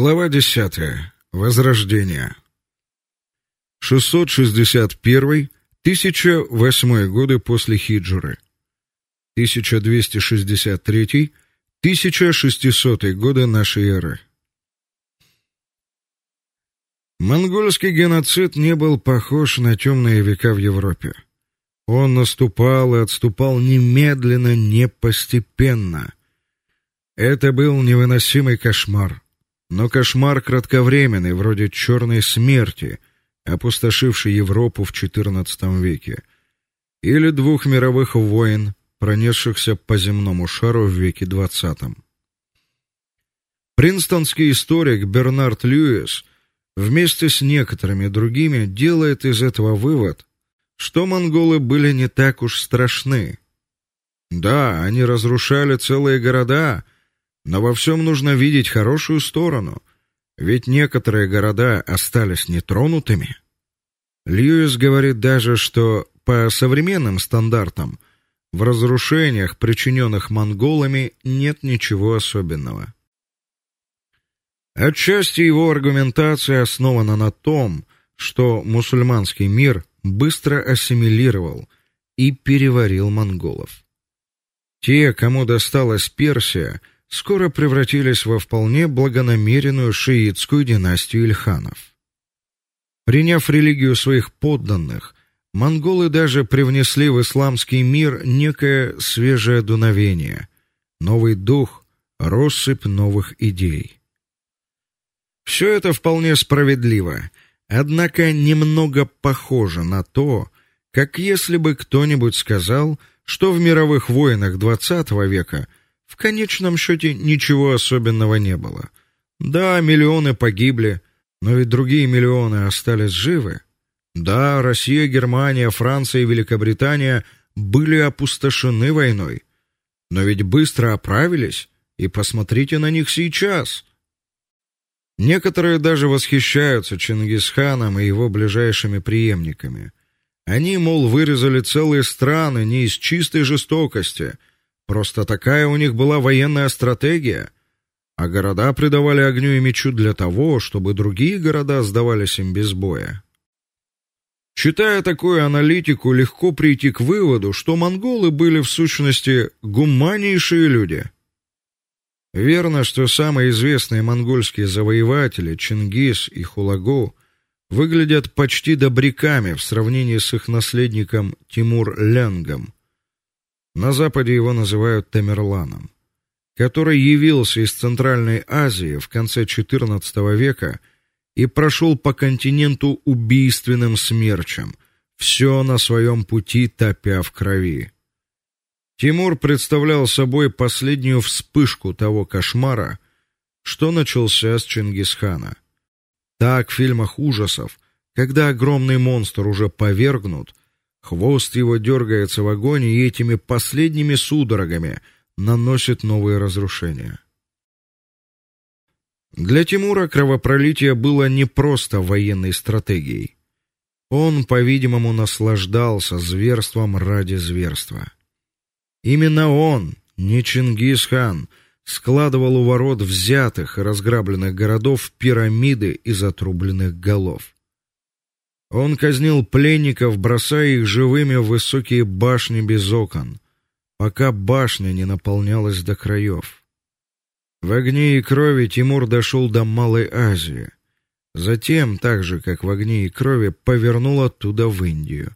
Глава 10. Возрождение. 661-1008 годы после хиджры. 1263-1600 годы нашей эры. Монгольский геноцид не был похож на темные века в Европе. Он наступал и отступал немедленно, не постепенно. Это был невыносимый кошмар но кошмар кратковременный, вроде черной смерти, опустошившей Европу в XIV веке, или двух мировых войн, пронесшихся по земному шару в веке XX. Принстонский историк Бернард Льюис вместе с некоторыми другими делает из этого вывод, что монголы были не так уж страшны. Да, они разрушали целые города, но во всем нужно видеть хорошую сторону, ведь некоторые города остались нетронутыми. Льюис говорит даже, что по современным стандартам в разрушениях, причиненных монголами, нет ничего особенного. Отчасти его аргументация основана на том, что мусульманский мир быстро ассимилировал и переварил монголов. Те, кому досталась Персия, скоро превратились во вполне благонамеренную шиитскую династию Ильханов. Приняв религию своих подданных, монголы даже привнесли в исламский мир некое свежее дуновение, новый дух, россыпь новых идей. Все это вполне справедливо, однако немного похоже на то, как если бы кто-нибудь сказал, что в мировых войнах XX века в конечном счете ничего особенного не было. Да, миллионы погибли, но ведь другие миллионы остались живы. Да, Россия, Германия, Франция и Великобритания были опустошены войной, но ведь быстро оправились, и посмотрите на них сейчас. Некоторые даже восхищаются Чингисханом и его ближайшими преемниками. Они, мол, вырезали целые страны не из чистой жестокости, Просто такая у них была военная стратегия, а города придавали огню и мечу для того, чтобы другие города сдавались им без боя. Читая такую аналитику, легко прийти к выводу, что монголы были в сущности гуманнейшие люди. Верно, что самые известные монгольские завоеватели Чингис и Хулагу выглядят почти добряками в сравнении с их наследником Тимур-Ленгом, на западе его называют Тамерланом, который явился из Центральной Азии в конце XIV века и прошел по континенту убийственным смерчем, все на своем пути топя в крови. Тимур представлял собой последнюю вспышку того кошмара, что начался с Чингисхана. Так в фильмах ужасов, когда огромный монстр уже повергнут, Хвост его дергается в огонь и этими последними судорогами наносит новые разрушения. Для Тимура кровопролитие было не просто военной стратегией. Он, по-видимому, наслаждался зверством ради зверства. Именно он, не Чингисхан, складывал у ворот взятых и разграбленных городов пирамиды из отрубленных голов. Он казнил пленников, бросая их живыми в высокие башни без окон, пока башня не наполнялась до краев. В огне и крови Тимур дошел до Малой Азии. Затем, так же как в огне и крови, повернул оттуда в Индию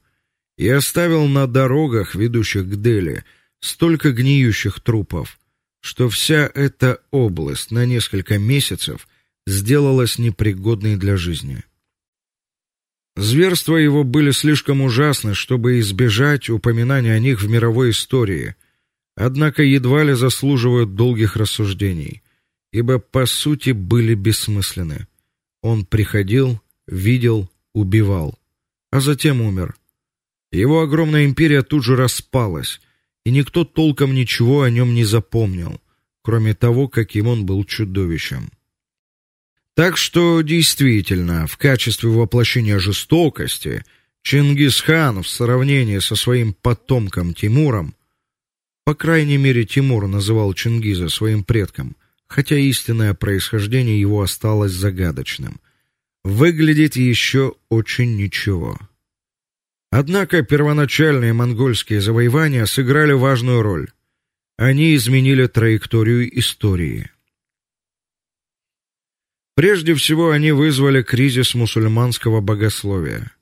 и оставил на дорогах, ведущих к Дели, столько гниющих трупов, что вся эта область на несколько месяцев сделалась непригодной для жизни. Зверства его были слишком ужасны, чтобы избежать упоминания о них в мировой истории, однако едва ли заслуживают долгих рассуждений, ибо по сути были бессмысленны. Он приходил, видел, убивал, а затем умер. Его огромная империя тут же распалась, и никто толком ничего о нем не запомнил, кроме того, каким он был чудовищем. Так что действительно, в качестве воплощения жестокости Чингисхан в сравнении со своим потомком Тимуром, по крайней мере, Тимур называл Чингиза своим предком, хотя истинное происхождение его осталось загадочным. Выглядит еще очень ничего. Однако первоначальные монгольские завоевания сыграли важную роль. Они изменили траекторию истории. Прежде всего, они вызвали кризис мусульманского богословия.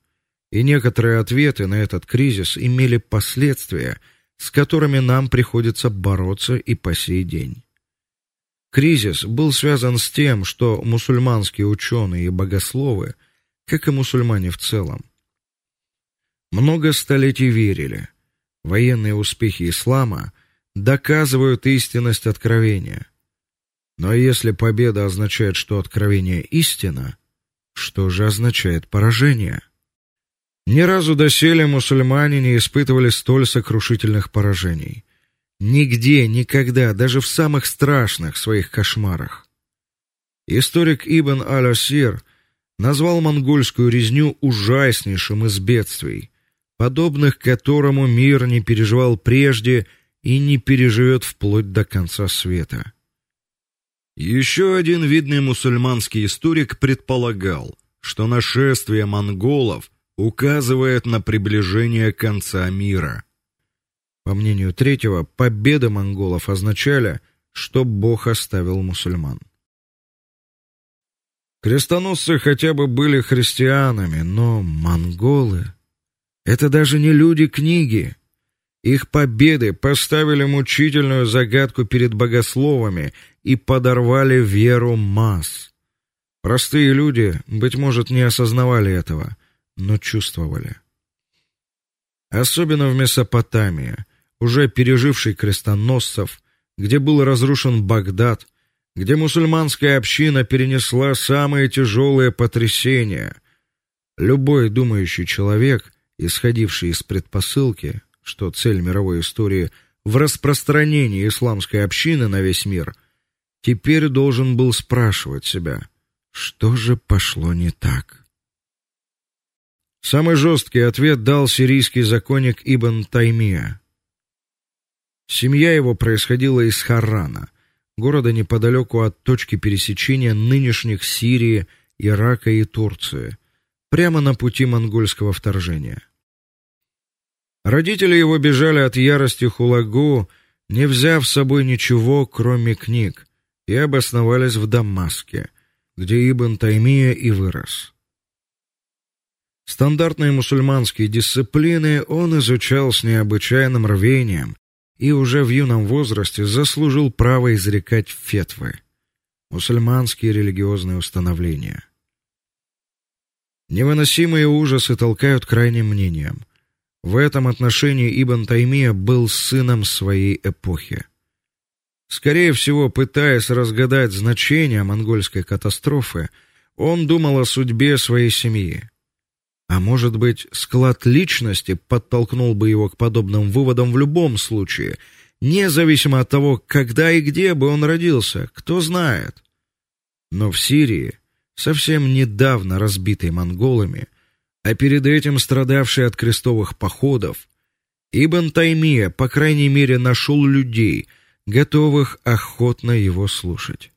И некоторые ответы на этот кризис имели последствия, с которыми нам приходится бороться и по сей день. Кризис был связан с тем, что мусульманские ученые и богословы, как и мусульмане в целом, много столетий верили, военные успехи ислама доказывают истинность откровения. Но если победа означает, что откровение истина, что же означает поражение? Ни разу доселе мусульмане не испытывали столь сокрушительных поражений. Нигде, никогда, даже в самых страшных своих кошмарах. Историк Ибн аль-Асир назвал монгольскую резню ужаснейшим из бедствий, подобных которому мир не переживал прежде и не переживет вплоть до конца света. Еще один видный мусульманский историк предполагал, что нашествие монголов указывает на приближение конца мира. По мнению третьего, победы монголов означали, что Бог оставил мусульман. Крестоносцы хотя бы были христианами, но монголы это даже не люди книги. Их победы поставили мучительную загадку перед богословами и подорвали веру масс. Простые люди, быть может, не осознавали этого, но чувствовали. Особенно в Месопотамии, уже пережившей крестоносцев, где был разрушен Багдад, где мусульманская община перенесла самые тяжелые потрясения. Любой думающий человек, исходивший из предпосылки, что цель мировой истории в распространении исламской общины на весь мир, теперь должен был спрашивать себя, что же пошло не так. Самый жесткий ответ дал сирийский законник Ибн Таймия. Семья его происходила из Харрана, города неподалеку от точки пересечения нынешних Сирии, Ирака и Турции, прямо на пути монгольского вторжения. Родители его бежали от ярости Хулагу, не взяв с собой ничего, кроме книг, и обосновались в Дамаске, где Ибн Таймия и вырос. Стандартные мусульманские дисциплины он изучал с необычайным рвением и уже в юном возрасте заслужил право изрекать фетвы, мусульманские религиозные установления. Невыносимые ужасы толкают крайним мнениям. В этом отношении Ибн Таймия был сыном своей эпохи. Скорее всего, пытаясь разгадать значение монгольской катастрофы, он думал о судьбе своей семьи. А может быть, склад личности подтолкнул бы его к подобным выводам в любом случае, независимо от того, когда и где бы он родился, кто знает. Но в Сирии, совсем недавно разбитой монголами, а перед этим страдавшей от крестовых походов, Ибн Таймия, по крайней мере, нашел людей, готовых охотно его слушать.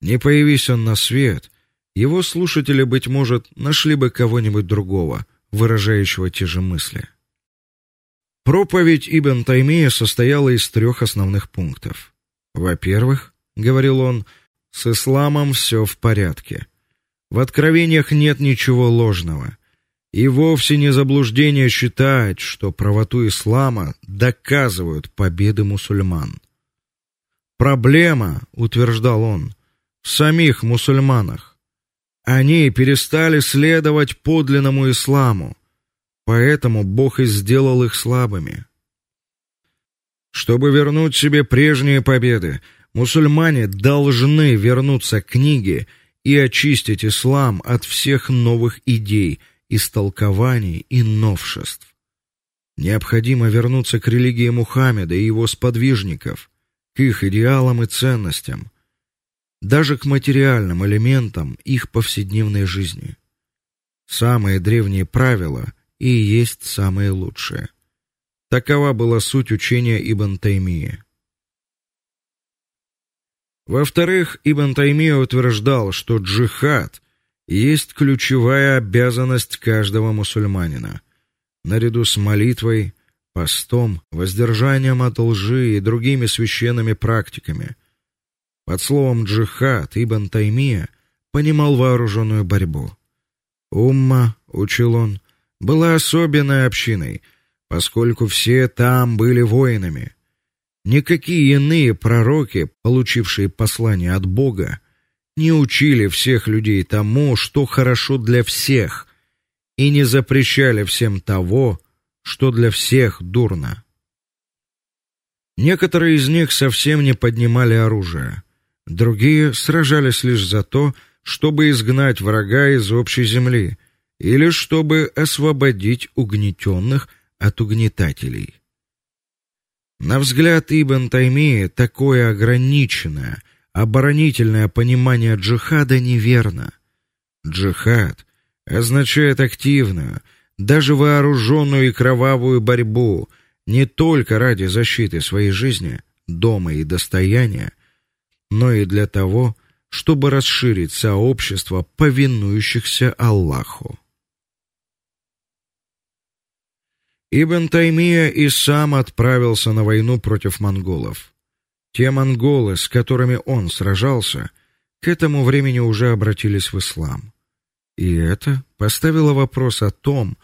Не появись он на свет, его слушатели быть может нашли бы кого-нибудь другого, выражающего те же мысли. Проповедь Ибн Таймия состояла из трех основных пунктов. Во-первых, говорил он, с исламом все в порядке. В откровениях нет ничего ложного. И вовсе не заблуждение считать, что правоту ислама доказывают победы мусульман. Проблема, утверждал он, в самих мусульманах. Они перестали следовать подлинному исламу, поэтому Бог и сделал их слабыми. Чтобы вернуть себе прежние победы, мусульмане должны вернуться к книге и очистить ислам от всех новых идей, истолкований и новшеств. Необходимо вернуться к религии Мухаммеда и его сподвижников, к их идеалам и ценностям, даже к материальным элементам их повседневной жизни. Самые древние правила и есть самые лучшие. Такова была суть учения Ибн Таймии. Во-вторых, Ибн Таймия утверждал, что джихад есть ключевая обязанность каждого мусульманина, наряду с молитвой, постом, воздержанием от лжи и другими священными практиками. Под словом джихад Ибн Таймия понимал вооруженную борьбу. Умма, учил он, была особенной общиной, поскольку все там были воинами. Никакие иные пророки, получившие послание от Бога, не учили всех людей тому, что хорошо для всех, и не запрещали всем того, что для всех дурно. Некоторые из них совсем не поднимали оружие, другие сражались лишь за то, чтобы изгнать врага из общей земли или чтобы освободить угнетенных от угнетателей. На взгляд Ибн Таймии такое ограниченное, оборонительное понимание джихада неверно. Джихад означает активную, даже вооруженную и кровавую борьбу не только ради защиты своей жизни, дома и достояния, но и для того, чтобы расширить сообщество повинующихся Аллаху. Ибн Таймия и сам отправился на войну против монголов. Те монголы, с которыми он сражался, к этому времени уже обратились в ислам. И это поставило вопрос о том,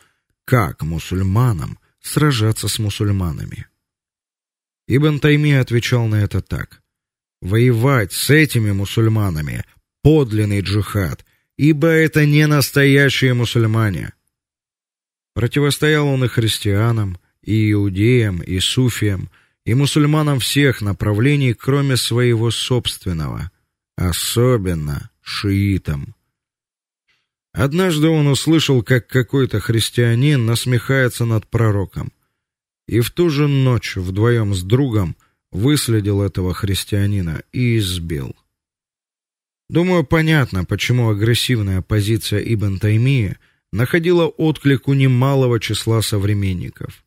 как мусульманам сражаться с мусульманами. Ибн Таймия отвечал на это так: воевать с этими мусульманами подлинный джихад, ибо это не настоящие мусульмане. Противостоял он и христианам, и иудеям, и суфиям, и мусульманам всех направлений, кроме своего собственного, особенно шиитам. Однажды он услышал, как какой-то христианин насмехается над пророком. И в ту же ночь вдвоем с другом выследил этого христианина и избил. Думаю, понятно, почему агрессивная позиция Ибн Таймии находила отклик у немалого числа современников.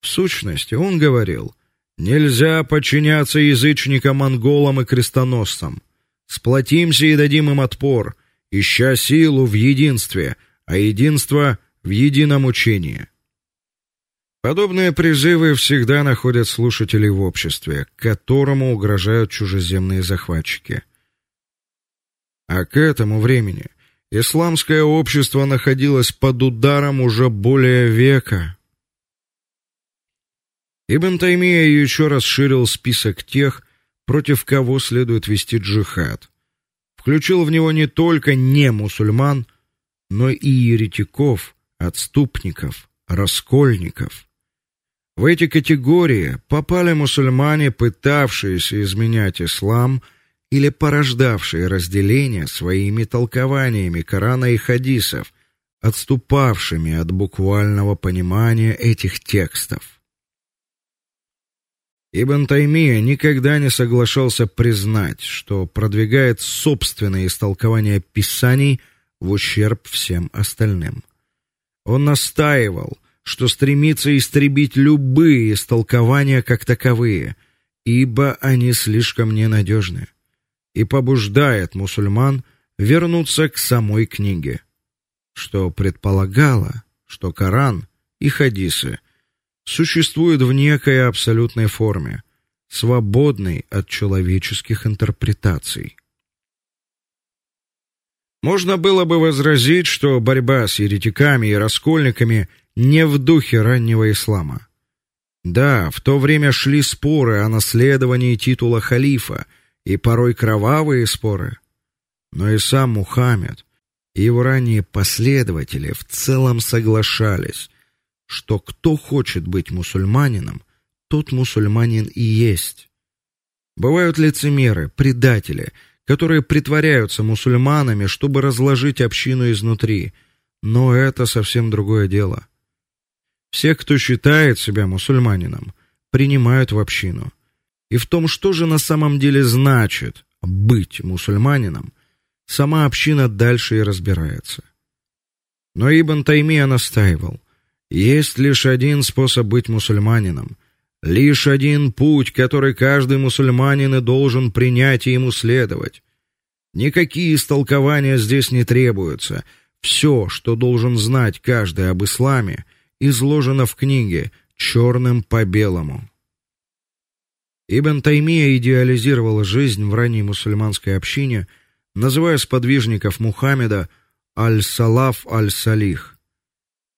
В сущности, он говорил: Нельзя подчиняться язычникам, монголам и крестоносцам. Сплотимся и дадим им отпор, ища силу в единстве, а единство в едином учении. Подобные призывы всегда находят слушателей в обществе, которому угрожают чужеземные захватчики. А к этому времени исламское общество находилось под ударом уже более века. Ибн Таймия еще расширил список тех, против кого следует вести джихад. Включил в него не только не мусульман, но и еретиков, отступников, раскольников. В эти категории попали мусульмане, пытавшиеся изменять ислам или порождавшие разделение своими толкованиями Корана и хадисов, отступавшими от буквального понимания этих текстов. Ибн Таймия никогда не соглашался признать, что продвигает собственное истолкование писаний в ущерб всем остальным. Он настаивал, что стремится истребить любые истолкования как таковые, ибо они слишком ненадежны, и побуждает мусульман вернуться к самой книге, что предполагало, что Коран и хадисы существует в некой абсолютной форме, свободной от человеческих интерпретаций. Можно было бы возразить, что борьба с еретиками и раскольниками не в духе раннего ислама. Да, в то время шли споры о наследовании титула халифа, и порой кровавые споры. Но и сам Мухаммед и его ранние последователи в целом соглашались, что кто хочет быть мусульманином, тот мусульманин и есть. Бывают лицемеры, предатели, которые притворяются мусульманами, чтобы разложить общину изнутри, но это совсем другое дело. Все, кто считает себя мусульманином, принимают в общину. И в том, что же на самом деле значит быть мусульманином, сама община дальше и разбирается. Но Ибн Таймия настаивал: есть лишь один способ быть мусульманином, Лишь один путь, который каждый мусульманин и должен принять и ему следовать. Никакие истолкования здесь не требуются. Все, что должен знать каждый об исламе, изложено в книге черным по белому. Ибн Таймия идеализировал жизнь в ранней мусульманской общине, называя сподвижников Мухаммеда аль-Салаф аль-Салих,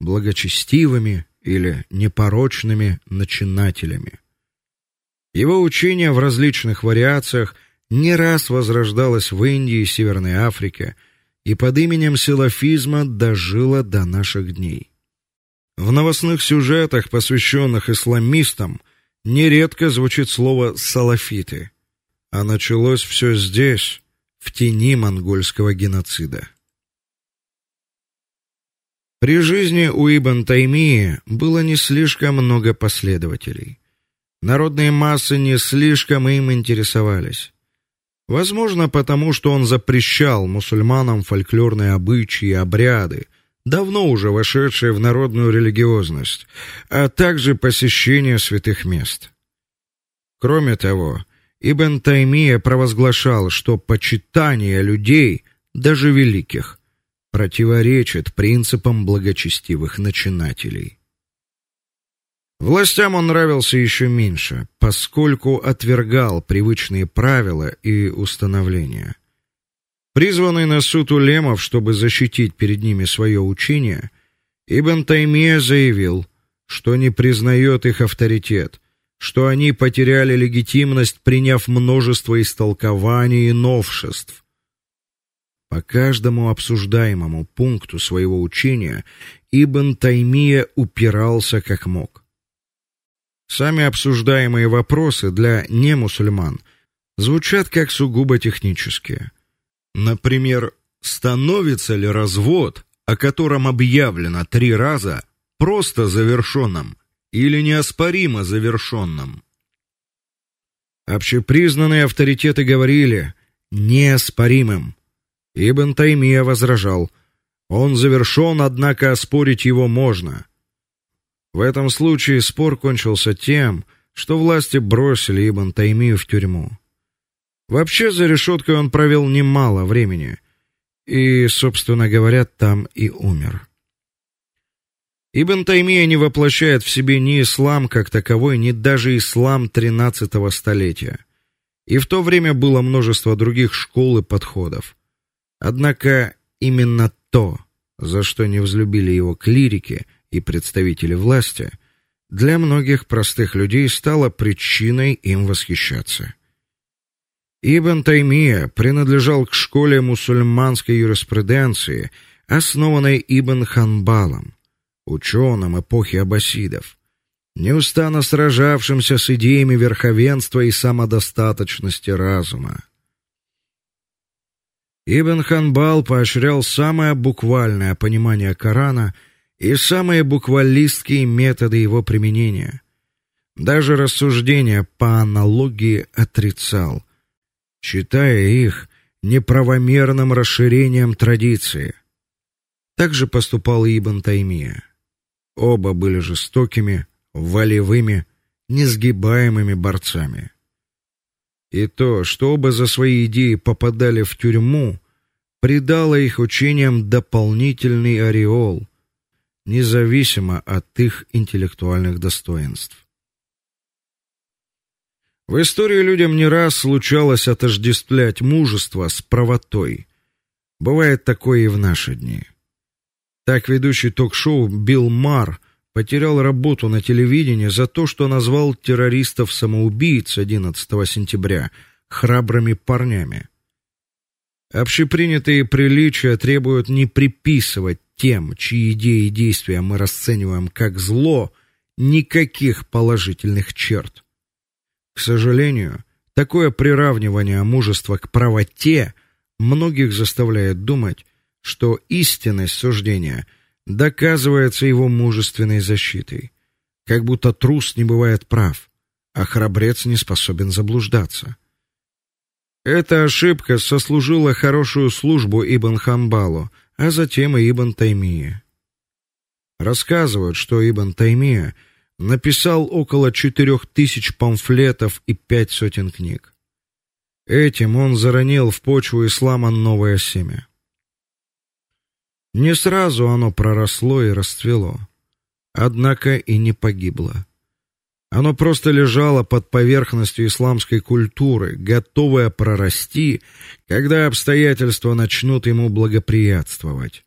благочестивыми или непорочными начинателями. Его учение в различных вариациях не раз возрождалось в Индии и Северной Африке и под именем салафизма дожило до наших дней. В новостных сюжетах, посвященных исламистам, нередко звучит слово салафиты, а началось все здесь, в тени монгольского геноцида. При жизни у Ибн Таймии было не слишком много последователей. Народные массы не слишком им интересовались. Возможно, потому что он запрещал мусульманам фольклорные обычаи и обряды, давно уже вошедшие в народную религиозность, а также посещение святых мест. Кроме того, Ибн Таймия провозглашал, что почитание людей, даже великих, противоречит принципам благочестивых начинателей. Властям он нравился еще меньше, поскольку отвергал привычные правила и установления. Призванный на суд улемов, чтобы защитить перед ними свое учение, Ибн Таймия заявил, что не признает их авторитет, что они потеряли легитимность, приняв множество истолкований и новшеств, по каждому обсуждаемому пункту своего учения Ибн Таймия упирался как мог. Сами обсуждаемые вопросы для немусульман звучат как сугубо технические. Например, становится ли развод, о котором объявлено три раза, просто завершенным или неоспоримо завершенным? Общепризнанные авторитеты говорили неоспоримым. Ибн Таймия возражал: "Он завершен, однако оспорить его можно". В этом случае спор кончился тем, что власти бросили Ибн Таймию в тюрьму. Вообще за решеткой он провел немало времени и, собственно говоря, там и умер. Ибн Таймия не воплощает в себе ни ислам как таковой, ни даже ислам XIII столетия. И в то время было множество других школ и подходов. Однако именно то, за что не взлюбили его клирики и представители власти, для многих простых людей стало причиной им восхищаться. Ибн Таймия принадлежал к школе мусульманской юриспруденции, основанной Ибн Ханбалом, ученым эпохи аббасидов, неустанно сражавшимся с идеями верховенства и самодостаточности разума. Ибн Ханбал поощрял самое буквальное понимание Корана и самые буквалистские методы его применения. Даже рассуждения по аналогии отрицал, считая их неправомерным расширением традиции. Так же поступал и Ибн Таймия. Оба были жестокими, волевыми, несгибаемыми борцами. И то, что оба за свои идеи попадали в тюрьму, придало их учениям дополнительный ореол, независимо от их интеллектуальных достоинств. В истории людям не раз случалось отождествлять мужество с правотой. Бывает такое и в наши дни. Так ведущий ток-шоу Билл Мар потерял работу на телевидении за то, что назвал террористов-самоубийц 11 сентября храбрыми парнями. Общепринятые приличия требуют не приписывать тем, чьи идеи и действия мы расцениваем как зло, никаких положительных черт. К сожалению, такое приравнивание мужества к правоте многих заставляет думать, что истинность суждения – доказывается его мужественной защитой, как будто трус не бывает прав, а храбрец не способен заблуждаться. Эта ошибка сослужила хорошую службу Ибн Хамбалу, а затем и Ибн Таймии. Рассказывают, что Ибн Таймия написал около четырех тысяч памфлетов и пять сотен книг. Этим он заронил в почву ислама новое семя. Не сразу оно проросло и расцвело, однако и не погибло. Оно просто лежало под поверхностью исламской культуры, готовое прорасти, когда обстоятельства начнут ему благоприятствовать.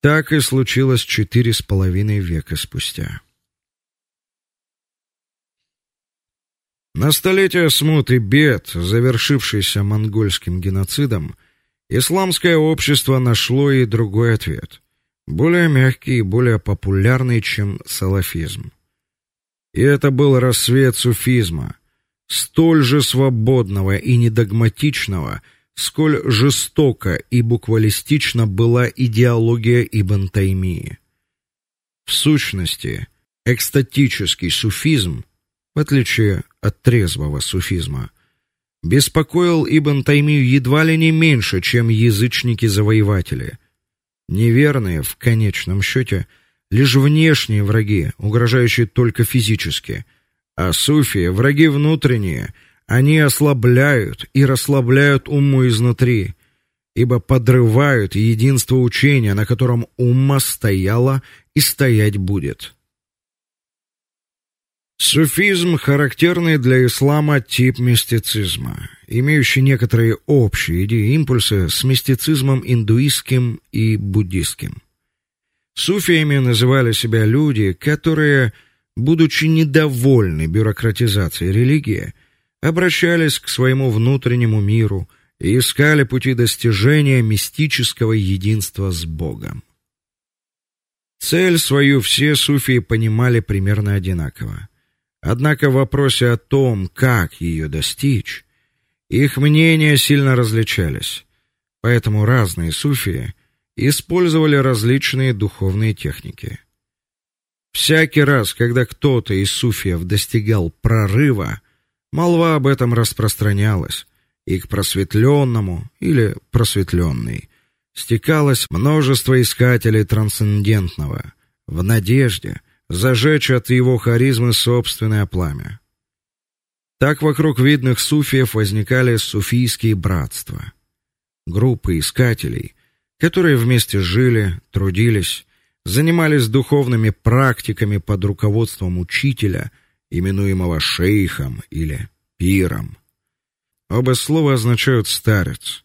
Так и случилось четыре с половиной века спустя. На столетие смут и бед, завершившийся монгольским геноцидом, исламское общество нашло и другой ответ, более мягкий и более популярный, чем салафизм. И это был рассвет суфизма, столь же свободного и недогматичного, сколь жестоко и буквалистично была идеология Ибн Таймии. В сущности, экстатический суфизм, в отличие от трезвого суфизма, беспокоил Ибн Таймию едва ли не меньше, чем язычники-завоеватели. Неверные в конечном счете – лишь внешние враги, угрожающие только физически, а суфии враги внутренние, они ослабляют и расслабляют уму изнутри, ибо подрывают единство учения, на котором умма стояла и стоять будет. Суфизм характерный для ислама тип мистицизма, имеющий некоторые общие идеи и импульсы с мистицизмом индуистским и буддистским. Суфиями называли себя люди, которые, будучи недовольны бюрократизацией религии, обращались к своему внутреннему миру и искали пути достижения мистического единства с Богом. Цель свою все суфии понимали примерно одинаково. Однако в вопросе о том, как ее достичь, их мнения сильно различались. Поэтому разные суфии использовали различные духовные техники. Всякий раз, когда кто-то из суфиев достигал прорыва, молва об этом распространялась, и к просветленному или просветленной стекалось множество искателей трансцендентного в надежде зажечь от его харизмы собственное пламя. Так вокруг видных суфиев возникали суфийские братства, группы искателей, которые вместе жили, трудились, занимались духовными практиками под руководством учителя, именуемого шейхом или пиром. Оба слова означают старец.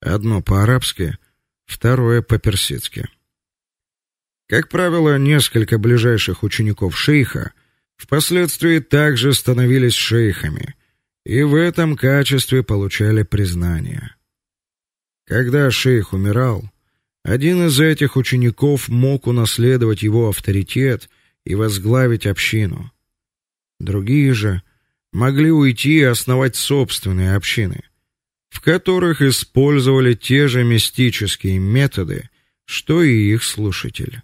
Одно по-арабски, второе по-персидски. Как правило, несколько ближайших учеников шейха впоследствии также становились шейхами и в этом качестве получали признание. Когда шейх умирал, один из этих учеников мог унаследовать его авторитет и возглавить общину. Другие же могли уйти и основать собственные общины, в которых использовали те же мистические методы, что и их слушатель.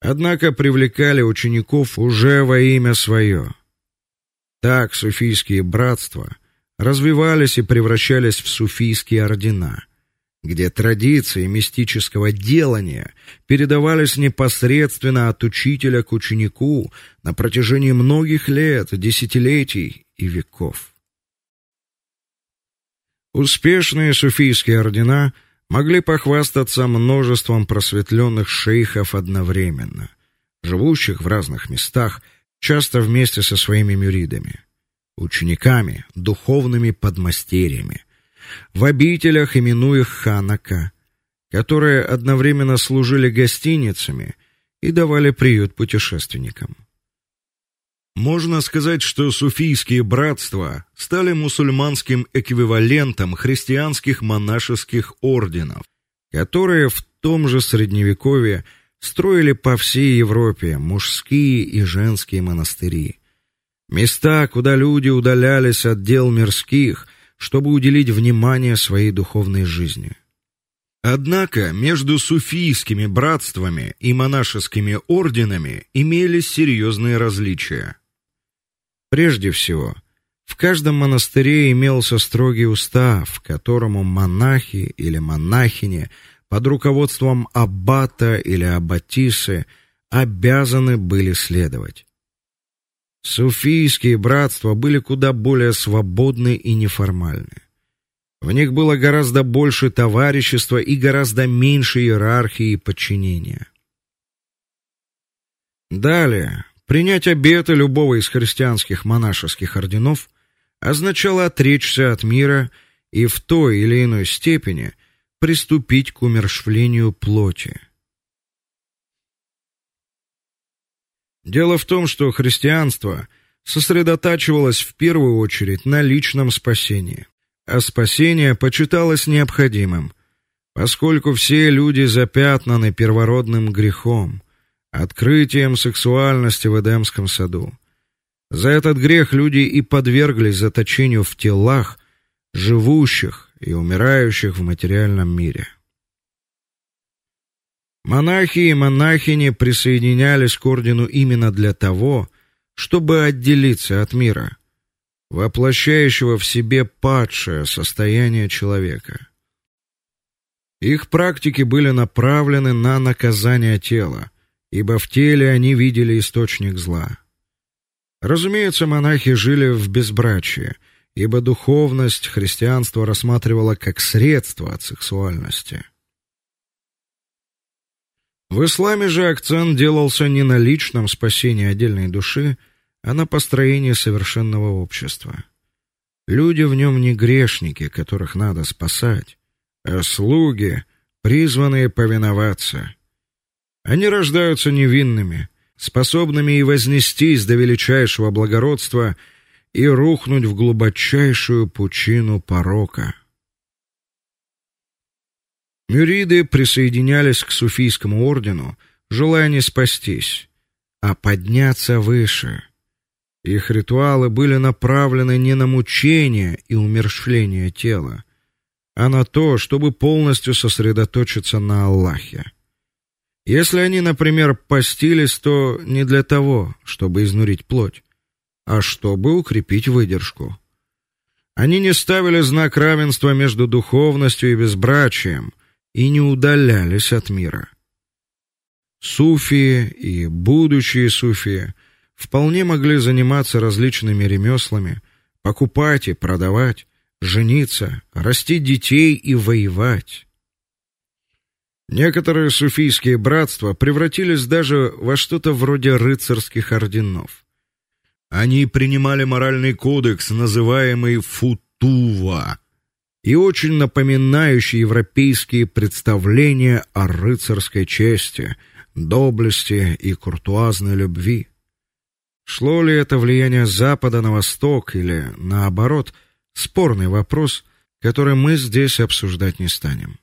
Однако привлекали учеников уже во имя свое. Так суфийские братства развивались и превращались в суфийские ордена где традиции мистического делания передавались непосредственно от учителя к ученику на протяжении многих лет, десятилетий и веков. Успешные суфийские ордена могли похвастаться множеством просветленных шейхов одновременно, живущих в разных местах, часто вместе со своими мюридами, учениками, духовными подмастерьями, в обителях, именуемых ханака, которые одновременно служили гостиницами и давали приют путешественникам. Можно сказать, что суфийские братства стали мусульманским эквивалентом христианских монашеских орденов, которые в том же средневековье строили по всей Европе мужские и женские монастыри. Места, куда люди удалялись от дел мирских – чтобы уделить внимание своей духовной жизни. Однако между суфийскими братствами и монашескими орденами имелись серьезные различия. Прежде всего, в каждом монастыре имелся строгий устав, которому монахи или монахини под руководством аббата или аббатисы обязаны были следовать. Суфийские братства были куда более свободны и неформальны. В них было гораздо больше товарищества и гораздо меньше иерархии и подчинения. Далее, принять обеты любого из христианских монашеских орденов означало отречься от мира и в той или иной степени приступить к умерщвлению плоти. Дело в том, что христианство сосредотачивалось в первую очередь на личном спасении, а спасение почиталось необходимым, поскольку все люди запятнаны первородным грехом, открытием сексуальности в Эдемском саду. За этот грех люди и подверглись заточению в телах, живущих и умирающих в материальном мире. Монахи и монахини присоединялись к ордену именно для того, чтобы отделиться от мира, воплощающего в себе падшее состояние человека. Их практики были направлены на наказание тела, ибо в теле они видели источник зла. Разумеется, монахи жили в безбрачии, ибо духовность христианство рассматривало как средство от сексуальности. В исламе же акцент делался не на личном спасении отдельной души, а на построении совершенного общества. Люди в нем не грешники, которых надо спасать, а слуги, призванные повиноваться. Они рождаются невинными, способными и вознестись до величайшего благородства и рухнуть в глубочайшую пучину порока. Мюриды присоединялись к суфийскому ордену, желая не спастись, а подняться выше. Их ритуалы были направлены не на мучение и умерщвление тела, а на то, чтобы полностью сосредоточиться на Аллахе. Если они, например, постились, то не для того, чтобы изнурить плоть, а чтобы укрепить выдержку. Они не ставили знак равенства между духовностью и безбрачием, и не удалялись от мира. Суфии и будущие суфии вполне могли заниматься различными ремеслами, покупать и продавать, жениться, растить детей и воевать. Некоторые суфийские братства превратились даже во что-то вроде рыцарских орденов. Они принимали моральный кодекс, называемый футува, и очень напоминающий европейские представления о рыцарской чести, доблести и куртуазной любви. Шло ли это влияние запада на восток или наоборот, спорный вопрос, который мы здесь обсуждать не станем.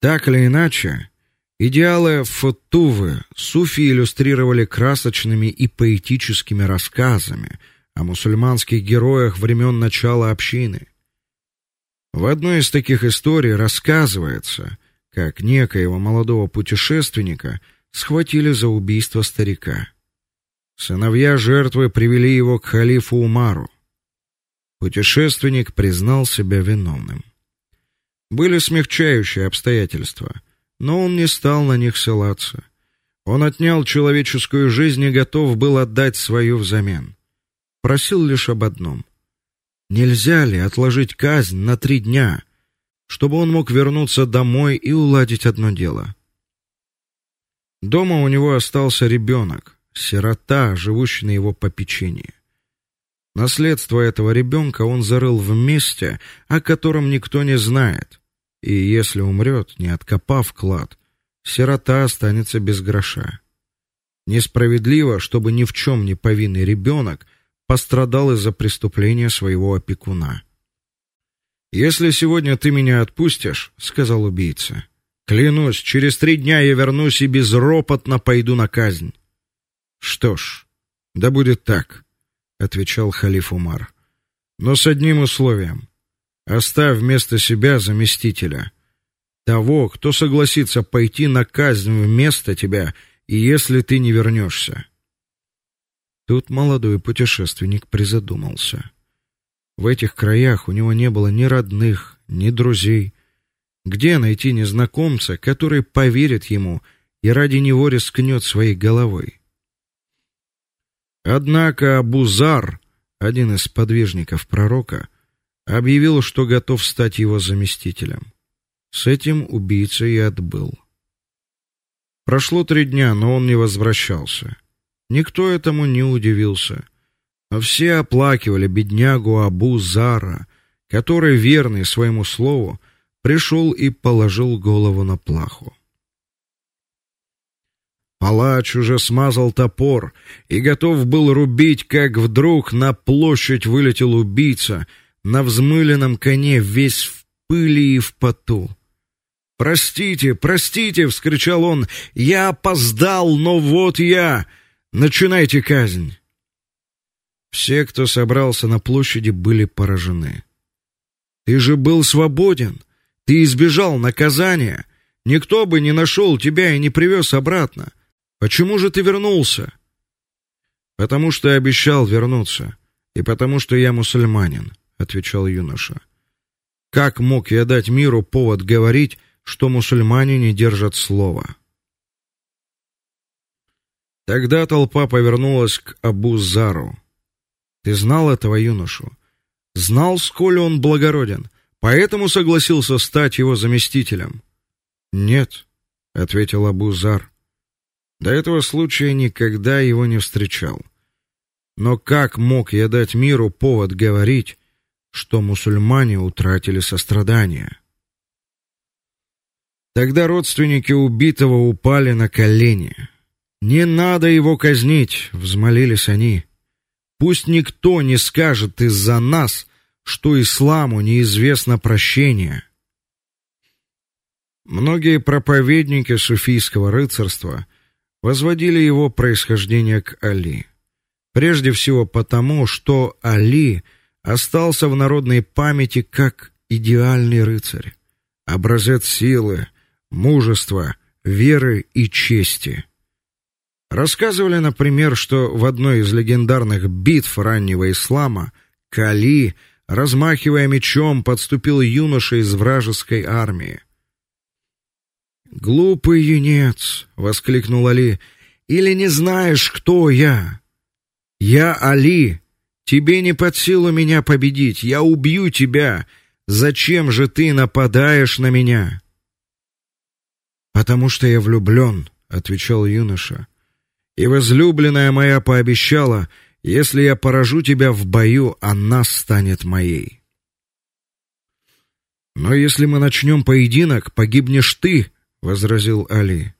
Так или иначе, идеалы Футувы суфи иллюстрировали красочными и поэтическими рассказами, о мусульманских героях времен начала общины. В одной из таких историй рассказывается, как некоего молодого путешественника схватили за убийство старика. Сыновья жертвы привели его к халифу Умару. Путешественник признал себя виновным. Были смягчающие обстоятельства, но он не стал на них ссылаться. Он отнял человеческую жизнь и готов был отдать свою взамен просил лишь об одном: нельзя ли отложить казнь на три дня, чтобы он мог вернуться домой и уладить одно дело. Дома у него остался ребенок, сирота, живущий на его попечении. Наследство этого ребенка он зарыл в месте, о котором никто не знает. И если умрет, не откопав клад, сирота останется без гроша. Несправедливо, чтобы ни в чем не повинный ребенок пострадал из-за преступления своего опекуна. Если сегодня ты меня отпустишь, сказал убийца, клянусь, через три дня я вернусь и безропотно пойду на казнь. Что ж, да будет так, отвечал халиф Умар. Но с одним условием: оставь вместо себя заместителя, того, кто согласится пойти на казнь вместо тебя, и если ты не вернешься. Тут молодой путешественник призадумался. В этих краях у него не было ни родных, ни друзей. Где найти незнакомца, который поверит ему и ради него рискнет своей головой? Однако Абузар, один из подвижников пророка, объявил, что готов стать его заместителем. С этим убийца и отбыл. Прошло три дня, но он не возвращался. Никто этому не удивился. А все оплакивали беднягу Абу Зара, который, верный своему слову, пришел и положил голову на плаху. Палач уже смазал топор и готов был рубить, как вдруг на площадь вылетел убийца на взмыленном коне, весь в пыли и в поту. "Простите, простите", вскричал он. "Я опоздал, но вот я. Начинайте казнь". Все, кто собрался на площади, были поражены. Ты же был свободен. Ты избежал наказания. Никто бы не нашел тебя и не привез обратно. Почему же ты вернулся? Потому что обещал вернуться, и потому что я мусульманин, отвечал юноша. Как мог я дать миру повод говорить, что мусульмане не держат слова? Тогда толпа повернулась к Абу Зару. Ты знал этого юношу? Знал, сколь он благороден, поэтому согласился стать его заместителем? Нет, ответил Абу Зар. До этого случая никогда его не встречал. Но как мог я дать миру повод говорить, что мусульмане утратили сострадание? Тогда родственники убитого упали на колени. Не надо его казнить, взмолились они. Пусть никто не скажет из-за нас, что исламу неизвестно прощение. Многие проповедники суфийского рыцарства возводили его происхождение к Али. Прежде всего потому, что Али остался в народной памяти как идеальный рыцарь, образец силы, мужества, веры и чести. Рассказывали, например, что в одной из легендарных битв раннего ислама к Али, размахивая мечом, подступил юноша из вражеской армии. Глупый юнец, воскликнул Али. Или не знаешь, кто я? Я Али. Тебе не под силу меня победить. Я убью тебя. Зачем же ты нападаешь на меня? Потому что я влюблен, отвечал юноша. И возлюбленная моя пообещала, если я поражу тебя в бою, она станет моей. Но если мы начнем поединок, погибнешь ты, возразил Али.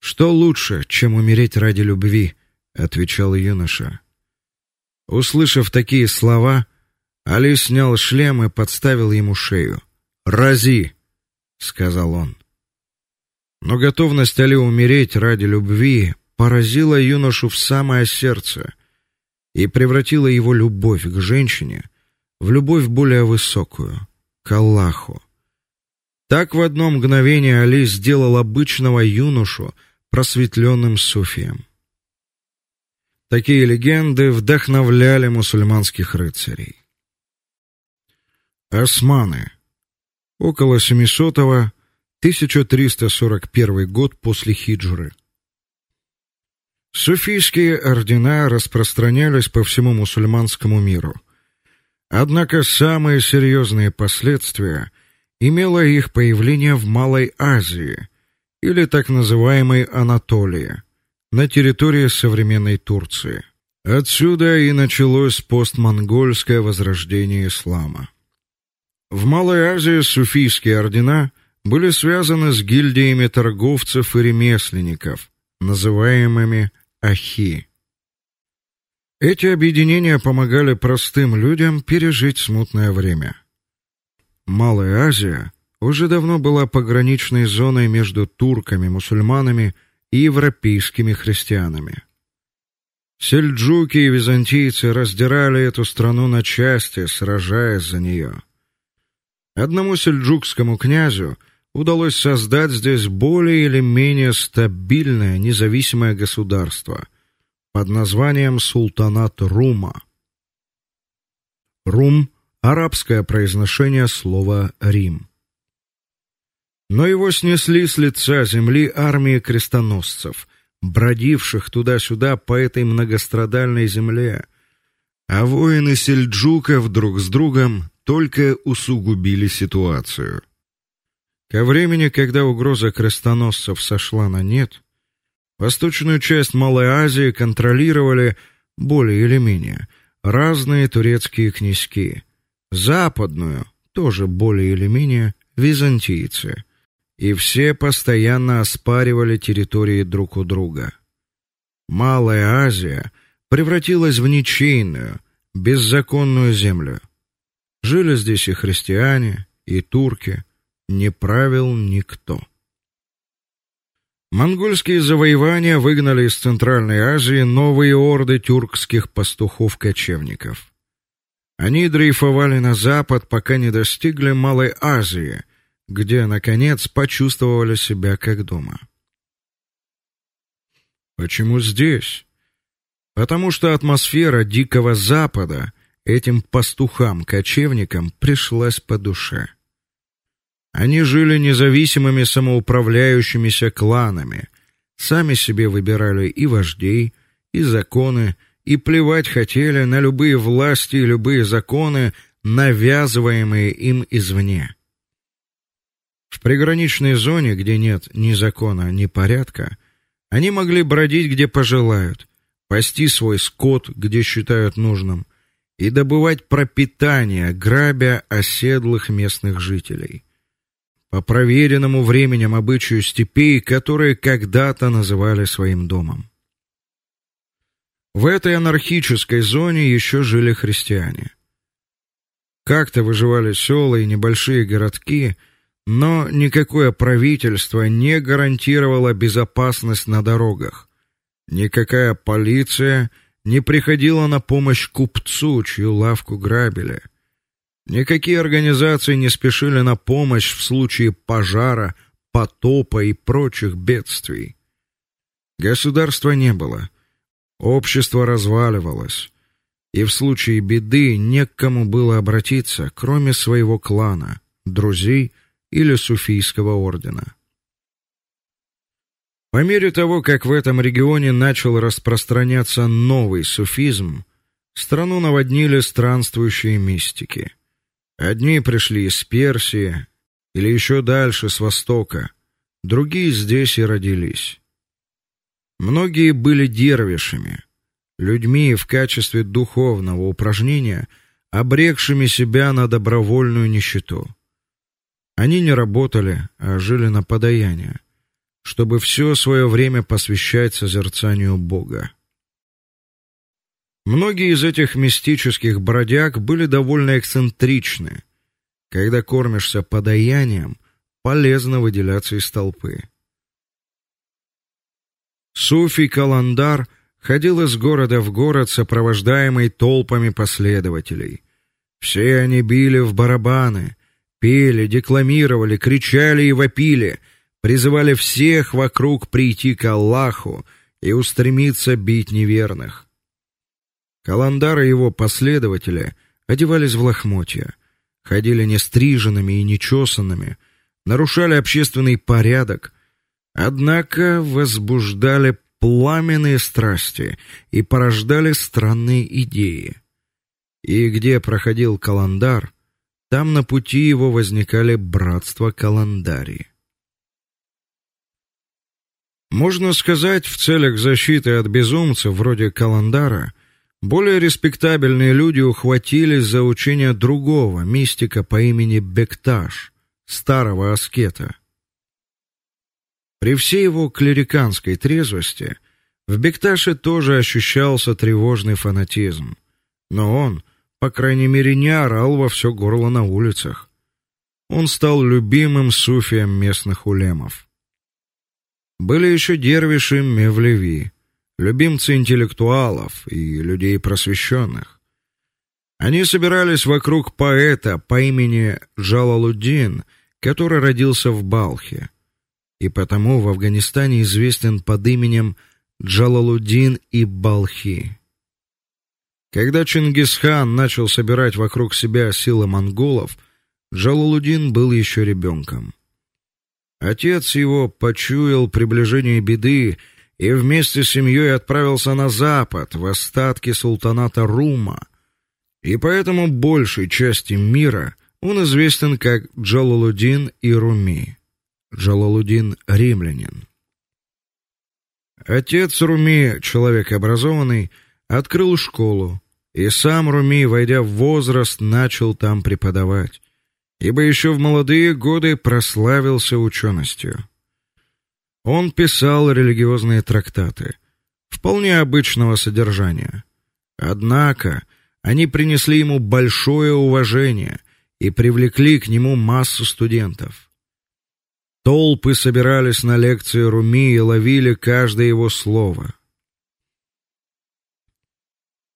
Что лучше, чем умереть ради любви, отвечал юноша. Услышав такие слова, Али снял шлем и подставил ему шею. "Рази", сказал он. Но готовность Али умереть ради любви поразила юношу в самое сердце и превратила его любовь к женщине в любовь более высокую, к Аллаху. Так в одно мгновение Али сделал обычного юношу просветленным суфием. Такие легенды вдохновляли мусульманских рыцарей. Османы. Около 700-го 1341 год после хиджры. Суфийские ордена распространялись по всему мусульманскому миру. Однако самые серьезные последствия имело их появление в Малой Азии или так называемой Анатолии, на территории современной Турции. Отсюда и началось постмонгольское возрождение ислама. В Малой Азии суфийские ордена были связаны с гильдиями торговцев и ремесленников, называемыми ахи. Эти объединения помогали простым людям пережить смутное время. Малая Азия уже давно была пограничной зоной между турками, мусульманами и европейскими христианами. Сельджуки и византийцы раздирали эту страну на части, сражаясь за нее. Одному сельджукскому князю удалось создать здесь более или менее стабильное независимое государство под названием султанат Рума. Рум арабское произношение слова Рим. Но его снесли с лица земли армии крестоносцев, бродивших туда-сюда по этой многострадальной земле. А воины сельджуков друг с другом только усугубили ситуацию. Ко времени, когда угроза крестоносцев сошла на нет, восточную часть Малой Азии контролировали более или менее разные турецкие князьки, западную тоже более или менее византийцы, и все постоянно оспаривали территории друг у друга. Малая Азия превратилась в ничейную, беззаконную землю. Жили здесь и христиане, и турки, не правил никто. Монгольские завоевания выгнали из Центральной Азии новые орды тюркских пастухов-кочевников. Они дрейфовали на запад, пока не достигли Малой Азии, где наконец почувствовали себя как дома. Почему здесь? Потому что атмосфера дикого запада этим пастухам-кочевникам пришлась по душе. Они жили независимыми самоуправляющимися кланами, сами себе выбирали и вождей, и законы, и плевать хотели на любые власти и любые законы, навязываемые им извне. В приграничной зоне, где нет ни закона, ни порядка, они могли бродить где пожелают, пасти свой скот, где считают нужным, и добывать пропитание, грабя оседлых местных жителей по проверенному временем обычаю степей, которые когда-то называли своим домом. В этой анархической зоне еще жили христиане. Как-то выживали села и небольшие городки, но никакое правительство не гарантировало безопасность на дорогах. Никакая полиция не приходила на помощь купцу, чью лавку грабили. Никакие организации не спешили на помощь в случае пожара, потопа и прочих бедствий. Государства не было. Общество разваливалось, и в случае беды не к кому было обратиться, кроме своего клана, друзей или суфийского ордена. По мере того, как в этом регионе начал распространяться новый суфизм, страну наводнили странствующие мистики. Одни пришли из Персии или еще дальше с востока, другие здесь и родились. Многие были дервишами, людьми в качестве духовного упражнения, обрекшими себя на добровольную нищету. Они не работали, а жили на подаяние, чтобы все свое время посвящать созерцанию Бога. Многие из этих мистических бродяг были довольно эксцентричны. Когда кормишься подаянием, полезно выделяться из толпы. Суфий Каландар ходил из города в город, сопровождаемый толпами последователей. Все они били в барабаны, пели, декламировали, кричали и вопили, призывали всех вокруг прийти к Аллаху и устремиться бить неверных. Каландар и его последователи одевались в лохмотья, ходили нестриженными и нечесанными, нарушали общественный порядок, однако возбуждали пламенные страсти и порождали странные идеи. И где проходил Каландар, там на пути его возникали братства Каландари. Можно сказать, в целях защиты от безумцев вроде Каландара более респектабельные люди ухватились за учение другого мистика по имени Бекташ, старого аскета. При всей его клириканской трезвости в Бекташе тоже ощущался тревожный фанатизм, но он, по крайней мере, не орал во все горло на улицах. Он стал любимым суфием местных улемов. Были еще дервиши Мевлеви, любимцы интеллектуалов и людей просвещенных. Они собирались вокруг поэта по имени Джалалуддин, который родился в Балхе, и потому в Афганистане известен под именем Джалалуддин и Балхи. Когда Чингисхан начал собирать вокруг себя силы монголов, Джалалуддин был еще ребенком. Отец его почуял приближение беды и вместе с семьей отправился на запад, в остатки султаната Рума. И поэтому большей части мира он известен как Джалалуддин и Руми. Джалалуддин римлянин. Отец Руми, человек образованный, открыл школу, и сам Руми, войдя в возраст, начал там преподавать, ибо еще в молодые годы прославился ученостью. Он писал религиозные трактаты, вполне обычного содержания. Однако они принесли ему большое уважение и привлекли к нему массу студентов. Толпы собирались на лекции Руми и ловили каждое его слово.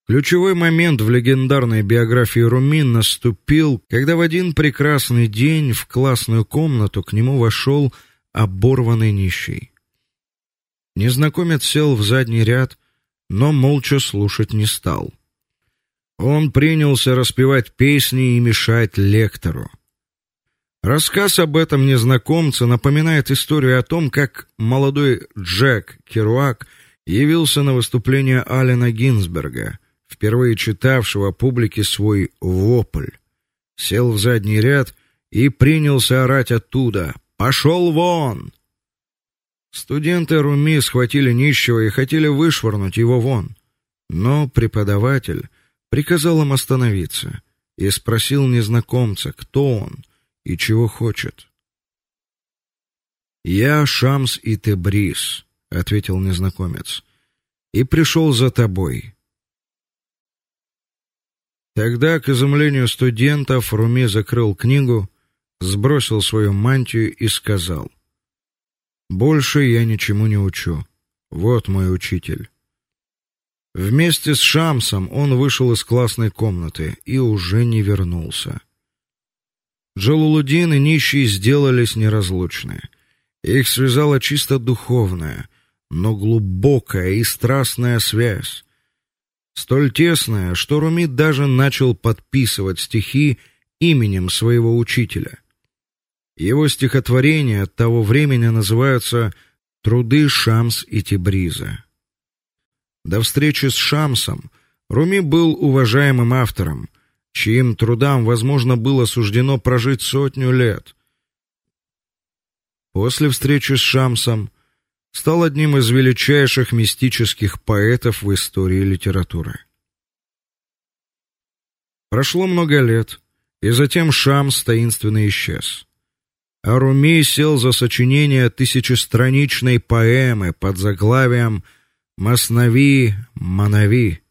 Ключевой момент в легендарной биографии Руми наступил, когда в один прекрасный день в классную комнату к нему вошел оборванный нищий. Незнакомец сел в задний ряд, но молча слушать не стал. Он принялся распевать песни и мешать лектору. Рассказ об этом незнакомце напоминает историю о том, как молодой Джек Керуак явился на выступление Алена Гинзберга, впервые читавшего публике свой вопль. Сел в задний ряд и принялся орать оттуда: Пошел вон!" Студенты Руми схватили нищего и хотели вышвырнуть его вон, но преподаватель приказал им остановиться и спросил незнакомца, кто он и чего хочет. "Я Шамс и Тебрис", ответил незнакомец. "И пришел за тобой". Тогда, к изумлению студентов, Руми закрыл книгу сбросил свою мантию и сказал: "Больше я ничему не учу. Вот мой учитель". Вместе с Шамсом он вышел из классной комнаты и уже не вернулся. Джалалуддин и нищий сделались неразлучны. Их связала чисто духовная, но глубокая и страстная связь, столь тесная, что Румит даже начал подписывать стихи именем своего учителя. Его стихотворения от того времени называются Труды Шамс и Тибриза. До встречи с Шамсом Руми был уважаемым автором, чьим трудам, возможно, было суждено прожить сотню лет. После встречи с Шамсом стал одним из величайших мистических поэтов в истории литературы. Прошло много лет, и затем Шамс таинственно исчез. Аруми сел за сочинение тысячестраничной поэмы под заглавием Маснави Манави.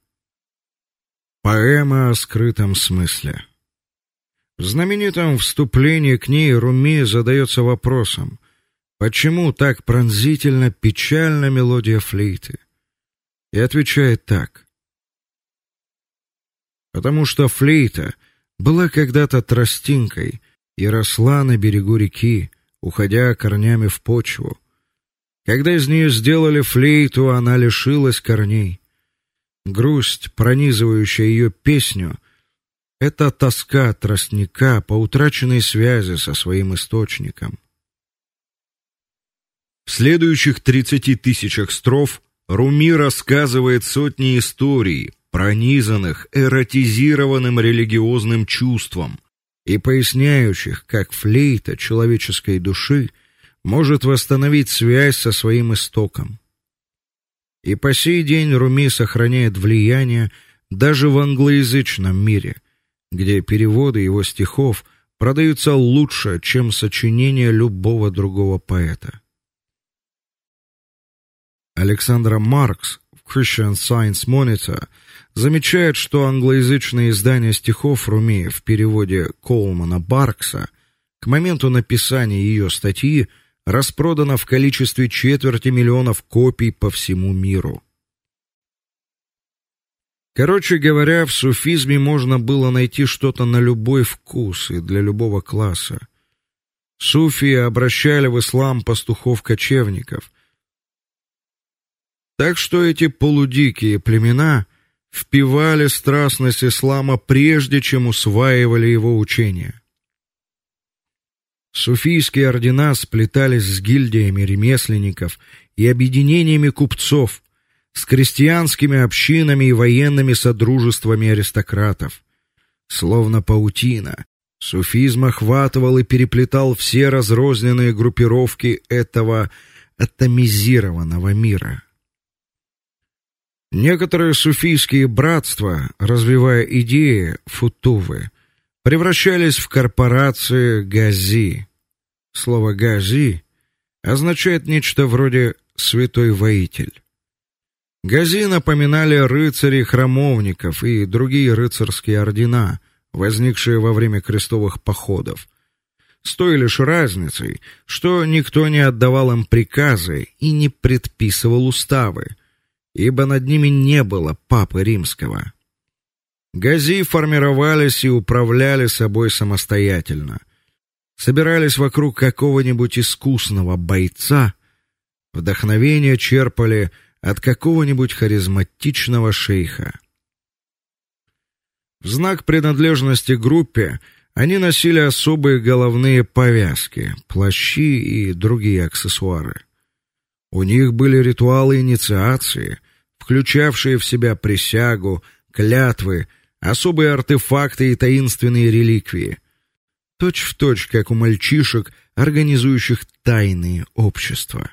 Поэма о скрытом смысле. В знаменитом вступлении к ней Руми задается вопросом: почему так пронзительно печальна мелодия флейты? И отвечает так: потому что флейта была когда-то тростинкой, и росла на берегу реки, уходя корнями в почву. Когда из нее сделали флейту, она лишилась корней. Грусть, пронизывающая ее песню, это тоска тростника по утраченной связи со своим источником. В следующих тридцати тысячах строф Руми рассказывает сотни историй, пронизанных эротизированным религиозным чувством, и поясняющих, как флейта человеческой души может восстановить связь со своим истоком. И по сей день Руми сохраняет влияние даже в англоязычном мире, где переводы его стихов продаются лучше, чем сочинения любого другого поэта. Александра Маркс в Christian Science Monitor замечает, что англоязычное издание стихов Руми в переводе Колмана Баркса к моменту написания ее статьи распродано в количестве четверти миллионов копий по всему миру. Короче говоря, в суфизме можно было найти что-то на любой вкус и для любого класса. Суфии обращали в ислам пастухов-кочевников. Так что эти полудикие племена впивали страстность ислама прежде, чем усваивали его учение. Суфийские ордена сплетались с гильдиями ремесленников и объединениями купцов, с крестьянскими общинами и военными содружествами аристократов. Словно паутина, суфизм охватывал и переплетал все разрозненные группировки этого атомизированного мира. Некоторые суфийские братства, развивая идеи футувы, превращались в корпорации гази. Слово гази означает нечто вроде святой воитель. Гази напоминали рыцарей храмовников и другие рыцарские ордена, возникшие во время крестовых походов. С той лишь разницей, что никто не отдавал им приказы и не предписывал уставы, ибо над ними не было папы римского. Гази формировались и управляли собой самостоятельно. Собирались вокруг какого-нибудь искусного бойца, вдохновение черпали от какого-нибудь харизматичного шейха. В знак принадлежности группе они носили особые головные повязки, плащи и другие аксессуары. У них были ритуалы инициации, включавшие в себя присягу, клятвы, особые артефакты и таинственные реликвии. Точь в точь, как у мальчишек, организующих тайные общества.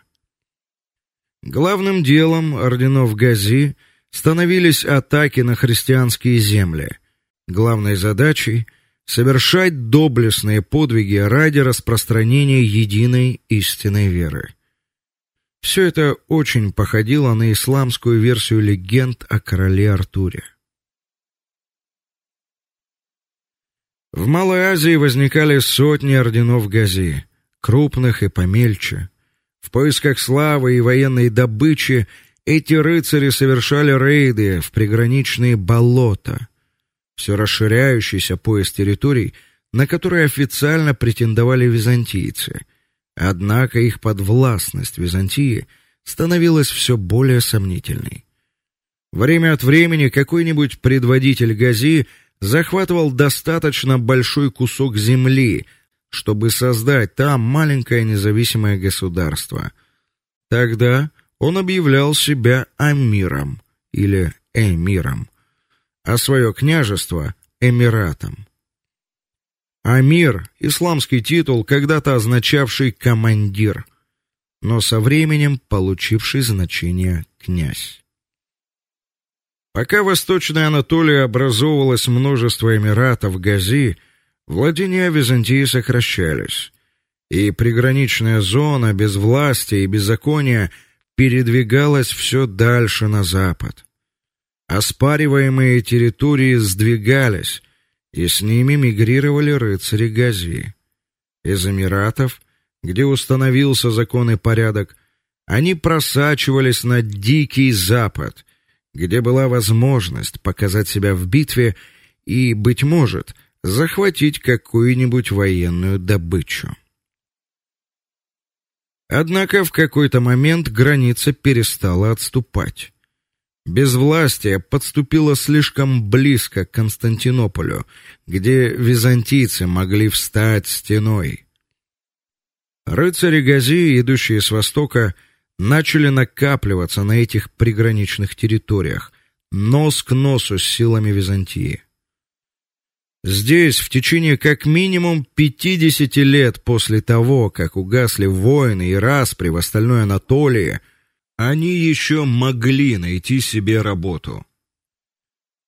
Главным делом орденов Гази становились атаки на христианские земли. Главной задачей совершать доблестные подвиги ради распространения единой истинной веры. Все это очень походило на исламскую версию легенд о короле Артуре. В Малой Азии возникали сотни орденов Гази, крупных и помельче. В поисках славы и военной добычи эти рыцари совершали рейды в приграничные болота, все расширяющийся пояс территорий, на которые официально претендовали византийцы. Однако их подвластность Византии становилась все более сомнительной. Время от времени какой-нибудь предводитель Гази захватывал достаточно большой кусок земли, чтобы создать там маленькое независимое государство. Тогда он объявлял себя амиром или эмиром, а свое княжество эмиратом. Амир исламский титул, когда-то означавший командир, но со временем получивший значение князь. Пока Восточная Анатолия образовывалось множество эмиратов Гази, Владения Византии сокращались, и приграничная зона без власти и беззакония передвигалась все дальше на запад. Оспариваемые территории сдвигались, и с ними мигрировали рыцари Гази. Из Эмиратов, где установился закон и порядок, они просачивались на дикий запад, где была возможность показать себя в битве и, быть может, захватить какую-нибудь военную добычу. Однако в какой-то момент граница перестала отступать. Безвластие подступило слишком близко к Константинополю, где византийцы могли встать стеной. Рыцари Гази, идущие с востока, начали накапливаться на этих приграничных территориях, нос к носу с силами Византии. Здесь в течение как минимум 50 лет после того, как угасли войны и распри в остальной Анатолии, они еще могли найти себе работу.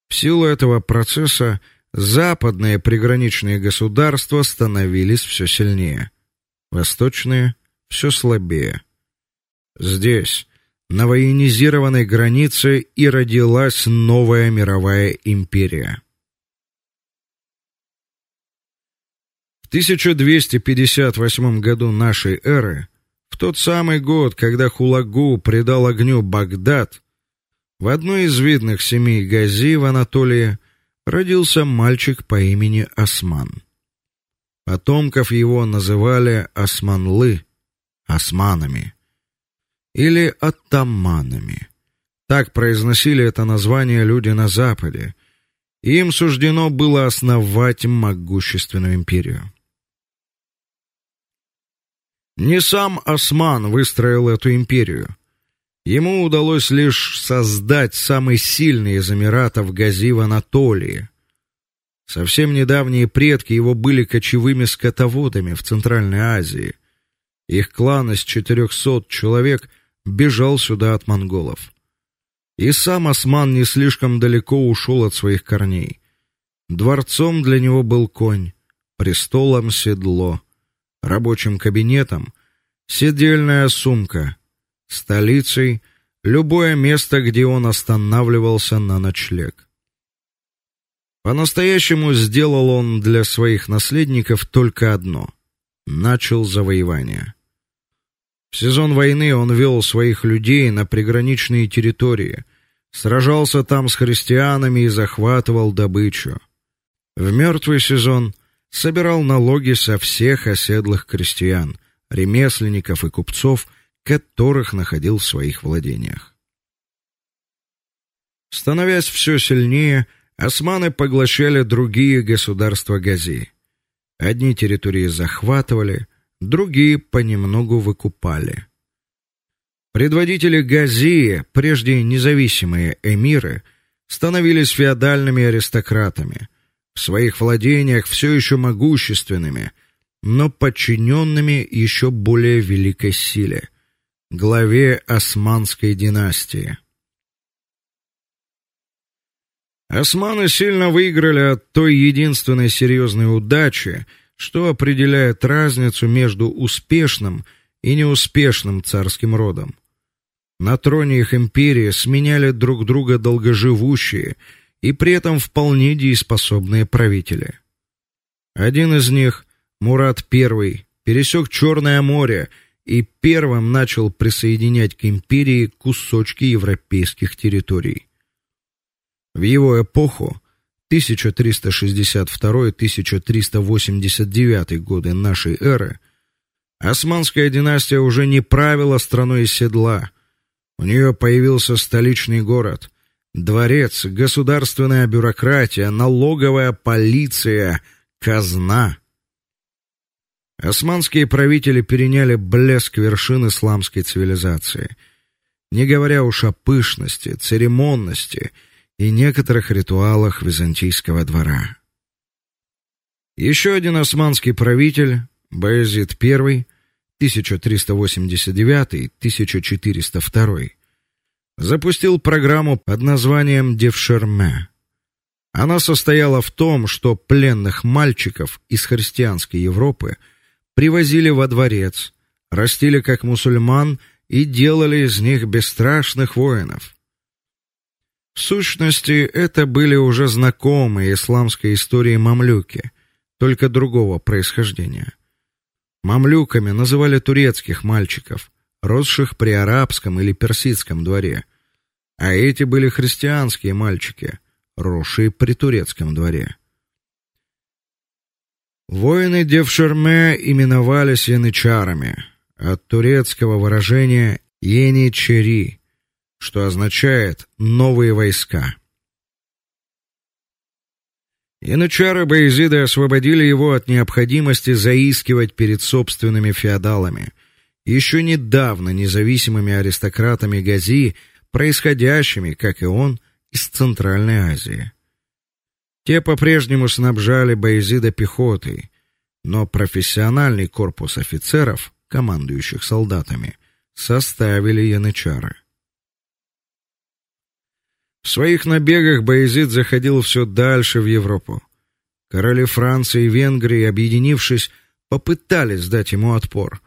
В силу этого процесса западные приграничные государства становились все сильнее, восточные все слабее. Здесь, на военизированной границе, и родилась новая мировая империя. 1258 году нашей эры, в тот самый год, когда Хулагу предал огню Багдад, в одной из видных семей Гази в Анатолии родился мальчик по имени Осман. Потомков его называли османлы, османами или оттаманами. Так произносили это название люди на западе. Им суждено было основать могущественную империю. Не сам Осман выстроил эту империю. Ему удалось лишь создать самый сильный из эмиратов Гази в Анатолии. Совсем недавние предки его были кочевыми скотоводами в Центральной Азии. Их клан из 400 человек бежал сюда от монголов. И сам Осман не слишком далеко ушел от своих корней. Дворцом для него был конь, престолом седло, рабочим кабинетом седельная сумка, столицей любое место, где он останавливался на ночлег. По-настоящему сделал он для своих наследников только одно начал завоевание. В сезон войны он вел своих людей на приграничные территории, сражался там с христианами и захватывал добычу. В мертвый сезон собирал налоги со всех оседлых крестьян, ремесленников и купцов, которых находил в своих владениях. Становясь все сильнее, османы поглощали другие государства Гази. Одни территории захватывали, другие понемногу выкупали. Предводители Гази, прежде независимые эмиры, становились феодальными аристократами, в своих владениях все еще могущественными, но подчиненными еще более великой силе главе османской династии. Османы сильно выиграли от той единственной серьезной удачи, что определяет разницу между успешным и неуспешным царским родом. На троне их империи сменяли друг друга долгоживущие и при этом вполне дееспособные правители. Один из них, Мурат I, пересек Черное море и первым начал присоединять к империи кусочки европейских территорий. В его эпоху 1362-1389 годы нашей эры османская династия уже не правила страной из седла. У нее появился столичный город, дворец, государственная бюрократия, налоговая полиция, казна. Османские правители переняли блеск вершин исламской цивилизации, не говоря уж о пышности, церемонности и некоторых ритуалах византийского двора. Еще один османский правитель, Баязид I, 1389-1402, запустил программу под названием Девшерме. Она состояла в том, что пленных мальчиков из христианской Европы привозили во дворец, растили как мусульман и делали из них бесстрашных воинов. В сущности, это были уже знакомые исламской истории мамлюки, только другого происхождения. Мамлюками называли турецких мальчиков, росших при арабском или персидском дворе, а эти были христианские мальчики, росшие при турецком дворе. Воины Девшерме именовались янычарами, от турецкого выражения еничери, что означает новые войска. Янычары Баязида освободили его от необходимости заискивать перед собственными феодалами, еще недавно независимыми аристократами Гази, происходящими, как и он, из Центральной Азии. Те по-прежнему снабжали Баязида пехотой, но профессиональный корпус офицеров, командующих солдатами, составили янычары. В своих набегах Баязид заходил все дальше в Европу. Короли Франции и Венгрии, объединившись, попытались дать ему отпор.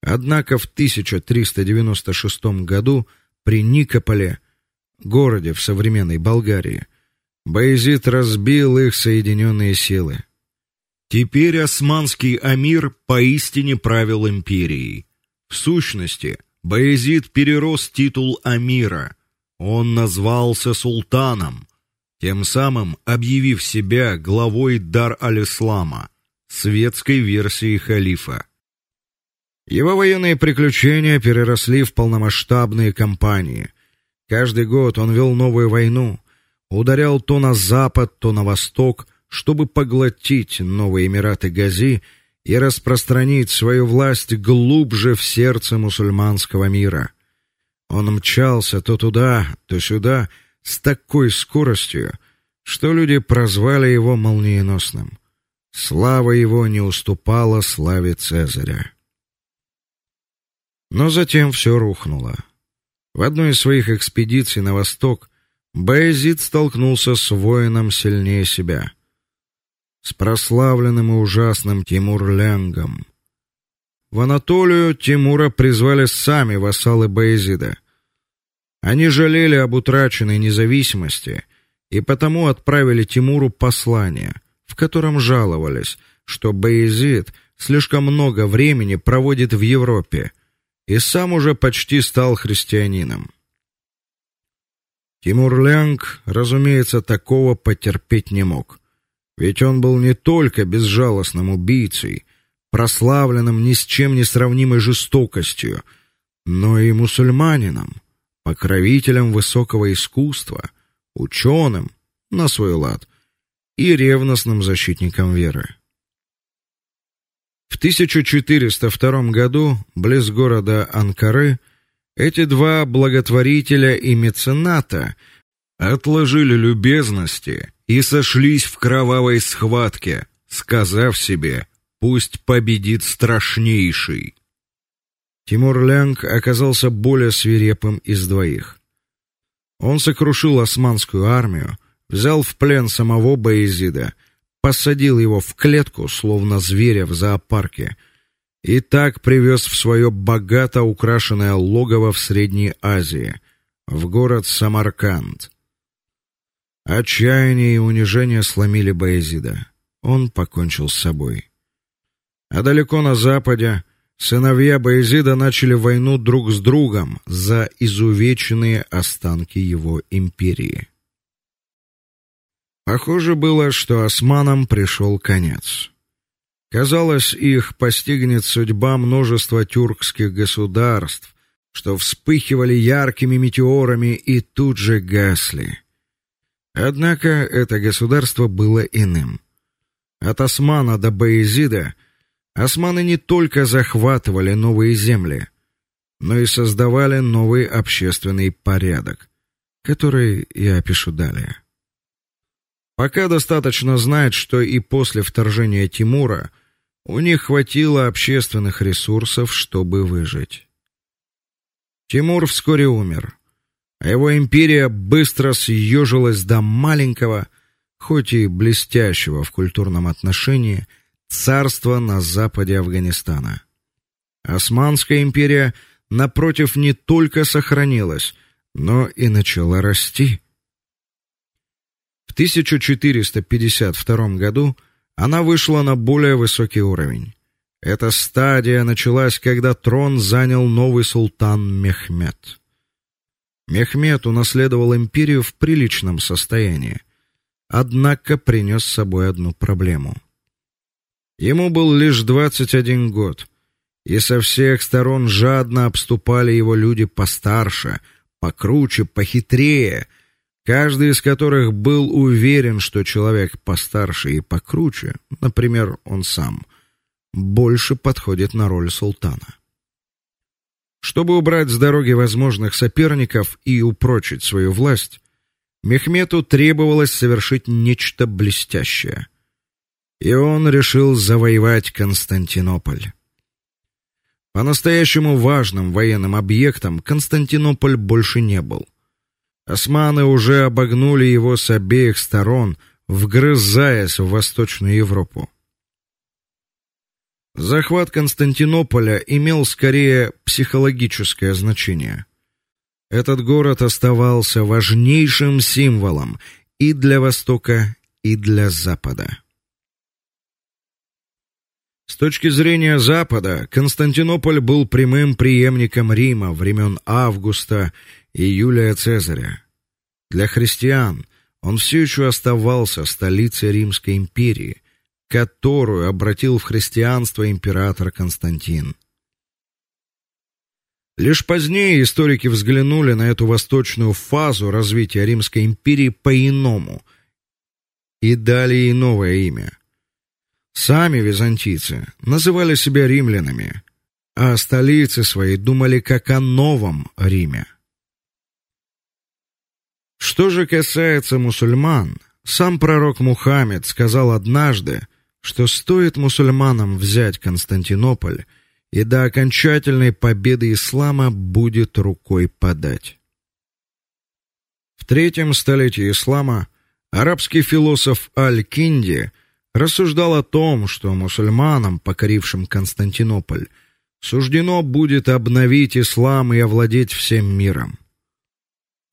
Однако в 1396 году при Никополе, городе в современной Болгарии, Баязид разбил их соединенные силы. Теперь османский амир поистине правил империей. В сущности, Баязид перерос титул амира. Он назвался султаном, тем самым объявив себя главой Дар-аль-Ислама, светской версии халифа. Его военные приключения переросли в полномасштабные кампании. Каждый год он вел новую войну, ударял то на запад, то на восток, чтобы поглотить новые Эмираты Гази и распространить свою власть глубже в сердце мусульманского мира. Он мчался то туда, то сюда с такой скоростью, что люди прозвали его молниеносным. Слава его не уступала славе Цезаря. Но затем все рухнуло. В одной из своих экспедиций на восток Баязид столкнулся с воином сильнее себя, с прославленным и ужасным Тимур-Лянгом. В Анатолию Тимура призвали сами вассалы Баязида. Они жалели об утраченной независимости и потому отправили Тимуру послание, в котором жаловались, что Баязид слишком много времени проводит в Европе и сам уже почти стал христианином. Тимур Лянг, разумеется, такого потерпеть не мог. Ведь он был не только безжалостным убийцей, прославленным ни с чем не сравнимой жестокостью, но и мусульманином, покровителем высокого искусства, ученым на свой лад и ревностным защитником веры. В 1402 году близ города Анкары эти два благотворителя и мецената отложили любезности и сошлись в кровавой схватке, сказав себе: пусть победит страшнейший. Тимур Лянг оказался более свирепым из двоих. Он сокрушил османскую армию, взял в плен самого Баязида посадил его в клетку, словно зверя в зоопарке, и так привез в свое богато украшенное логово в Средней Азии, в город Самарканд. Отчаяние и унижение сломили Баязида. Он покончил с собой. А далеко на западе сыновья Баязида начали войну друг с другом за изувеченные останки его империи. Похоже было, что османам пришел конец. Казалось, их постигнет судьба множества тюркских государств, что вспыхивали яркими метеорами и тут же гасли. Однако это государство было иным. От Османа до Баязида османы не только захватывали новые земли, но и создавали новый общественный порядок, который я опишу далее. Пока достаточно знать, что и после вторжения Тимура у них хватило общественных ресурсов, чтобы выжить. Тимур вскоре умер, а его империя быстро съежилась до маленького, хоть и блестящего в культурном отношении, царства на западе Афганистана. Османская империя напротив не только сохранилась, но и начала расти. 1452 году она вышла на более высокий уровень. Эта стадия началась, когда трон занял новый султан Мехмед. Мехмед унаследовал империю в приличном состоянии, однако принес с собой одну проблему. Ему был лишь 21 год, и со всех сторон жадно обступали его люди постарше, покруче, похитрее, каждый из которых был уверен, что человек постарше и покруче, например, он сам, больше подходит на роль султана. Чтобы убрать с дороги возможных соперников и упрочить свою власть, Мехмету требовалось совершить нечто блестящее. И он решил завоевать Константинополь. По-настоящему важным военным объектом Константинополь больше не был. Османы уже обогнули его с обеих сторон, вгрызаясь в Восточную Европу. Захват Константинополя имел скорее психологическое значение. Этот город оставался важнейшим символом и для Востока, и для Запада. С точки зрения Запада, Константинополь был прямым преемником Рима времен Августа и Юлия Цезаря. Для христиан он все еще оставался столицей Римской империи, которую обратил в христианство император Константин. Лишь позднее историки взглянули на эту восточную фазу развития Римской империи по-иному и дали ей новое имя. Сами византийцы называли себя римлянами, а о столице своей думали как о новом Риме. Что же касается мусульман, сам пророк Мухаммед сказал однажды, что стоит мусульманам взять Константинополь, и до окончательной победы ислама будет рукой подать. В третьем столетии ислама арабский философ Аль-Кинди рассуждал о том, что мусульманам, покорившим Константинополь, суждено будет обновить ислам и овладеть всем миром.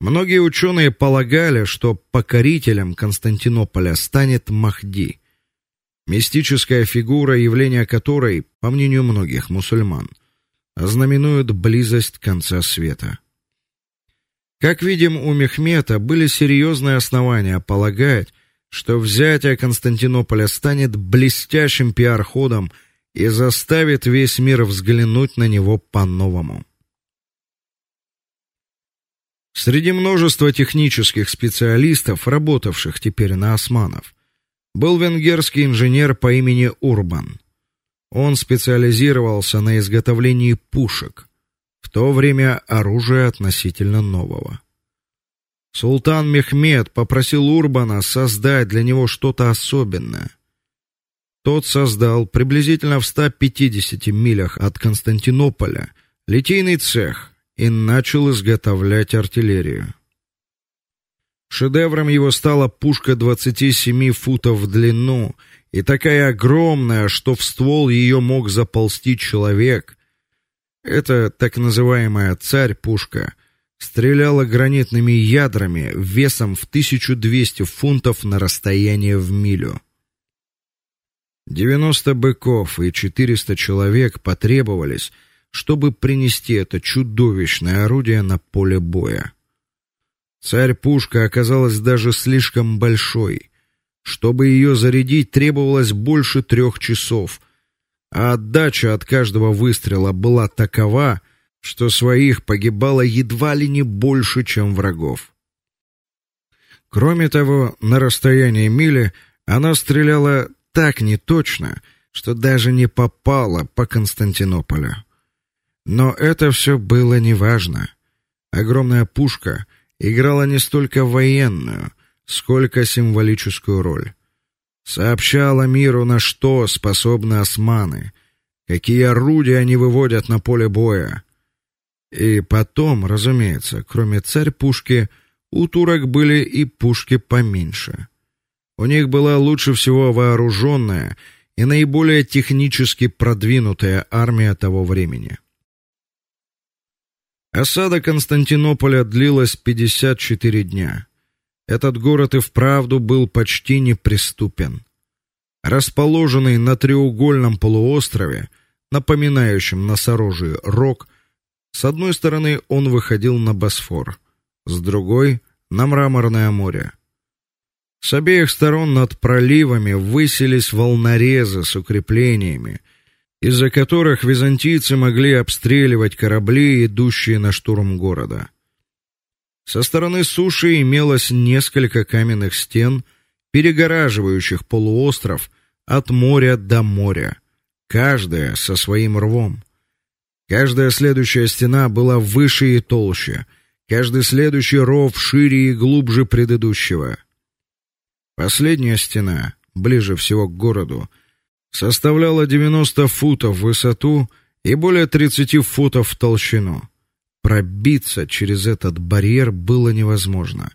Многие ученые полагали, что покорителем Константинополя станет Махди, мистическая фигура, явление которой, по мнению многих мусульман, ознаменует близость конца света. Как видим, у Мехмета были серьезные основания полагать, что взятие Константинополя станет блестящим пиар-ходом и заставит весь мир взглянуть на него по-новому. Среди множества технических специалистов, работавших теперь на османов, был венгерский инженер по имени Урбан. Он специализировался на изготовлении пушек, в то время оружия относительно нового. Султан Мехмед попросил Урбана создать для него что-то особенное. Тот создал приблизительно в 150 милях от Константинополя литейный цех и начал изготовлять артиллерию. Шедевром его стала пушка 27 футов в длину и такая огромная, что в ствол ее мог заползти человек. Это так называемая царь-пушка стреляла гранитными ядрами весом в 1200 фунтов на расстояние в милю. 90 быков и 400 человек потребовались, чтобы принести это чудовищное орудие на поле боя. Царь-пушка оказалась даже слишком большой. Чтобы ее зарядить, требовалось больше трех часов, а отдача от каждого выстрела была такова, что своих погибало едва ли не больше, чем врагов. Кроме того, на расстоянии мили она стреляла так неточно, что даже не попала по Константинополю. Но это все было неважно. Огромная пушка играла не столько военную, сколько символическую роль. Сообщала миру, на что способны османы, какие орудия они выводят на поле боя. И потом, разумеется, кроме царь-пушки, у турок были и пушки поменьше. У них была лучше всего вооруженная и наиболее технически продвинутая армия того времени. Осада Константинополя длилась 54 дня. Этот город и вправду был почти неприступен. Расположенный на треугольном полуострове, напоминающем носорожий рог, с одной стороны он выходил на Босфор, с другой на Мраморное море. С обеих сторон над проливами высились волнорезы с укреплениями, из-за которых византийцы могли обстреливать корабли, идущие на штурм города. Со стороны суши имелось несколько каменных стен, перегораживающих полуостров от моря до моря, каждая со своим рвом. Каждая следующая стена была выше и толще, каждый следующий ров шире и глубже предыдущего. Последняя стена, ближе всего к городу, составляла 90 футов в высоту и более 30 футов в толщину. Пробиться через этот барьер было невозможно,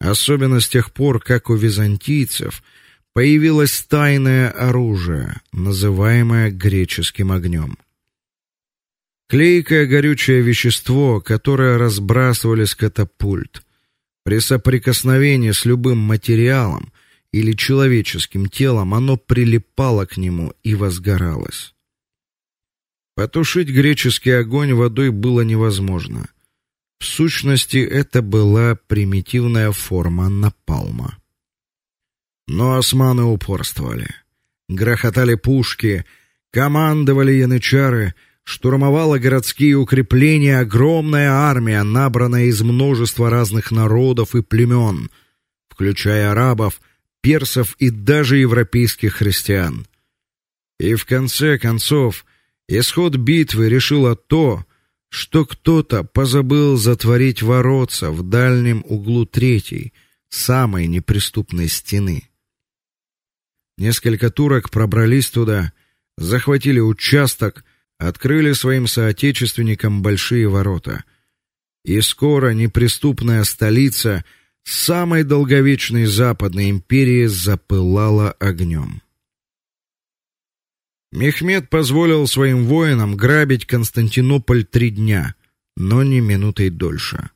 особенно с тех пор, как у византийцев появилось тайное оружие, называемое греческим огнем. Клейкое горючее вещество, которое разбрасывали с катапульт. При соприкосновении с любым материалом или человеческим телом, оно прилипало к нему и возгоралось. Потушить греческий огонь водой было невозможно. В сущности, это была примитивная форма напалма. Но османы упорствовали. Грохотали пушки, командовали янычары, штурмовала городские укрепления огромная армия, набранная из множества разных народов и племен, включая арабов, персов и даже европейских христиан. И в конце концов исход битвы решило то, что кто-то позабыл затворить воротца в дальнем углу третьей, самой неприступной стены. Несколько турок пробрались туда, захватили участок, открыли своим соотечественникам большие ворота. И скоро неприступная столица самой долговечной западной империи запылала огнем. Мехмед позволил своим воинам грабить Константинополь три дня, но не минутой дольше.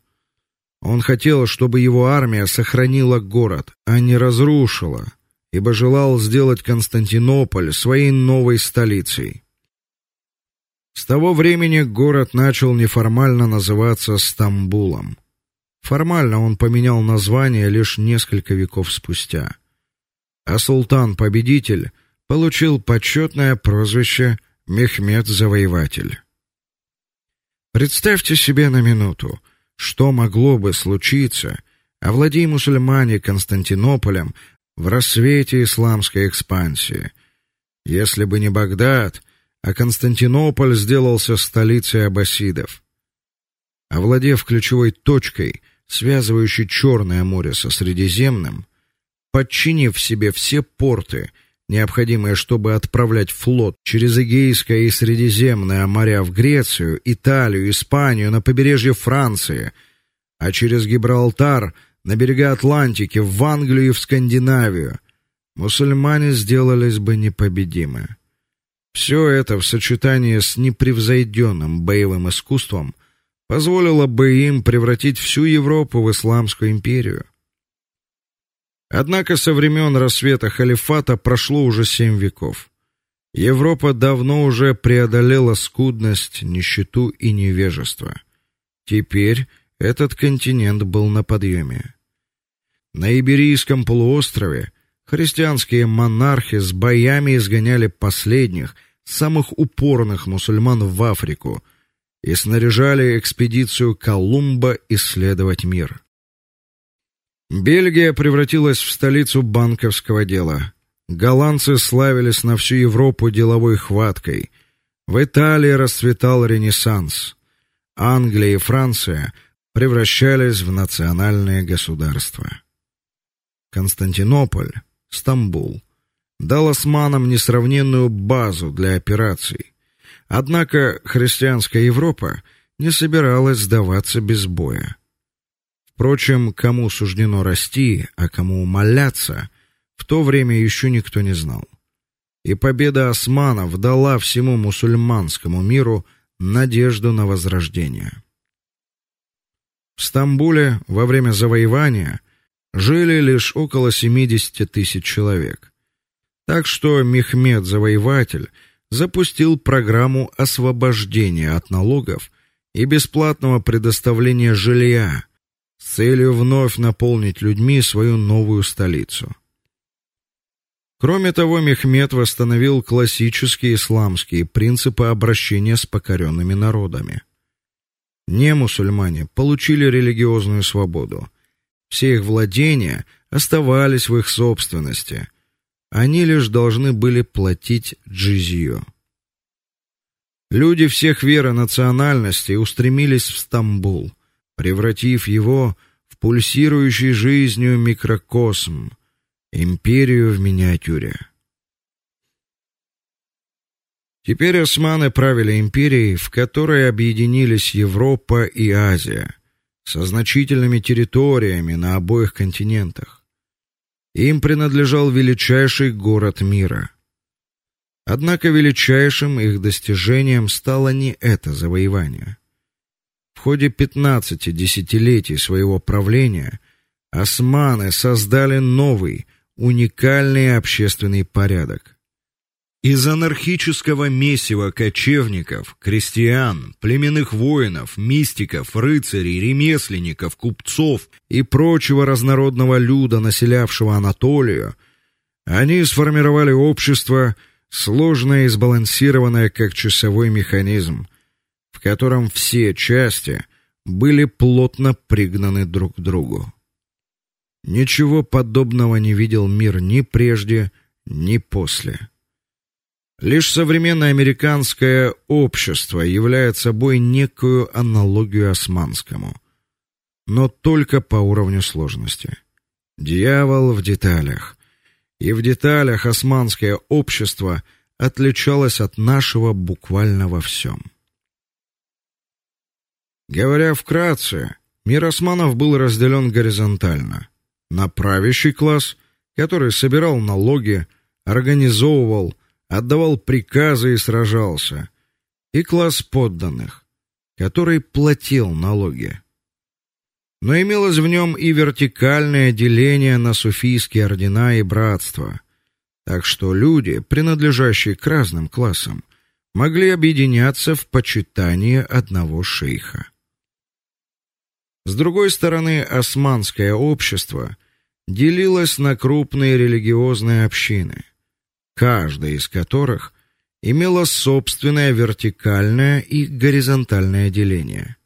Он хотел, чтобы его армия сохранила город, а не разрушила, ибо желал сделать Константинополь своей новой столицей. С того времени город начал неформально называться Стамбулом. Формально он поменял название лишь несколько веков спустя. А султан-победитель получил почетное прозвище Мехмед Завоеватель. Представьте себе на минуту, что могло бы случиться, овладей мусульмане Константинополем в рассвете исламской экспансии, если бы не Багдад, а Константинополь сделался столицей аббасидов. Овладев ключевой точкой, связывающей Черное море со Средиземным, подчинив себе все порты необходимое, чтобы отправлять флот через Эгейское и Средиземное моря в Грецию, Италию, Испанию, на побережье Франции, а через Гибралтар на берега Атлантики, в Англию и в Скандинавию, мусульмане сделались бы непобедимы. Все это в сочетании с непревзойденным боевым искусством позволило бы им превратить всю Европу в исламскую империю. Однако со времен рассвета халифата прошло уже семь веков. Европа давно уже преодолела скудность, нищету и невежество. Теперь этот континент был на подъеме. На Иберийском полуострове христианские монархи с боями изгоняли последних, самых упорных мусульман в Африку и снаряжали экспедицию Колумба исследовать мир. Бельгия превратилась в столицу банковского дела. Голландцы славились на всю Европу деловой хваткой. В Италии расцветал Ренессанс. Англия и Франция превращались в национальные государства. Константинополь, Стамбул дал османам несравненную базу для операций. Однако христианская Европа не собиралась сдаваться без боя. Впрочем, кому суждено расти, а кому умоляться, в то время еще никто не знал. И победа османов дала всему мусульманскому миру надежду на возрождение. В Стамбуле во время завоевания жили лишь около 70 тысяч человек. Так что Мехмед Завоеватель запустил программу освобождения от налогов и бесплатного предоставления жилья с целью вновь наполнить людьми свою новую столицу. Кроме того, Мехмед восстановил классические исламские принципы обращения с покоренными народами. Не мусульмане получили религиозную свободу. Все их владения оставались в их собственности. Они лишь должны были платить джизью. Люди всех вер и национальностей устремились в Стамбул превратив его в пульсирующий жизнью микрокосм, империю в миниатюре. Теперь османы правили империей, в которой объединились Европа и Азия, со значительными территориями на обоих континентах. Им принадлежал величайший город мира. Однако величайшим их достижением стало не это завоевание. В ходе 15 десятилетий своего правления османы создали новый, уникальный общественный порядок. Из анархического месива кочевников, крестьян, племенных воинов, мистиков, рыцарей, ремесленников, купцов и прочего разнородного люда, населявшего Анатолию, они сформировали общество, сложное и сбалансированное как часовой механизм, в котором все части были плотно пригнаны друг к другу. Ничего подобного не видел мир ни прежде, ни после. Лишь современное американское общество является собой некую аналогию османскому, но только по уровню сложности. Дьявол в деталях. И в деталях османское общество отличалось от нашего буквально во всем. Говоря вкратце, мир османов был разделен горизонтально на правящий класс, который собирал налоги, организовывал, отдавал приказы и сражался, и класс подданных, который платил налоги. Но имелось в нем и вертикальное деление на суфийские ордена и братства. Так что люди, принадлежащие к разным классам, могли объединяться в почитании одного шейха. С другой стороны, османское общество делилось на крупные религиозные общины, каждая из которых имела собственное вертикальное и горизонтальное деление.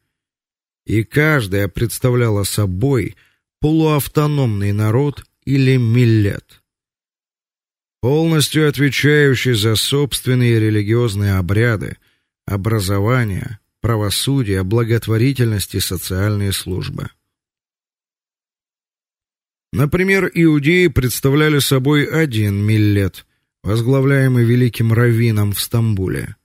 И каждая представляла собой полуавтономный народ или миллет, полностью отвечающий за собственные религиозные обряды, образование, правосудие, благотворительность и социальные службы. Например, иудеи представляли собой один миллет, возглавляемый великим раввином в Стамбуле,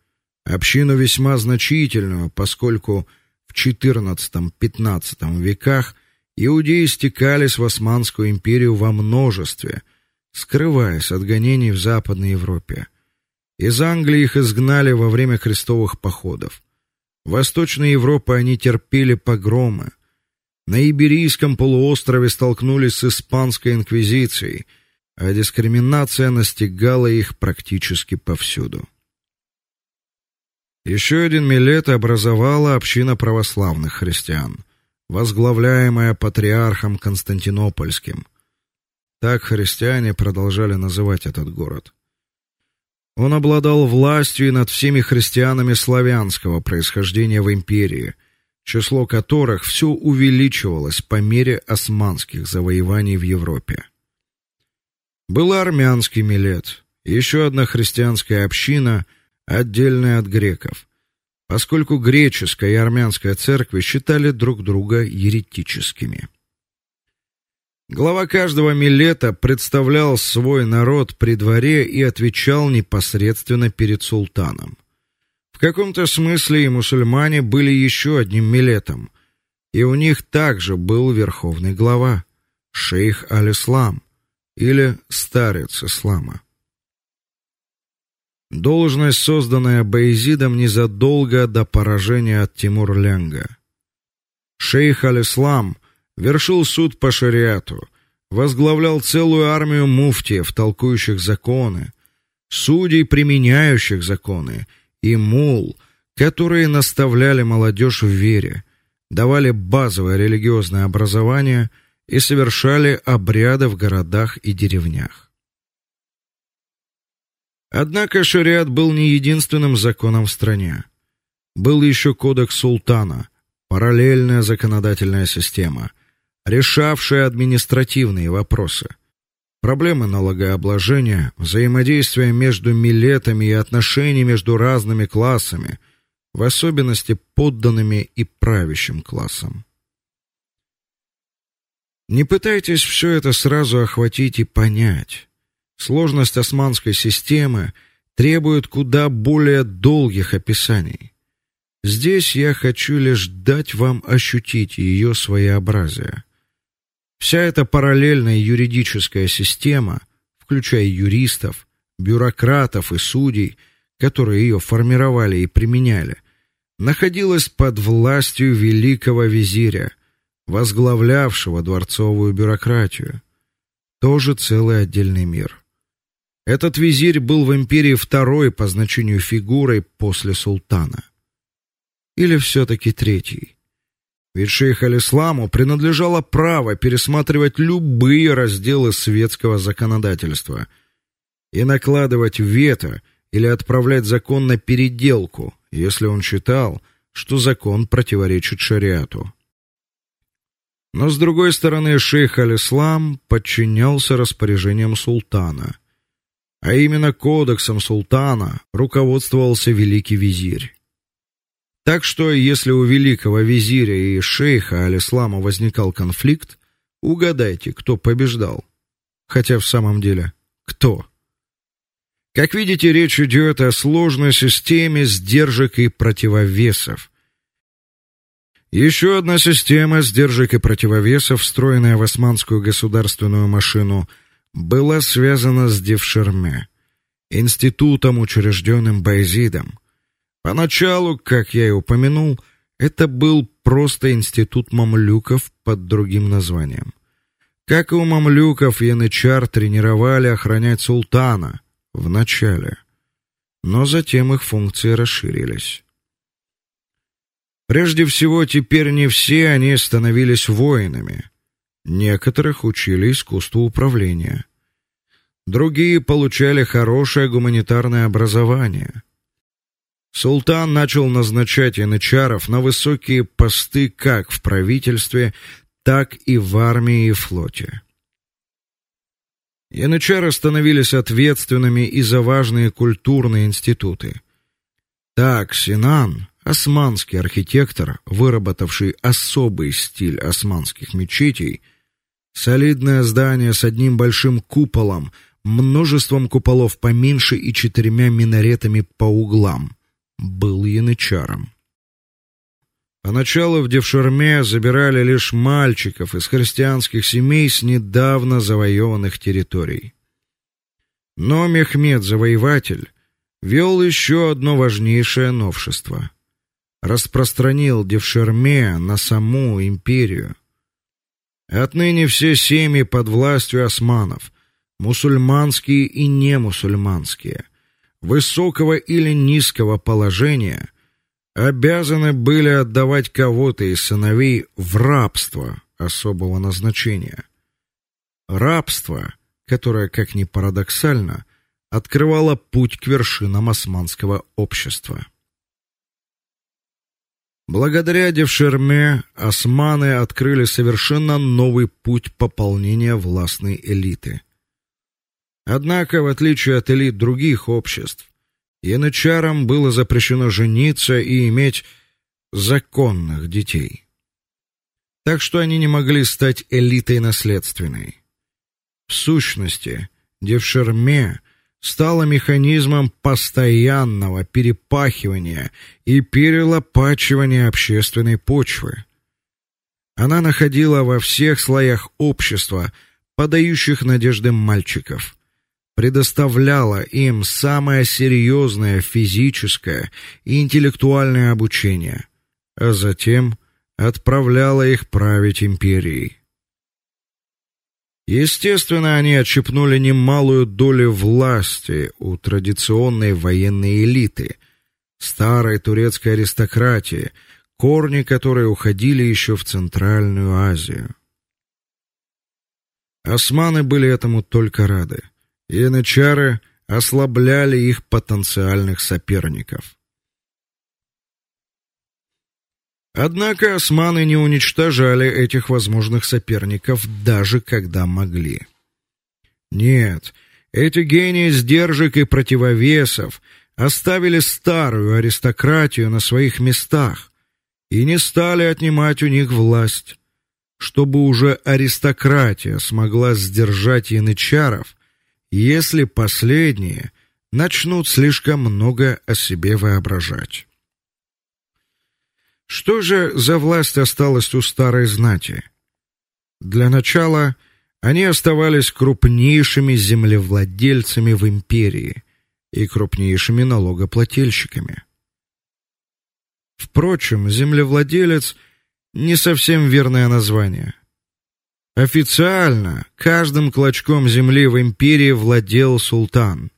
общину весьма значительную, поскольку в XIV-XV веках иудеи стекались в Османскую империю во множестве, скрываясь от гонений в Западной Европе. Из Англии их изгнали во время крестовых походов. В Восточной Европе они терпели погромы. На Иберийском полуострове столкнулись с испанской инквизицией, а дискриминация настигала их практически повсюду. Еще один милет образовала община православных христиан, возглавляемая патриархом Константинопольским. Так христиане продолжали называть этот город. Он обладал властью над всеми христианами славянского происхождения в империи, число которых все увеличивалось по мере османских завоеваний в Европе. Был армянский милет, еще одна христианская община, отдельная от греков, поскольку греческая и армянская церкви считали друг друга еретическими. Глава каждого миллета представлял свой народ при дворе и отвечал непосредственно перед султаном. В каком-то смысле и мусульмане были еще одним миллетом, и у них также был верховный глава шейх аль-Ислам или старец ислама. Должность, созданная Баязидом незадолго до поражения от Тимур-Ленга. Шейх аль-Ислам вершил суд по шариату, возглавлял целую армию муфтиев, толкующих законы, судей, применяющих законы, и мул, которые наставляли молодежь в вере, давали базовое религиозное образование и совершали обряды в городах и деревнях. Однако шариат был не единственным законом в стране. Был еще кодекс султана, параллельная законодательная система, решавшая административные вопросы. Проблемы налогообложения, взаимодействие между милетами и отношения между разными классами, в особенности подданными и правящим классом. Не пытайтесь все это сразу охватить и понять. Сложность османской системы требует куда более долгих описаний. Здесь я хочу лишь дать вам ощутить ее своеобразие. Вся эта параллельная юридическая система, включая юристов, бюрократов и судей, которые ее формировали и применяли, находилась под властью великого визиря, возглавлявшего дворцовую бюрократию. Тоже целый отдельный мир. Этот визирь был в империи второй по значению фигурой после султана. Или все таки третий. Ведь шейх аль-Исламу принадлежало право пересматривать любые разделы светского законодательства и накладывать вето или отправлять закон на переделку, если он считал, что закон противоречит шариату. Но с другой стороны, шейх аль-Ислам подчинялся распоряжениям султана. а именно кодексом султана руководствовался великий визирь. Так что, если у великого визиря и шейха Алислама возникал конфликт, угадайте, кто побеждал. Хотя в самом деле, кто? Как видите, речь идет о сложной системе сдержек и противовесов. Еще одна система сдержек и противовесов, встроенная в османскую государственную машину, была связана с Девшерме, институтом, учрежденным Байзидом. Поначалу, как я и упомянул, это был просто институт мамлюков под другим названием. Как и у мамлюков, янычар тренировали охранять султана в начале, но затем их функции расширились. Прежде всего, теперь не все они становились воинами. Некоторых учили искусству управления. Другие получали хорошее гуманитарное образование. Султан начал назначать янычаров на высокие посты как в правительстве, так и в армии и флоте. Янычары становились ответственными и за важные культурные институты. Так Синан, османский архитектор, выработавший особый стиль османских мечетей, солидное здание с одним большим куполом, множеством куполов поменьше и четырьмя минаретами по углам, был янычаром. Поначалу в Девшерме забирали лишь мальчиков из христианских семей с недавно завоеванных территорий. Но Мехмед завоеватель вел еще одно важнейшее новшество распространил Девшерме на саму империю. Отныне все семьи под властью османов, мусульманские и немусульманские, высокого или низкого положения, обязаны были отдавать кого-то из сыновей в рабство особого назначения. Рабство, которое, как ни парадоксально, открывало путь к вершинам османского общества. Благодаря Девшерме османы открыли совершенно новый путь пополнения властной элиты. Однако, в отличие от элит других обществ, янычарам было запрещено жениться и иметь законных детей. Так что они не могли стать элитой наследственной. В сущности, Девшерме стала механизмом постоянного перепахивания и перелопачивания общественной почвы. Она находила во всех слоях общества подающих надежды мальчиков, предоставляла им самое серьезное физическое и интеллектуальное обучение, а затем отправляла их править империей. Естественно, они отщипнули немалую долю власти у традиционной военной элиты, старой турецкой аристократии, корни которой уходили еще в Центральную Азию. Османы были этому только рады. Янычары ослабляли их потенциальных соперников. Однако османы не уничтожали этих возможных соперников даже когда могли. Нет, эти гении сдержек и противовесов оставили старую аристократию на своих местах и не стали отнимать у них власть, чтобы уже аристократия смогла сдержать янычаров, если последние начнут слишком много о себе воображать. Что же за власть осталась у старой знати? Для начала они оставались крупнейшими землевладельцами в империи и крупнейшими налогоплательщиками. Впрочем, землевладелец не совсем верное название. Официально каждым клочком земли в империи владел султан.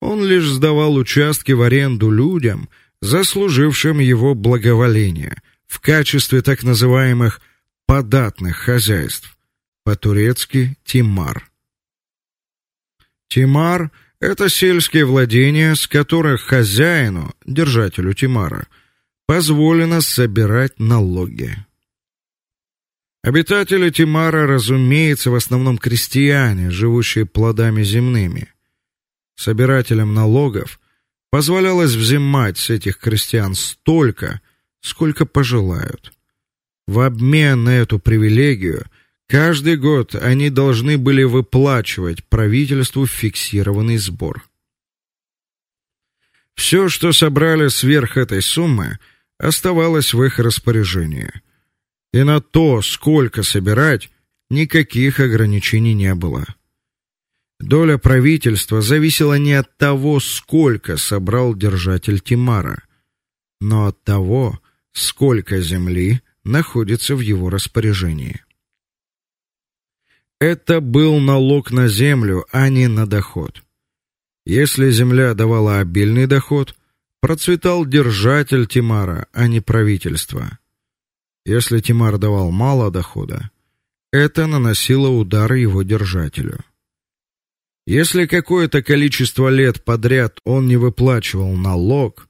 Он лишь сдавал участки в аренду людям, заслужившим его благоволение в качестве так называемых податных хозяйств, по-турецки тимар. Тимар это сельские владения, с которых хозяину, держателю тимара, позволено собирать налоги. Обитатели Тимара, разумеется, в основном крестьяне, живущие плодами земными. собирателям налогов, позволялось взимать с этих крестьян столько, сколько пожелают. В обмен на эту привилегию каждый год они должны были выплачивать правительству фиксированный сбор. Все, что собрали сверх этой суммы, оставалось в их распоряжении. И на то, сколько собирать, никаких ограничений не было. Доля правительства зависела не от того, сколько собрал держатель Тимара, но от того, сколько земли находится в его распоряжении. Это был налог на землю, а не на доход. Если земля давала обильный доход, процветал держатель Тимара, а не правительство. Если Тимар давал мало дохода, это наносило удар его держателю. Если какое-то количество лет подряд он не выплачивал налог,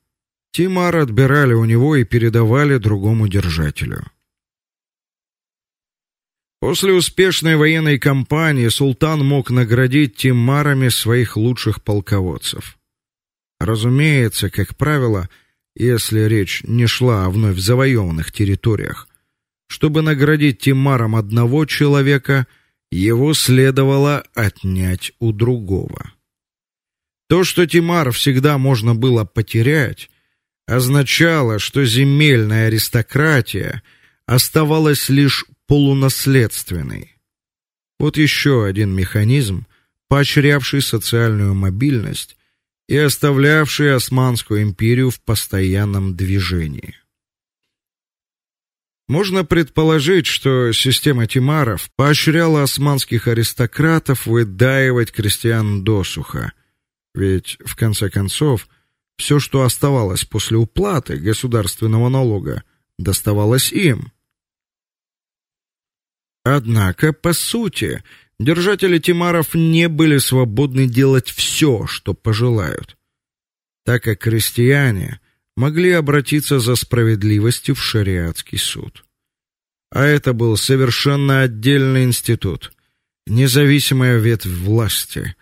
Тимар отбирали у него и передавали другому держателю. После успешной военной кампании султан мог наградить тимарами своих лучших полководцев. Разумеется, как правило, если речь не шла о вновь завоеванных территориях, чтобы наградить тимаром одного человека, его следовало отнять у другого. То, что Тимар всегда можно было потерять, означало, что земельная аристократия оставалась лишь полунаследственной. Вот еще один механизм, поощрявший социальную мобильность и оставлявший Османскую империю в постоянном движении. Можно предположить, что система тимаров поощряла османских аристократов выдаивать крестьян досуха. Ведь в конце концов, все, что оставалось после уплаты государственного налога, доставалось им. Однако, по сути, держатели тимаров не были свободны делать все, что пожелают, так как крестьяне могли обратиться за справедливостью в шариатский суд. А это был совершенно отдельный институт, независимая ветвь власти,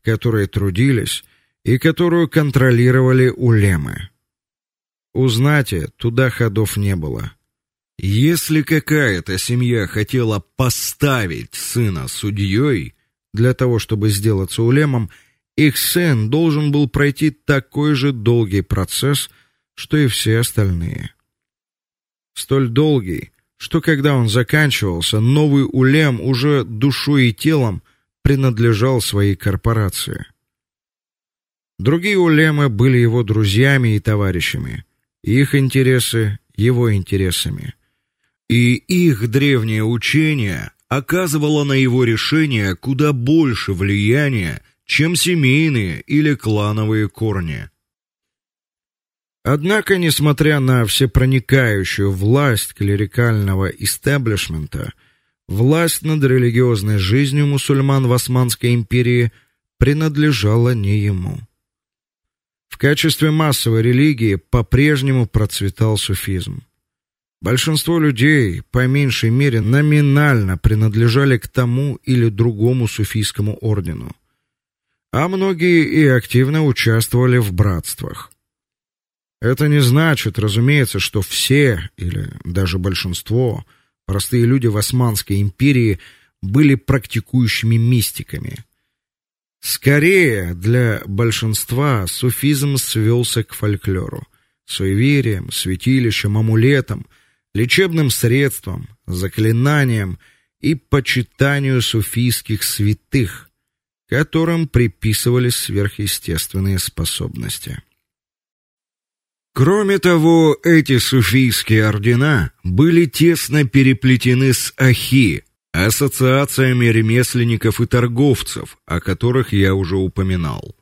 в которой трудились и которую контролировали улемы. У туда ходов не было. Если какая-то семья хотела поставить сына судьей для того, чтобы сделаться улемом, их сын должен был пройти такой же долгий процесс, что и все остальные. Столь долгий, что когда он заканчивался, новый улем уже душой и телом принадлежал своей корпорации. Другие улемы были его друзьями и товарищами, их интересы его интересами. И их древнее учение оказывало на его решение куда больше влияния, чем семейные или клановые корни. Однако, несмотря на всепроникающую власть клерикального истеблишмента, власть над религиозной жизнью мусульман в Османской империи принадлежала не ему. В качестве массовой религии по-прежнему процветал суфизм. Большинство людей, по меньшей мере, номинально принадлежали к тому или другому суфийскому ордену а многие и активно участвовали в братствах. Это не значит, разумеется, что все или даже большинство простые люди в Османской империи были практикующими мистиками. Скорее, для большинства суфизм свелся к фольклору, суевериям, святилищам, амулетам, лечебным средствам, заклинаниям и почитанию суфийских святых, которым приписывались сверхъестественные способности. Кроме того, эти суфийские ордена были тесно переплетены с ахи, ассоциациями ремесленников и торговцев, о которых я уже упоминал.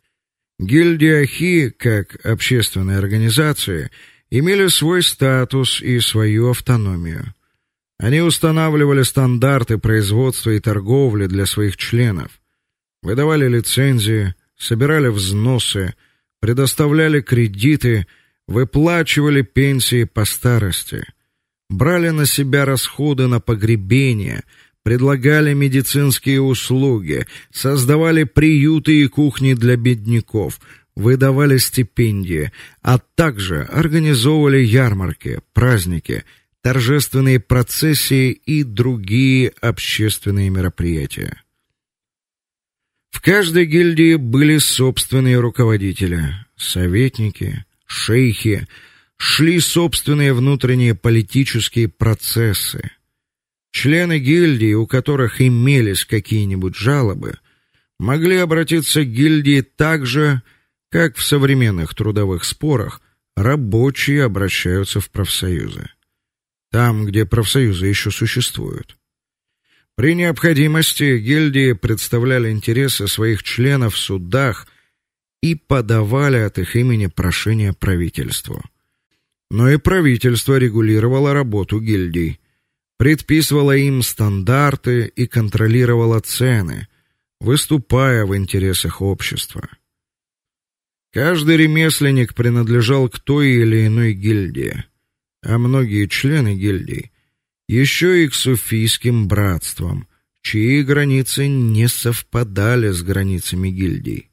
Гильдии ахи, как общественные организации, имели свой статус и свою автономию. Они устанавливали стандарты производства и торговли для своих членов выдавали лицензии, собирали взносы, предоставляли кредиты, выплачивали пенсии по старости, брали на себя расходы на погребение, предлагали медицинские услуги, создавали приюты и кухни для бедняков, выдавали стипендии, а также организовывали ярмарки, праздники, торжественные процессии и другие общественные мероприятия. В каждой гильдии были собственные руководители, советники, шейхи, шли собственные внутренние политические процессы. Члены гильдии, у которых имелись какие-нибудь жалобы, могли обратиться к гильдии так же, как в современных трудовых спорах рабочие обращаются в профсоюзы. Там, где профсоюзы еще существуют. При необходимости гильдии представляли интересы своих членов в судах и подавали от их имени прошения правительству. Но и правительство регулировало работу гильдий, предписывало им стандарты и контролировало цены, выступая в интересах общества. Каждый ремесленник принадлежал к той или иной гильдии, а многие члены гильдий еще и к суфийским братствам, чьи границы не совпадали с границами гильдий.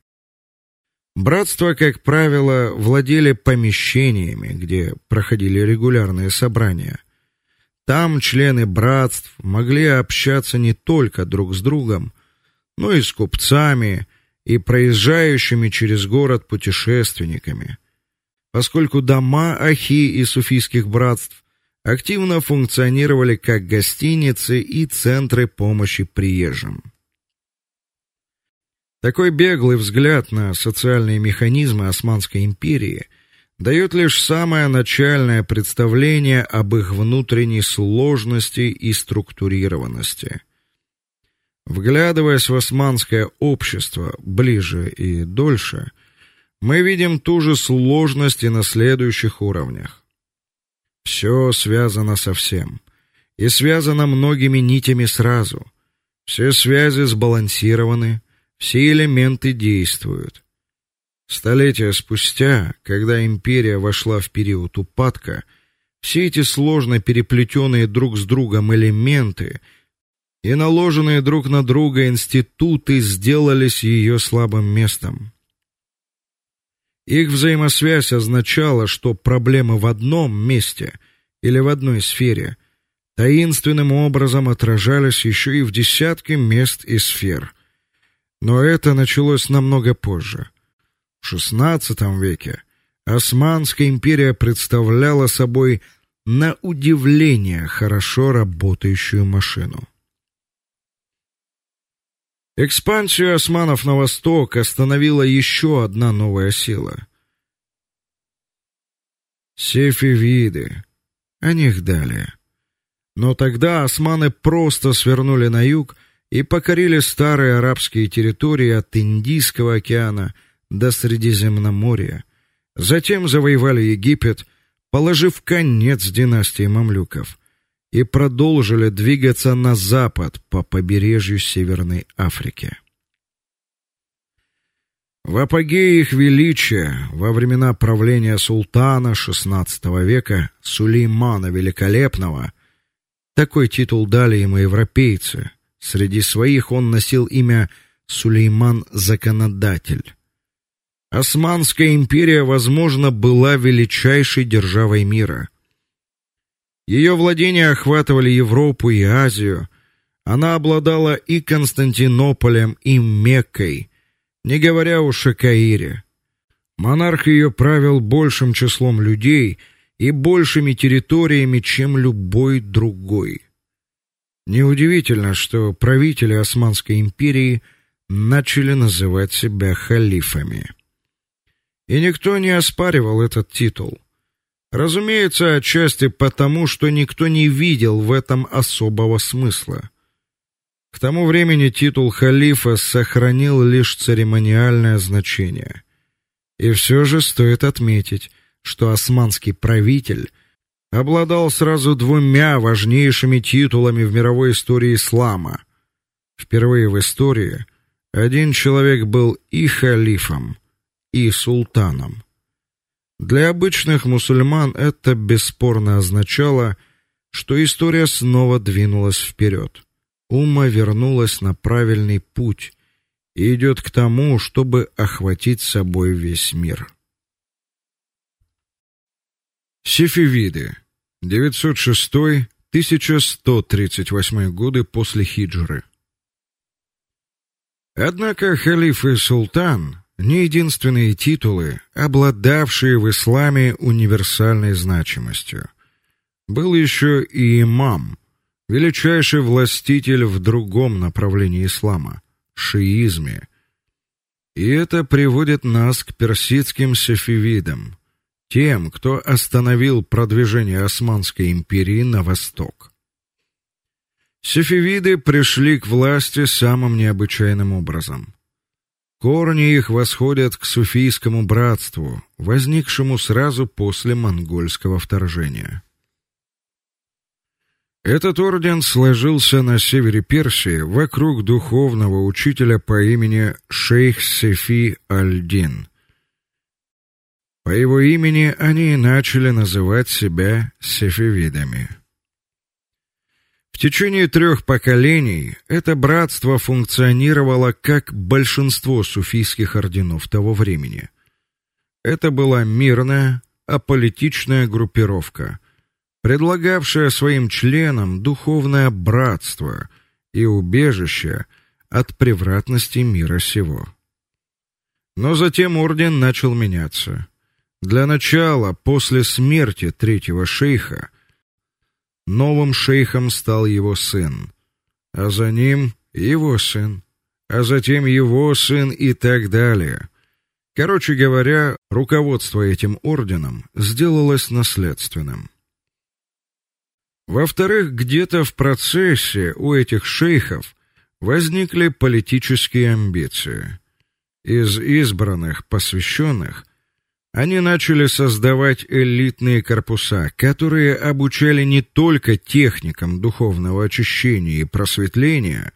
Братства, как правило, владели помещениями, где проходили регулярные собрания. Там члены братств могли общаться не только друг с другом, но и с купцами и проезжающими через город путешественниками. Поскольку дома ахи и суфийских братств активно функционировали как гостиницы и центры помощи приезжим. Такой беглый взгляд на социальные механизмы Османской империи дает лишь самое начальное представление об их внутренней сложности и структурированности. Вглядываясь в османское общество ближе и дольше, мы видим ту же сложность и на следующих уровнях. Все связано со всем, и связано многими нитями сразу. Все связи сбалансированы, все элементы действуют. Столетия спустя, когда империя вошла в период упадка, все эти сложно переплетенные друг с другом элементы и наложенные друг на друга институты сделались ее слабым местом. Их взаимосвязь означала, что проблемы в одном месте или в одной сфере таинственным образом отражались еще и в десятке мест и сфер. Но это началось намного позже. В XVI веке Османская империя представляла собой на удивление хорошо работающую машину. Экспансию османов на восток остановила еще одна новая сила. Сефевиды. О них далее. Но тогда османы просто свернули на юг и покорили старые арабские территории от Индийского океана до Средиземноморья. Затем завоевали Египет, положив конец династии мамлюков и продолжили двигаться на запад по побережью Северной Африки. В апогее их величия во времена правления султана XVI века Сулеймана Великолепного такой титул дали ему европейцы. Среди своих он носил имя Сулейман Законодатель. Османская империя, возможно, была величайшей державой мира. Ее владения охватывали Европу и Азию. Она обладала и Константинополем, и Меккой, не говоря уж о Каире. Монарх ее правил большим числом людей и большими территориями, чем любой другой. Неудивительно, что правители Османской империи начали называть себя халифами. И никто не оспаривал этот титул. Разумеется, отчасти потому, что никто не видел в этом особого смысла. К тому времени титул халифа сохранил лишь церемониальное значение. И все же стоит отметить, что османский правитель обладал сразу двумя важнейшими титулами в мировой истории ислама. Впервые в истории один человек был и халифом, и султаном. Для обычных мусульман это бесспорно означало, что история снова двинулась вперед, Умма вернулась на правильный путь и идет к тому, чтобы охватить собой весь мир. Сефевиды 906-1138 годы после хиджры. Однако халиф и султан не единственные титулы, обладавшие в исламе универсальной значимостью. Был еще и имам, величайший властитель в другом направлении ислама шиизме. И это приводит нас к персидским сефевидам, тем, кто остановил продвижение Османской империи на восток. Сефевиды пришли к власти самым необычайным образом. Корни их восходят к суфийскому братству, возникшему сразу после монгольского вторжения. Этот орден сложился на севере Персии вокруг духовного учителя по имени шейх Сефи аль-Дин. По его имени они начали называть себя сефевидами. В течение трех поколений это братство функционировало как большинство суфийских орденов того времени. Это была мирная, аполитичная группировка, предлагавшая своим членам духовное братство и убежище от превратности мира сего. Но затем орден начал меняться. Для начала, после смерти третьего шейха, новым шейхом стал его сын, а за ним его сын, а затем его сын и так далее. Короче говоря, руководство этим орденом сделалось наследственным. Во-вторых, где-то в процессе у этих шейхов возникли политические амбиции. Из избранных посвященных они начали создавать элитные корпуса, которые обучали не только техникам духовного очищения и просветления,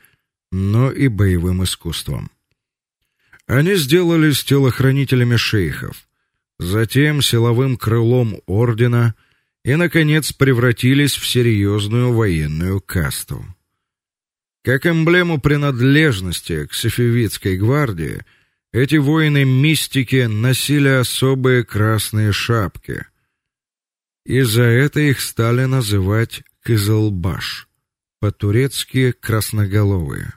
но и боевым искусствам. Они сделались телохранителями шейхов, затем силовым крылом ордена – и наконец превратились в серьезную военную касту. Как эмблему принадлежности к Сефевидской гвардии, эти воины-мистики носили особые красные шапки. И за это их стали называть кызылбаш, по-турецки красноголовые.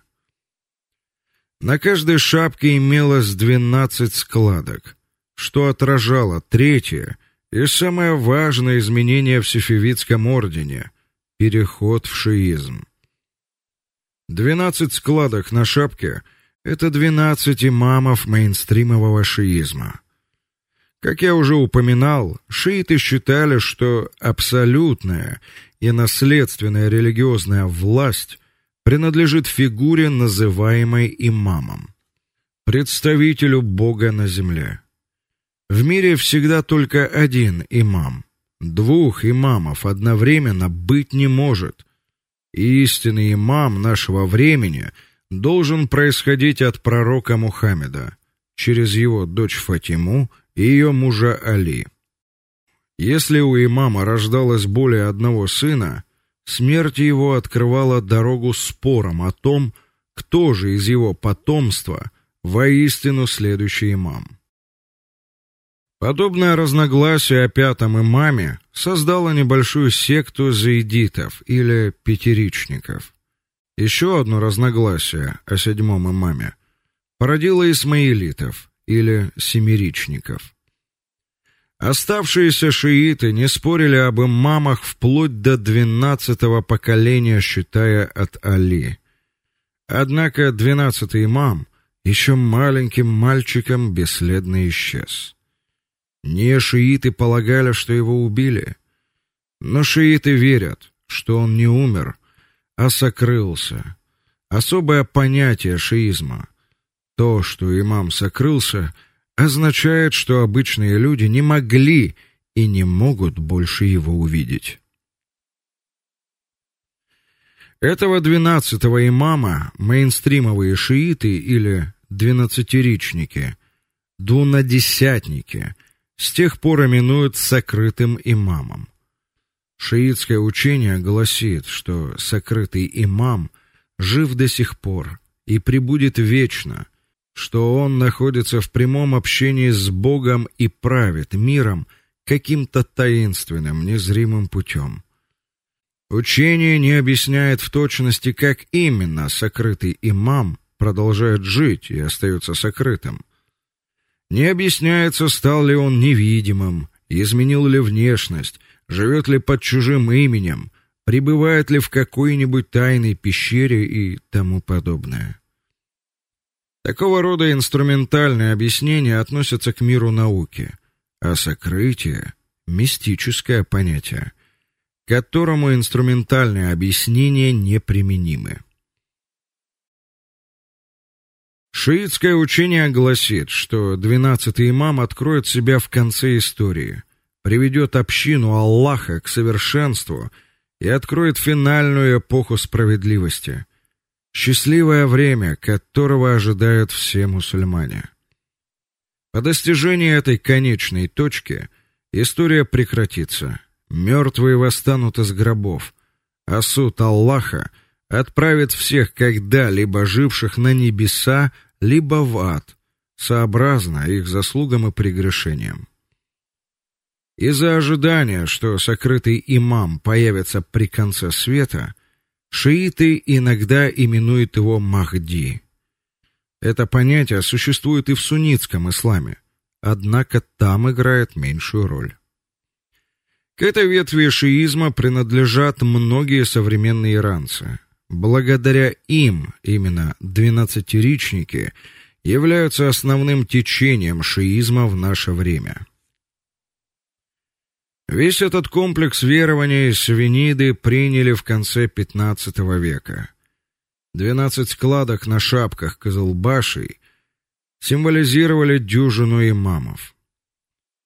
На каждой шапке имелось двенадцать складок, что отражало третье и самое важное изменение в сефевидском ордене переход в шиизм. Двенадцать складок на шапке это двенадцать имамов мейнстримового шиизма. Как я уже упоминал, шииты считали, что абсолютная и наследственная религиозная власть принадлежит фигуре, называемой имамом, представителю Бога на земле. В мире всегда только один имам. Двух имамов одновременно быть не может. истинный имам нашего времени должен происходить от пророка Мухаммеда через его дочь Фатиму и ее мужа Али. Если у имама рождалось более одного сына, смерть его открывала дорогу спорам о том, кто же из его потомства воистину следующий имам. Подобное разногласие о пятом имаме создало небольшую секту заидитов или пятеричников. Еще одно разногласие о седьмом имаме породило исмаилитов или семиричников. Оставшиеся шииты не спорили об имамах вплоть до двенадцатого поколения, считая от Али. Однако двенадцатый имам еще маленьким мальчиком бесследно исчез. Не шииты полагали, что его убили, но шииты верят, что он не умер, а сокрылся. Особое понятие шиизма. То, что имам сокрылся, означает, что обычные люди не могли и не могут больше его увидеть. Этого двенадцатого имама мейнстримовые шииты или двенадцатиричники, двунадесятники – с тех пор именуют сокрытым имамом. Шиитское учение гласит, что сокрытый имам жив до сих пор и пребудет вечно, что он находится в прямом общении с Богом и правит миром каким-то таинственным, незримым путем. Учение не объясняет в точности, как именно сокрытый имам продолжает жить и остается сокрытым. Не объясняется, стал ли он невидимым, изменил ли внешность, живет ли под чужим именем, пребывает ли в какой-нибудь тайной пещере и тому подобное. Такого рода инструментальные объяснения относятся к миру науки, а сокрытие мистическое понятие, к которому инструментальные объяснения неприменимы. Шиитское учение гласит, что двенадцатый имам откроет себя в конце истории, приведет общину Аллаха к совершенству и откроет финальную эпоху справедливости, счастливое время, которого ожидают все мусульмане. По достижении этой конечной точки история прекратится. Мертвые восстанут из гробов, а суд Аллаха отправит всех когда-либо живших на небеса, либо в ад, сообразно их заслугам и прегрешениям. Из-за ожидания, что сокрытый имам появится при конце света, Шииты иногда именуют его Махди. Это понятие существует и в суннитском исламе, однако там играет меньшую роль. К этой ветви шиизма принадлежат многие современные иранцы. Благодаря им именно двенадцатиричники являются основным течением шиизма в наше время. Весь этот комплекс верований свиниды приняли в конце XV века. Двенадцать складок на шапках козылбашей символизировали дюжину имамов.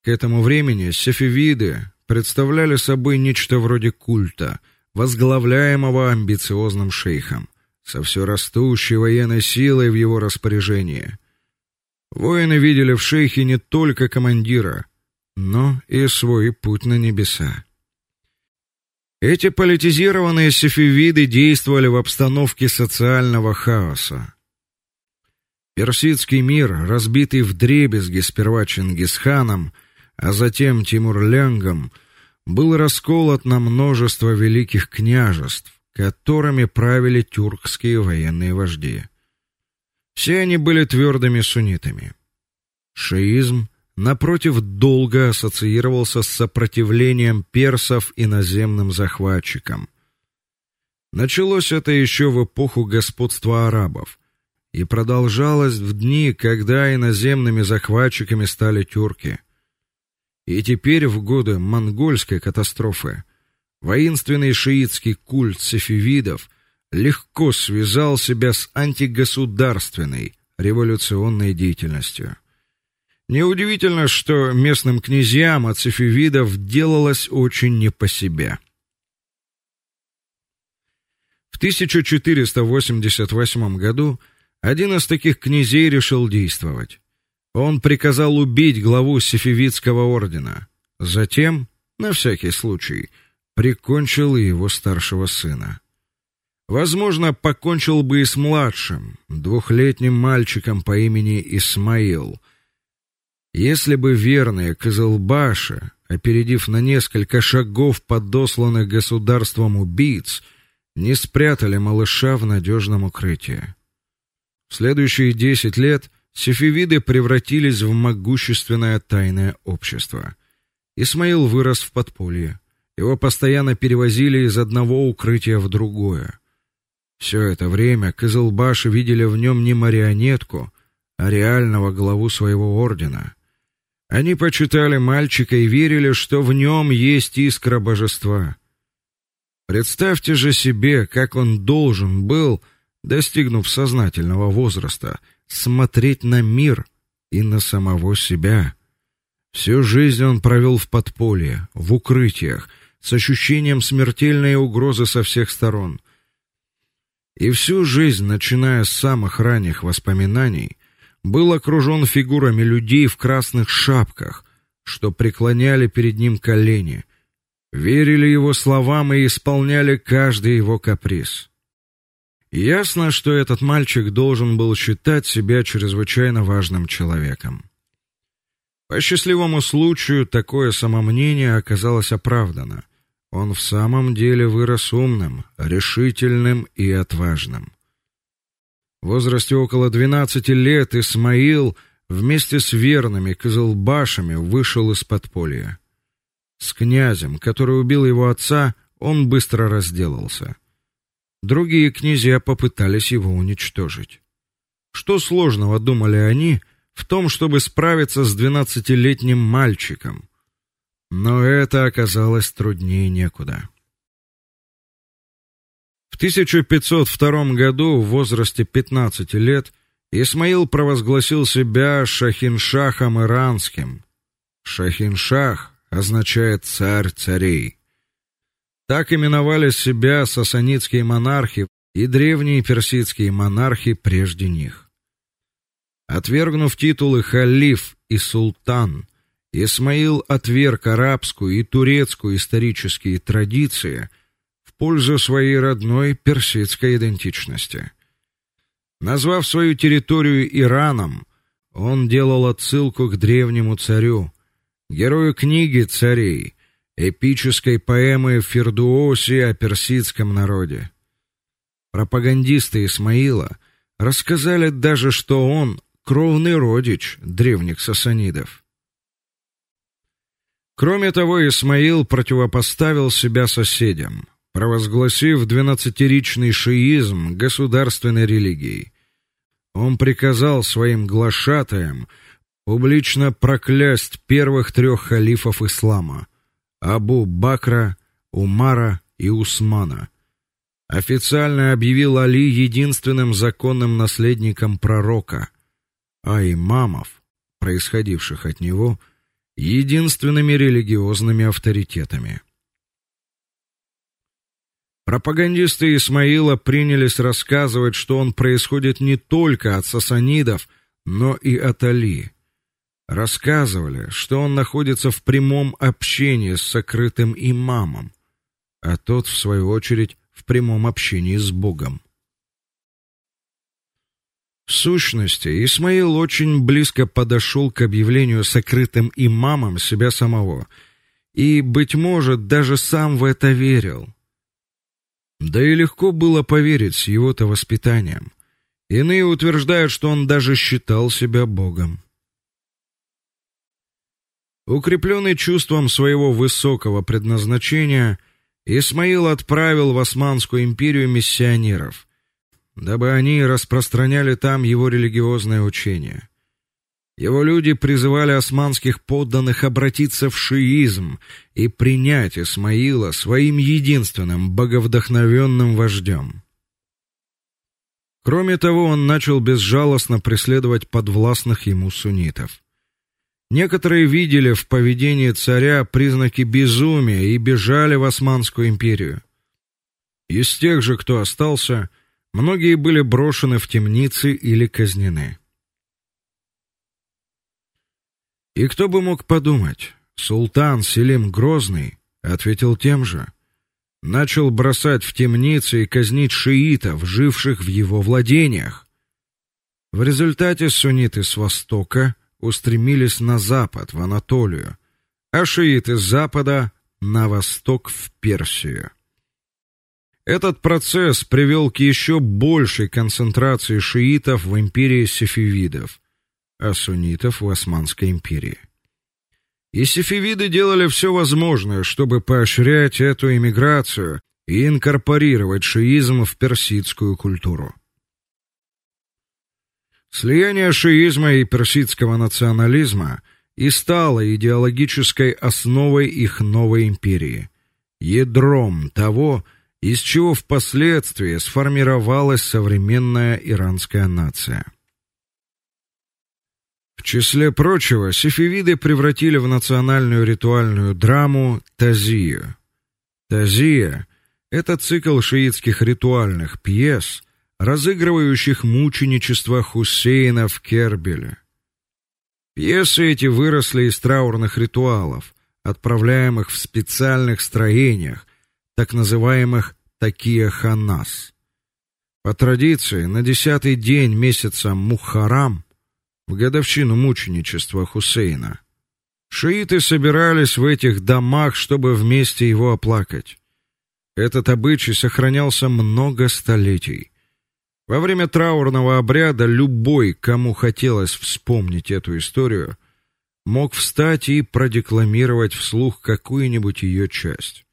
К этому времени сефевиды представляли собой нечто вроде культа, возглавляемого амбициозным шейхом, со все растущей военной силой в его распоряжении. Воины видели в шейхе не только командира, но и свой путь на небеса. Эти политизированные сефевиды действовали в обстановке социального хаоса. Персидский мир, разбитый вдребезги сперва Чингисханом, а затем Тимур-Ленгом, был расколот на множество великих княжеств, которыми правили тюркские военные вожди. Все они были твердыми суннитами. Шиизм напротив, долго ассоциировался с сопротивлением персов иноземным захватчикам. Началось это еще в эпоху господства арабов и продолжалось в дни, когда иноземными захватчиками стали тюрки. И теперь в годы монгольской катастрофы воинственный шиитский культ сефевидов легко связал себя с антигосударственной революционной деятельностью. Неудивительно, что местным князьям от сефевидов делалось очень не по себе. В 1488 году один из таких князей решил действовать. Он приказал убить главу сефевидского ордена. Затем, на всякий случай, прикончил и его старшего сына. Возможно, покончил бы и с младшим, двухлетним мальчиком по имени Исмаил – если бы верные Кызылбаши, опередив на несколько шагов подосланных государством убийц, не спрятали малыша в надежном укрытии. В следующие десять лет сефевиды превратились в могущественное тайное общество. Исмаил вырос в подполье. Его постоянно перевозили из одного укрытия в другое. Все это время Кызылбаши видели в нем не марионетку, а реального главу своего ордена. Они почитали мальчика и верили, что в нем есть искра божества. Представьте же себе, как он должен был, достигнув сознательного возраста, смотреть на мир и на самого себя. Всю жизнь он провел в подполье, в укрытиях, с ощущением смертельной угрозы со всех сторон. И всю жизнь, начиная с самых ранних воспоминаний, был окружен фигурами людей в красных шапках, что преклоняли перед ним колени, верили его словам и исполняли каждый его каприз. Ясно, что этот мальчик должен был считать себя чрезвычайно важным человеком. По счастливому случаю такое самомнение оказалось оправдано. Он в самом деле вырос умным, решительным и отважным. В возрасте около 12 лет Исмаил вместе с верными козылбашами вышел из подполья. С князем, который убил его отца, он быстро разделался. Другие князья попытались его уничтожить. Что сложного, думали они, в том, чтобы справиться с двенадцатилетним мальчиком? Но это оказалось труднее некуда. В 1502 году в возрасте 15 лет Исмаил провозгласил себя шахиншахом иранским. Шахиншах означает царь царей. Так именовали себя сасанидские монархи и древние персидские монархи прежде них. Отвергнув титулы халиф и султан, Исмаил отверг арабскую и турецкую исторические традиции пользу своей родной персидской идентичности. Назвав свою территорию Ираном, он делал отсылку к древнему царю, герою книги царей, эпической поэмы Фердууси о персидском народе. Пропагандисты Исмаила рассказали даже, что он кровный родич древних сасанидов. Кроме того, Исмаил противопоставил себя соседям, провозгласив двенадцатиричный шиизм государственной религией. Он приказал своим глашатаям публично проклясть первых трех халифов ислама: Абу Бакра, Умара и Усмана. Официально объявил Али единственным законным наследником пророка, а имамов, происходивших от него, единственными религиозными авторитетами. Пропагандисты Исмаила принялись рассказывать, что он происходит не только от сасанидов, но и от Али. Рассказывали, что он находится в прямом общении с сокрытым имамом, а тот в свою очередь в прямом общении с Богом. В сущности, Исмаил очень близко подошел к объявлению сокрытым имамом себя самого, и быть может, даже сам в это верил. Да и легко было поверить с его-то воспитанием. Иные утверждают, что он даже считал себя богом. Укрепленный чувством своего высокого предназначения, Исмаил отправил в Османскую империю миссионеров, дабы они распространяли там его религиозное учение. Его люди призывали османских подданных обратиться в шиизм и принять Исмаила своим единственным боговдохновенным вождем. Кроме того, он начал безжалостно преследовать подвластных ему суннитов. Некоторые видели в поведении царя признаки безумия и бежали в Османскую империю. Из тех же, кто остался, многие были брошены в темницы или казнены. И кто бы мог подумать, султан Селим Грозный ответил тем же. Начал бросать в темницы и казнить шиитов, живших в его владениях. В результате сунниты с востока устремились на запад, в Анатолию, а шииты с запада на восток в Персию. Этот процесс привел к еще большей концентрации шиитов в империи сефевидов, а суннитов в Османской империи. И сефевиды делали все возможное, чтобы поощрять эту иммиграцию и инкорпорировать шиизм в персидскую культуру. Слияние шиизма и персидского национализма и стало идеологической основой их новой империи, ядром того, из чего впоследствии сформировалась современная иранская нация. Числе прочего, сефевиды превратили в национальную ритуальную драму тазию. Тазия это цикл шиитских ритуальных пьес, разыгрывающих мученичество Хусейна в Кербеле. Пьесы эти выросли из траурных ритуалов, отправляемых в специальных строениях, так называемых такие ханас. По традиции, на десятый день месяца Мухаррам, в годовщину мученичества Хусейна, шииты собирались в этих домах, чтобы вместе его оплакать. Этот обычай сохранялся много столетий. Во время траурного обряда любой, кому хотелось вспомнить эту историю, мог встать и продекламировать вслух какую-нибудь ее часть.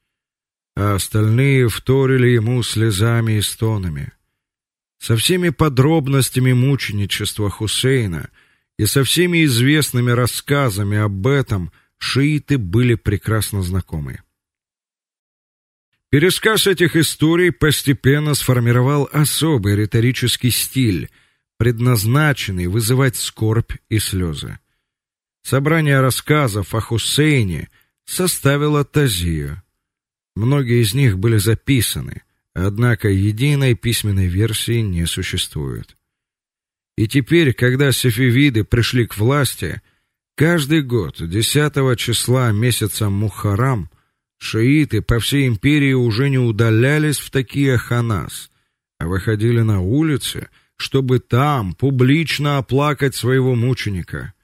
А остальные вторили ему слезами и стонами. Со всеми подробностями мученичества Хусейна и со всеми известными рассказами об этом шииты были прекрасно знакомы. Пересказ этих историй постепенно сформировал особый риторический стиль, предназначенный вызывать скорбь и слезы. Собрание рассказов о Хусейне составило тазию. Многие из них были записаны, однако единой письменной версии не существует. И теперь, когда сефевиды пришли к власти, каждый год 10 числа месяца Мухаррам Шииты по всей империи уже не удалялись в такие ханас, а выходили на улицы, чтобы там публично оплакать своего мученика.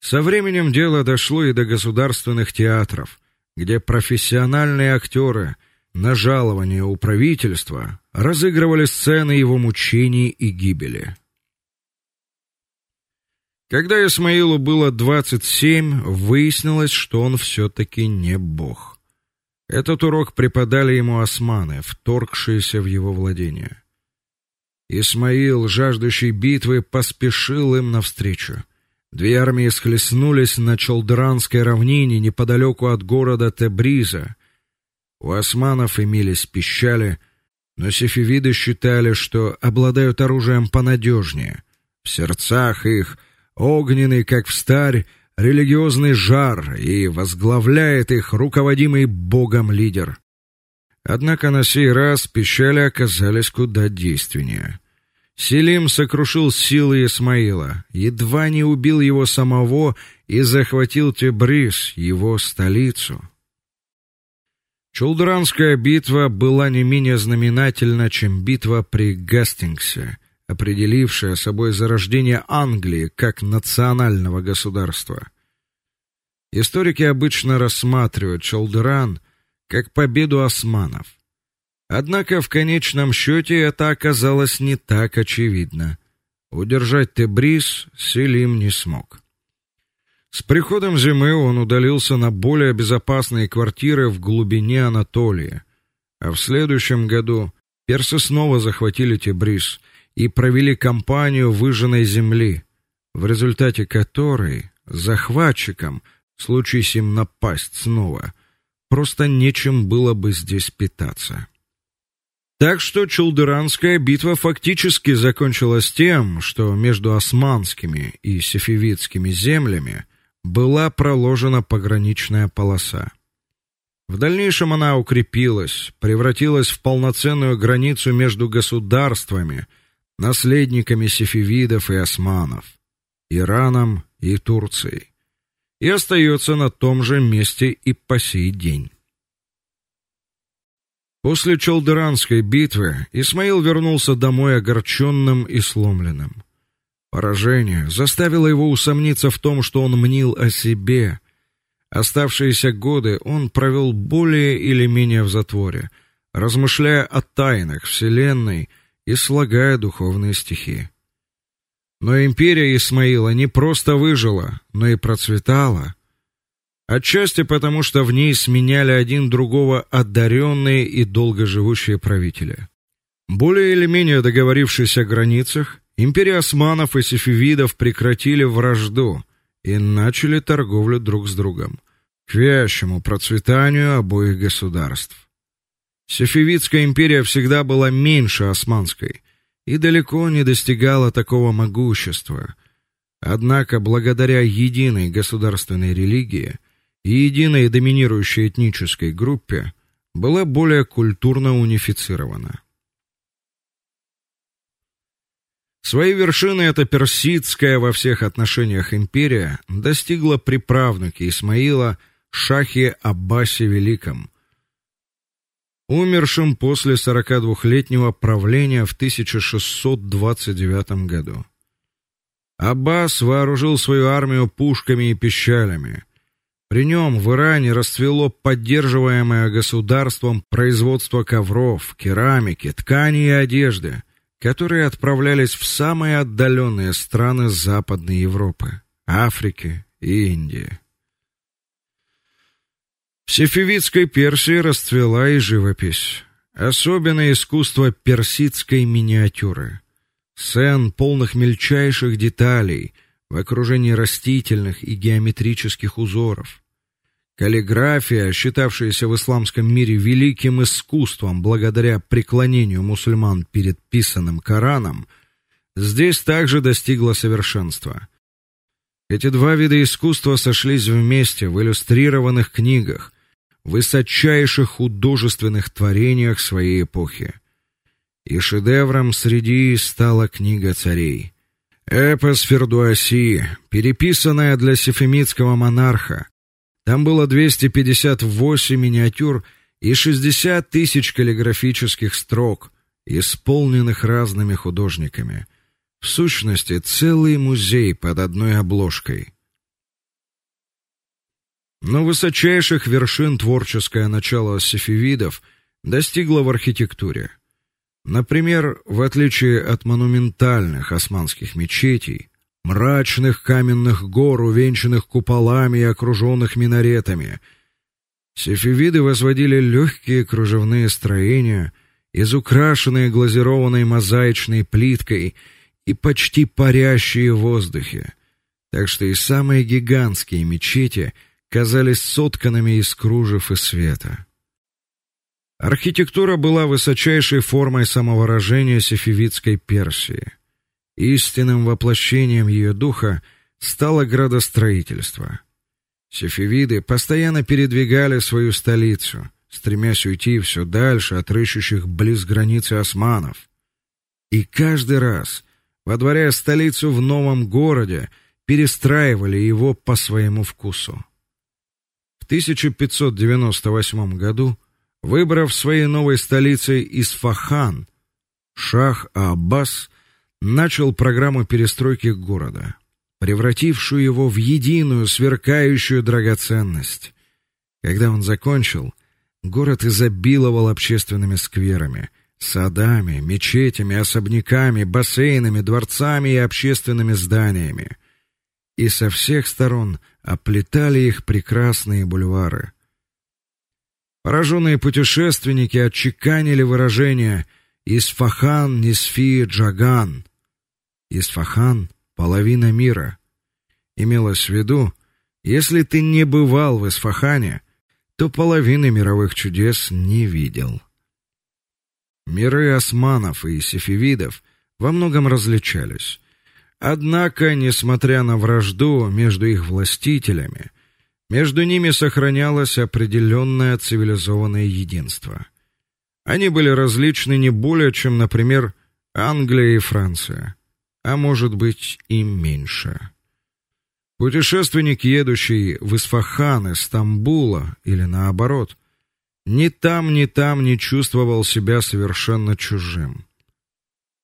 Со временем дело дошло и до государственных театров, где профессиональные актеры на жалование у правительства разыгрывали сцены его мучений и гибели. Когда Исмаилу было 27, выяснилось, что он все таки не бог. Этот урок преподали ему османы, вторгшиеся в его владения. Исмаил, жаждущий битвы, поспешил им навстречу. Две армии схлестнулись на Чолдранской равнине неподалеку от города Тебриза. У османов имелись пищали, но сефевиды считали, что обладают оружием понадежнее. В сердцах их огненный, как в старь, религиозный жар и возглавляет их руководимый Богом лидер. Однако на сей раз пищали оказались куда действеннее. Селим сокрушил силы Исмаила, едва не убил его самого и захватил Тебриз, его столицу. Чулдранская битва была не менее знаменательна, чем битва при Гастингсе определившая собой зарождение Англии как национального государства. Историки обычно рассматривают Чолдеран как победу османов. Однако в конечном счете это оказалось не так очевидно. Удержать Тебриз Селим не смог. С приходом зимы он удалился на более безопасные квартиры в глубине Анатолии, а в следующем году персы снова захватили Тебриз и провели кампанию выжженной земли, в результате которой захватчикам, случись им напасть снова, просто нечем было бы здесь питаться. Так что Чулдыранская битва фактически закончилась тем, что между османскими и сефевидскими землями была проложена пограничная полоса. В дальнейшем она укрепилась, превратилась в полноценную границу между государствами, наследниками сефевидов и османов, Ираном и Турцией, и остается на том же месте и по сей день. После Чолдыранской битвы Исмаил вернулся домой огорченным и сломленным. Поражение заставило его усомниться в том, что он мнил о себе. Оставшиеся годы он провел более или менее в затворе, размышляя о тайнах вселенной и слагая духовные стихи. Но империя Исмаила не просто выжила, но и процветала. Отчасти потому, что в ней сменяли один другого одаренные и долгоживущие правители. Более или менее договорившись о границах, империя османов и сефевидов прекратили вражду и начали торговлю друг с другом, к вящему процветанию обоих государств. Сефевидская империя всегда была меньше османской и далеко не достигала такого могущества. Однако, благодаря единой государственной религии и единой доминирующей этнической группе, была более культурно унифицирована. Своей вершины эта персидская во всех отношениях империя достигла при правнуке Исмаила Шахе Аббасе Великом – умершим после 42-летнего правления в 1629 году. Аббас вооружил свою армию пушками и пищалями. При нем в Иране расцвело поддерживаемое государством производство ковров, керамики, ткани и одежды, которые отправлялись в самые отдаленные страны Западной Европы, Африки и Индии. В Сефевидской Персии расцвела и живопись, особенно искусство персидской миниатюры. Сцен полных мельчайших деталей в окружении растительных и геометрических узоров. Каллиграфия, считавшаяся в исламском мире великим искусством благодаря преклонению мусульман перед писанным Кораном, здесь также достигла совершенства. Эти два вида искусства сошлись вместе в иллюстрированных книгах, высочайших художественных творениях своей эпохи и шедевром среди стала книга царей. Эпос Фердуаси, переписанная для сефемидского монарха. Там было 258 миниатюр и 60 тысяч каллиграфических строк, исполненных разными художниками. В сущности, целый музей под одной обложкой. Но высочайших вершин творческое начало сефевидов достигло в архитектуре. Например, в отличие от монументальных османских мечетей, мрачных каменных гор, увенчанных куполами и окруженных минаретами, сефевиды возводили легкие кружевные строения, изукрашенные глазированной мозаичной плиткой и почти парящие в воздухе. Так что и самые гигантские мечети казались сотканными из кружев и света. Архитектура была высочайшей формой самовыражения сефевидской Персии. Истинным воплощением ее духа стало градостроительство. Сефевиды постоянно передвигали свою столицу, стремясь уйти все дальше от рыщущих близ границы османов. И каждый раз, водворяя столицу в новом городе, перестраивали его по своему вкусу. В 1598 году Выбрав своей новой столицей Исфахан, шах Аббас начал программу перестройки города, превратившую его в единую сверкающую драгоценность. Когда он закончил, город изобиловал общественными скверами, садами, мечетями, особняками, бассейнами, дворцами и общественными зданиями. И со всех сторон оплетали их прекрасные бульвары. Пораженные путешественники отчеканили выражение «Исфахан Нисфи Джаган». Исфахан — половина мира. Имелось в виду, если ты не бывал в Исфахане, то половины мировых чудес не видел. Миры османов и сефевидов во многом различались. Однако, несмотря на вражду между их властителями, между ними сохранялось определенное цивилизованное единство. Они были различны не более, чем, например, Англия и Франция, а может быть, и меньше. Путешественник, едущий в Исфахан из Стамбула или наоборот, ни там, ни там не чувствовал себя совершенно чужим.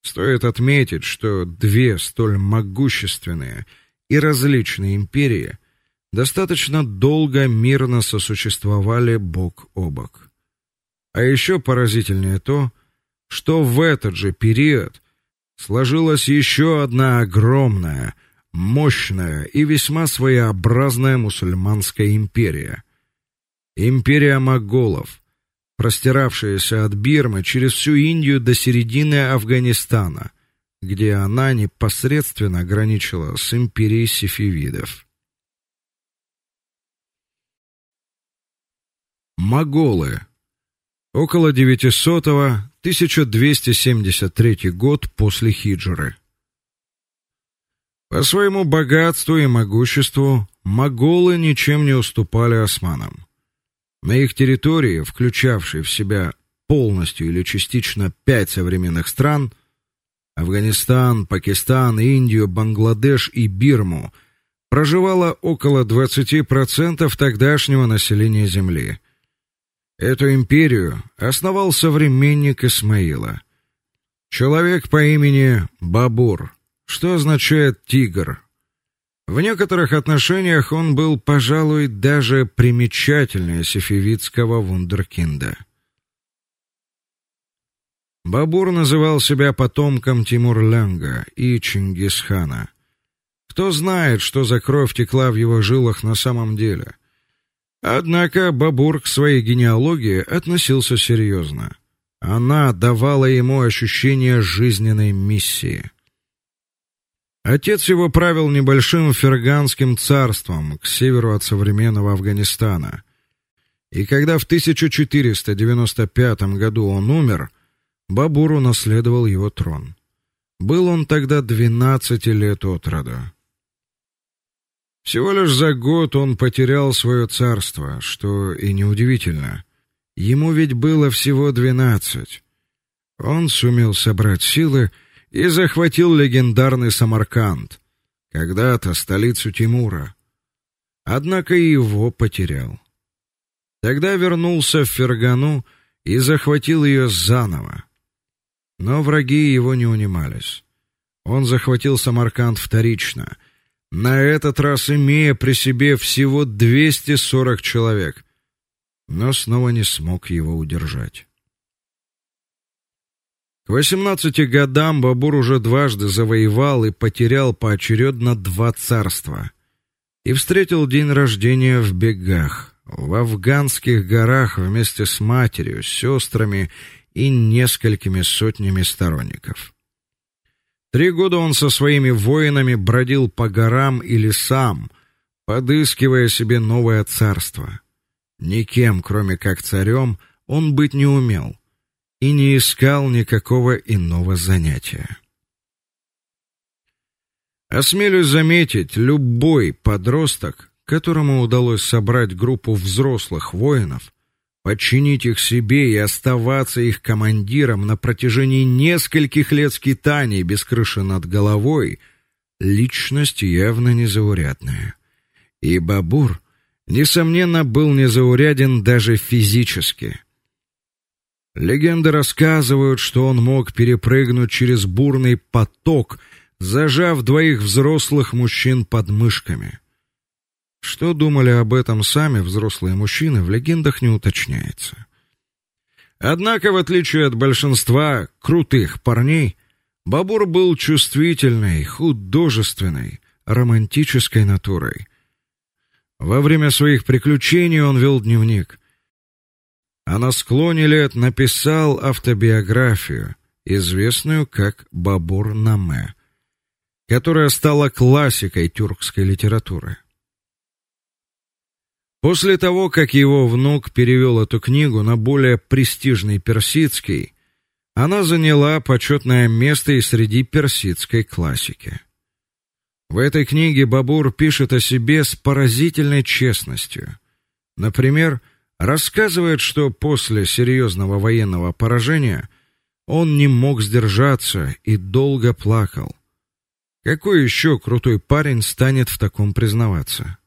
Стоит отметить, что две столь могущественные и различные империи достаточно долго мирно сосуществовали бок о бок. А еще поразительнее то, что в этот же период сложилась еще одна огромная, мощная и весьма своеобразная мусульманская империя. Империя моголов, простиравшаяся от Бирмы через всю Индию до середины Афганистана, где она непосредственно граничила с империей сефевидов. Моголы. Около 900-го 1273 год после хиджры. По своему богатству и могуществу моголы ничем не уступали османам. На их территории, включавшей в себя полностью или частично пять современных стран Афганистан, Пакистан, Индию, Бангладеш и Бирму, проживало около 20% тогдашнего населения земли. Эту империю основал современник Исмаила. Человек по имени Бабур, что означает тигр. В некоторых отношениях он был, пожалуй, даже примечательнее сефевидского вундеркинда. Бабур называл себя потомком Тимур-Ленга и Чингисхана. Кто знает, что за кровь текла в его жилах на самом деле? Однако Бабур к своей генеалогии относился серьезно. Она давала ему ощущение жизненной миссии. Отец его правил небольшим ферганским царством к северу от современного Афганистана. И когда в 1495 году он умер, Бабур унаследовал его трон. Был он тогда двенадцати лет от роду. Всего лишь за год он потерял свое царство, что и неудивительно. Ему ведь было всего двенадцать. Он сумел собрать силы и захватил легендарный Самарканд, когда-то столицу Тимура. Однако и его потерял. Тогда вернулся в Фергану и захватил ее заново. Но враги его не унимались. Он захватил Самарканд вторично — на этот раз имея при себе всего 240 человек, но снова не смог его удержать. К 18 годам Бабур уже дважды завоевал и потерял поочередно два царства и встретил день рождения в бегах, в афганских горах вместе с матерью, сестрами и несколькими сотнями сторонников. Три года он со своими воинами бродил по горам и лесам, подыскивая себе новое царство. Никем, кроме как царем, он быть не умел и не искал никакого иного занятия. Осмелюсь заметить, любой подросток, которому удалось собрать группу взрослых воинов, подчинить их себе и оставаться их командиром на протяжении нескольких лет скитаний без крыши над головой, личность явно незаурядная. И Бабур, несомненно, был незауряден даже физически. Легенды рассказывают, что он мог перепрыгнуть через бурный поток, зажав двоих взрослых мужчин под мышками. Что думали об этом сами взрослые мужчины, в легендах не уточняется. Однако, в отличие от большинства крутых парней, Бабур был чувствительной, художественной, романтической натурой. Во время своих приключений он вел дневник, а на склоне лет написал автобиографию, известную как Бабур-наме, которая стала классикой тюркской литературы. После того, как его внук перевел эту книгу на более престижный персидский, она заняла почетное место и среди персидской классики. В этой книге Бабур пишет о себе с поразительной честностью. Например, рассказывает, что после серьезного военного поражения он не мог сдержаться и долго плакал. Какой еще крутой парень станет в таком признаваться?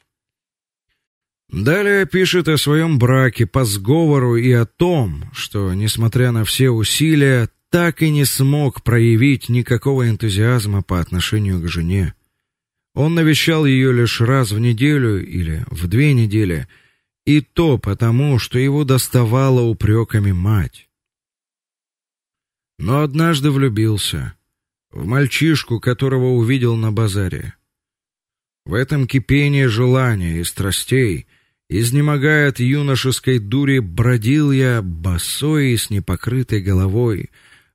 Далее пишет о своем браке по сговору и о том, что, несмотря на все усилия, так и не смог проявить никакого энтузиазма по отношению к жене. Он навещал ее лишь раз в неделю или в две недели, и то потому, что его доставала упреками мать. Но однажды влюбился в мальчишку, которого увидел на базаре. В этом кипении желания и страстей Изнемогая от юношеской дури, бродил я босой и с непокрытой головой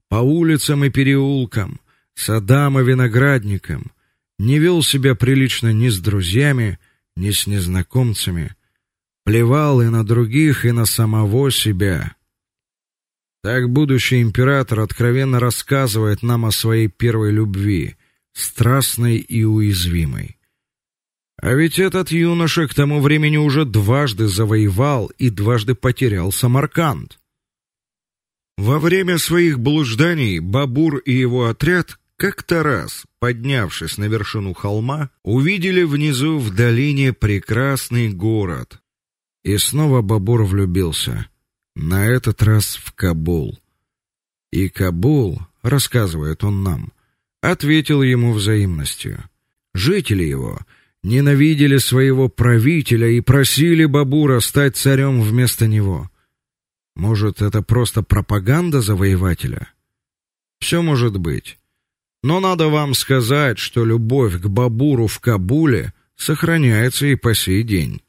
по улицам и переулкам, садам и виноградникам, не вел себя прилично ни с друзьями, ни с незнакомцами, плевал и на других, и на самого себя. Так будущий император откровенно рассказывает нам о своей первой любви, страстной и уязвимой. А ведь этот юноша к тому времени уже дважды завоевал и дважды потерял Самарканд. Во время своих блужданий Бабур и его отряд как-то раз, поднявшись на вершину холма, увидели внизу в долине прекрасный город. И снова Бабур влюбился. на этот раз в Кабул. И Кабул, рассказывает он нам, ответил ему взаимностью. Жители его ненавидели своего правителя и просили Бабура стать царем вместо него. Может, это просто пропаганда завоевателя? Все может быть. Но надо вам сказать, что любовь к Бабуру в Кабуле сохраняется и по сей день.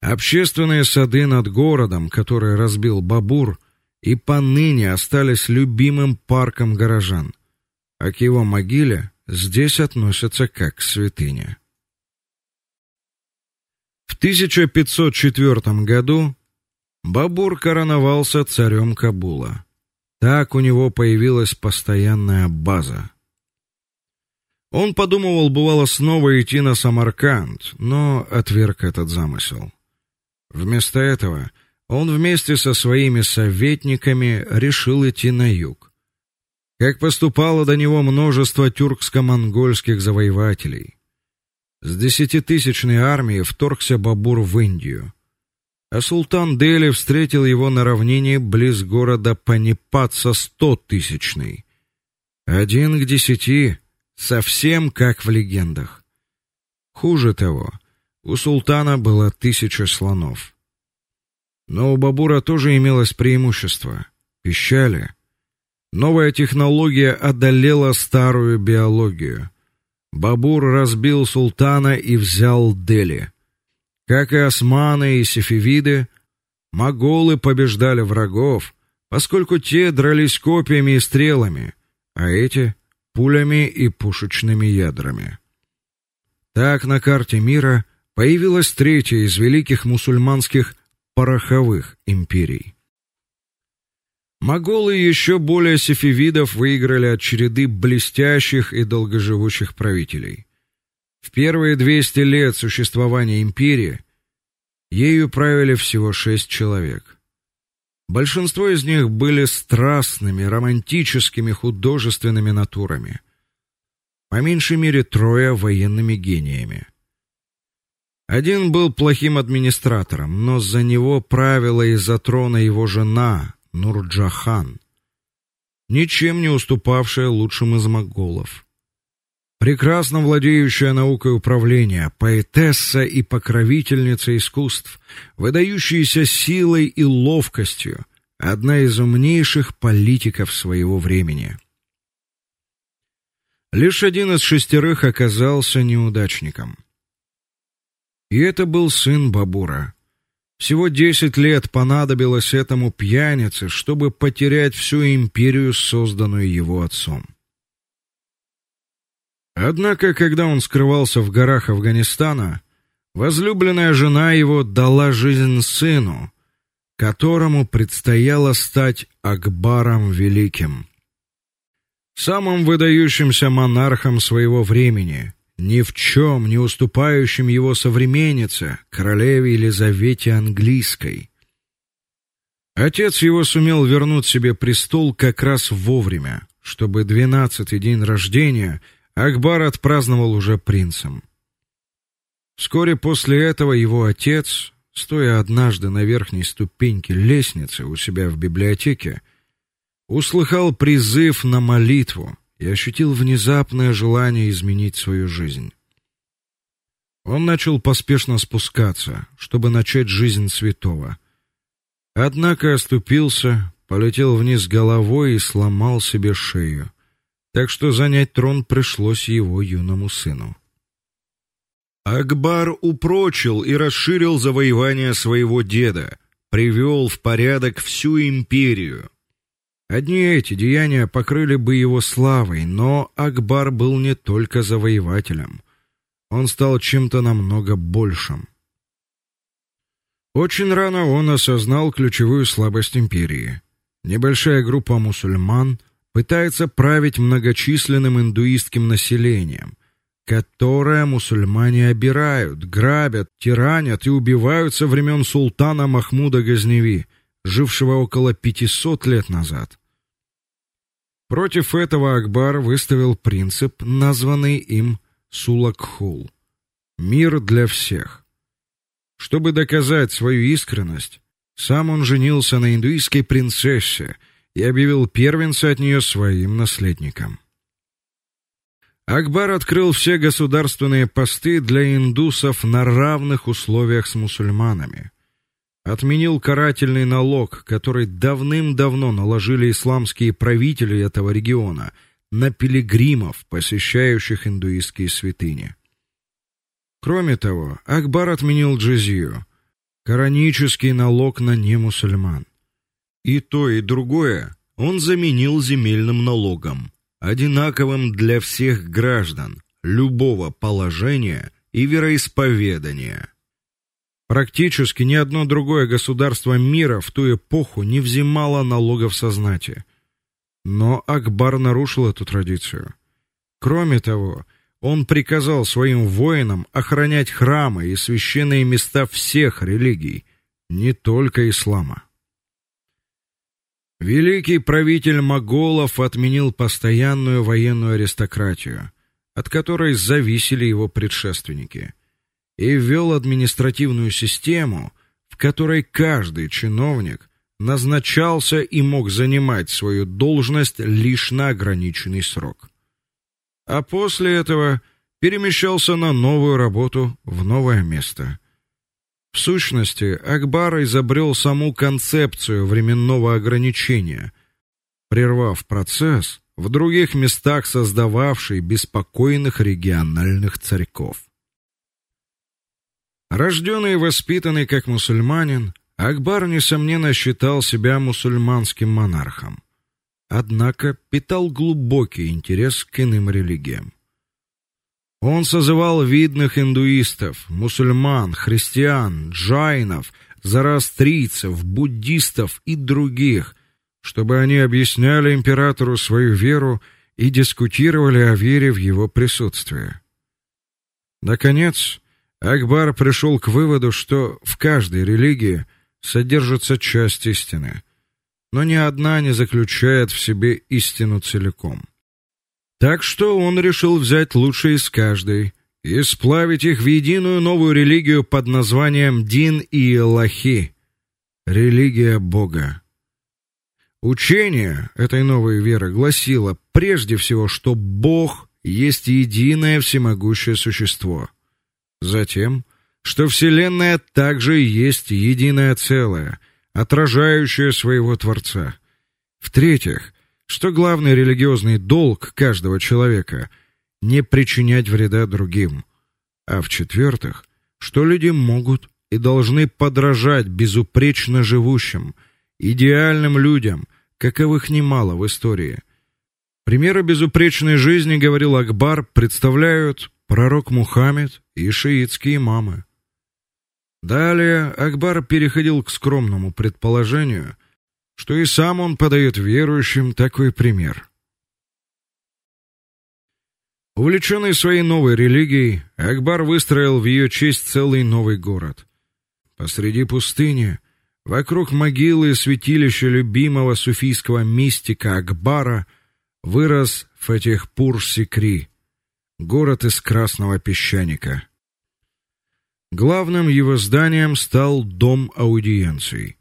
Общественные сады над городом, которые разбил Бабур, и поныне остались любимым парком горожан, а к его могиле здесь относятся как к святыне. В 1504 году Бабур короновался царем Кабула. Так у него появилась постоянная база. Он подумывал бывало снова идти на Самарканд, но отверг этот замысел. Вместо этого он вместе со своими советниками решил идти на юг. Как поступало до него множество тюркско-монгольских завоевателей. С десятитысячной армией вторгся Бабур в Индию. А султан Дели встретил его на равнине близ города Панипат со стотысячной. Один к десяти, совсем как в легендах. Хуже того, у султана было тысяча слонов. Но у Бабура тоже имелось преимущество пищали. Новая технология одолела старую биологию. Бабур разбил султана и взял Дели. Как и османы и сефевиды, моголы побеждали врагов, поскольку те дрались копьями и стрелами, а эти пулями и пушечными ядрами. Так на карте мира появилась третья из великих мусульманских пороховых империй. Моголы еще более сефевидов выиграли от череды блестящих и долгоживущих правителей. В первые 200 лет существования империи ею правили всего шесть человек. Большинство из них были страстными, романтическими, художественными натурами. По меньшей мере трое военными гениями. Один был плохим администратором, но за него правила из-за трона его жена Нурджахан, ничем не уступавшая лучшим из монголов. Прекрасно владеющая наукой управления, поэтесса и покровительница искусств, выдающаяся силой и ловкостью, одна из умнейших политиков своего времени. Лишь один из шестерых оказался неудачником. И это был сын Бабура. Всего десять лет понадобилось этому пьянице, чтобы потерять всю империю, созданную его отцом. Однако, когда он скрывался в горах Афганистана, возлюбленная жена его дала жизнь сыну, которому предстояло стать Акбаром великим, самым выдающимся монархом своего времени, ни в чем не уступающим его современнице, королеве Елизавете английской. Отец его сумел вернуть себе престол как раз вовремя, чтобы двенадцатый день рождения Акбар отпраздновал уже принцем. Вскоре после этого его отец, стоя однажды на верхней ступеньке лестницы у себя в библиотеке, услыхал призыв на молитву и ощутил внезапное желание изменить свою жизнь. Он начал поспешно спускаться, чтобы начать жизнь святого. Однако оступился, полетел вниз головой и сломал себе шею. Так что занять трон пришлось его юному сыну. Акбар упрочил и расширил завоевания своего деда, привел в порядок всю империю. Одни эти деяния покрыли бы его славой, но Акбар был не только завоевателем. Он стал чем-то намного большим. Очень рано он осознал ключевую слабость империи. Небольшая группа мусульман пытается править многочисленным индуистским населением, которое мусульмане обирают, грабят, тиранят и убивают со времен султана Махмуда Газневи – жившего около 500 лет назад. Против этого Акбар выставил принцип, названный им Сулакхул мир для всех. Чтобы доказать свою искренность, сам он женился на индуистской принцессе и объявил первенца от нее своим наследником. Акбар открыл все государственные посты для индусов на равных условиях с мусульманами. Отменил карательный налог, который давным-давно наложили исламские правители этого региона на пилигримов, посещающих индуистские святыни. Кроме того, Акбар отменил джизью, коранический налог на немусульман. И то, и другое он заменил земельным налогом одинаковым для всех граждан любого положения и вероисповедания. Практически ни одно другое государство мира в ту эпоху не взимало налогов со знати. Но Акбар нарушил эту традицию. Кроме того, он приказал своим воинам охранять храмы и священные места всех религий, не только ислама. Великий правитель моголов отменил постоянную военную аристократию, от которой зависели его предшественники, и ввел административную систему, в которой каждый чиновник назначался и мог занимать свою должность лишь на ограниченный срок. А после этого перемещался на новую работу в новое место. В сущности, Акбар изобрел саму концепцию временного ограничения, прервав процесс в других местах создававший беспокойных региональных царьков. Рожденный и воспитанный как мусульманин, Акбар несомненно считал себя мусульманским монархом. Однако питал глубокий интерес к иным религиям. Он созывал видных индуистов, мусульман, христиан, джайнов, зороастрийцев, буддистов и других, чтобы они объясняли императору свою веру и дискутировали о вере в его присутствии. Наконец, Акбар пришел к выводу, что в каждой религии содержится часть истины, но ни одна не заключает в себе истину целиком. Так что он решил взять лучшее из каждой и сплавить их в единую новую религию под названием Дин и Илахи религия Бога. Учение этой новой веры гласило прежде всего, что Бог есть единое всемогущее существо. Затем, что вселенная также есть единое целое, отражающее своего творца. В-третьих, что главный религиозный долг каждого человека не причинять вреда другим, а в-четвертых, что люди могут и должны подражать безупречно живущим, идеальным людям, каковых немало в истории. Примеры безупречной жизни, говорил Акбар, представляют пророк Мухаммед и шиитские имамы. Далее Акбар переходил к скромному предположению, что и сам он подает верующим такой пример. Увлеченный своей новой религией, Акбар выстроил в ее честь целый новый город. Посреди пустыни, вокруг могилы и святилища любимого суфийского мистика Акбара, вырос Фатихпур-Сикри, город из красного песчаника. Главным его зданием стал дом аудиенций.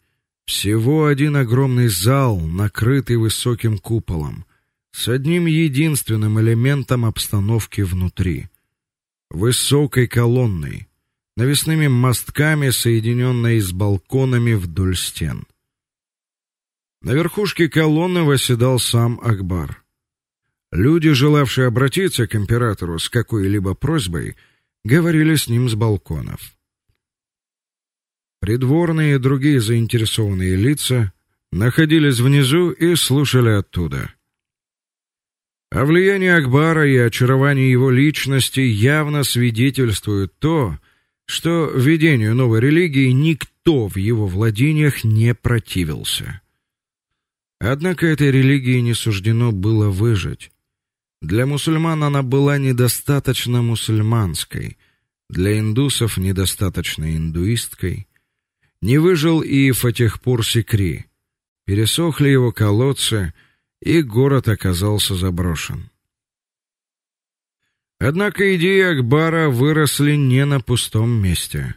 Всего один огромный зал, накрытый высоким куполом, с одним единственным элементом обстановки внутри высокой колонной, навесными мостками, соединенной с балконами вдоль стен. На верхушке колонны восседал сам Акбар. Люди, желавшие обратиться к императору с какой-либо просьбой, говорили с ним с балконов. Придворные и другие заинтересованные лица находились внизу и слушали оттуда. О влиянии Акбара и очаровании его личности явно свидетельствует то, что введению новой религии никто в его владениях не противился. Однако этой религии не суждено было выжить. Для мусульман она была недостаточно мусульманской, для индусов недостаточно индуистской, не выжил и Фатихпур-Сикри. Пересохли его колодцы, и город оказался заброшен. Однако идеи Акбара выросли не на пустом месте.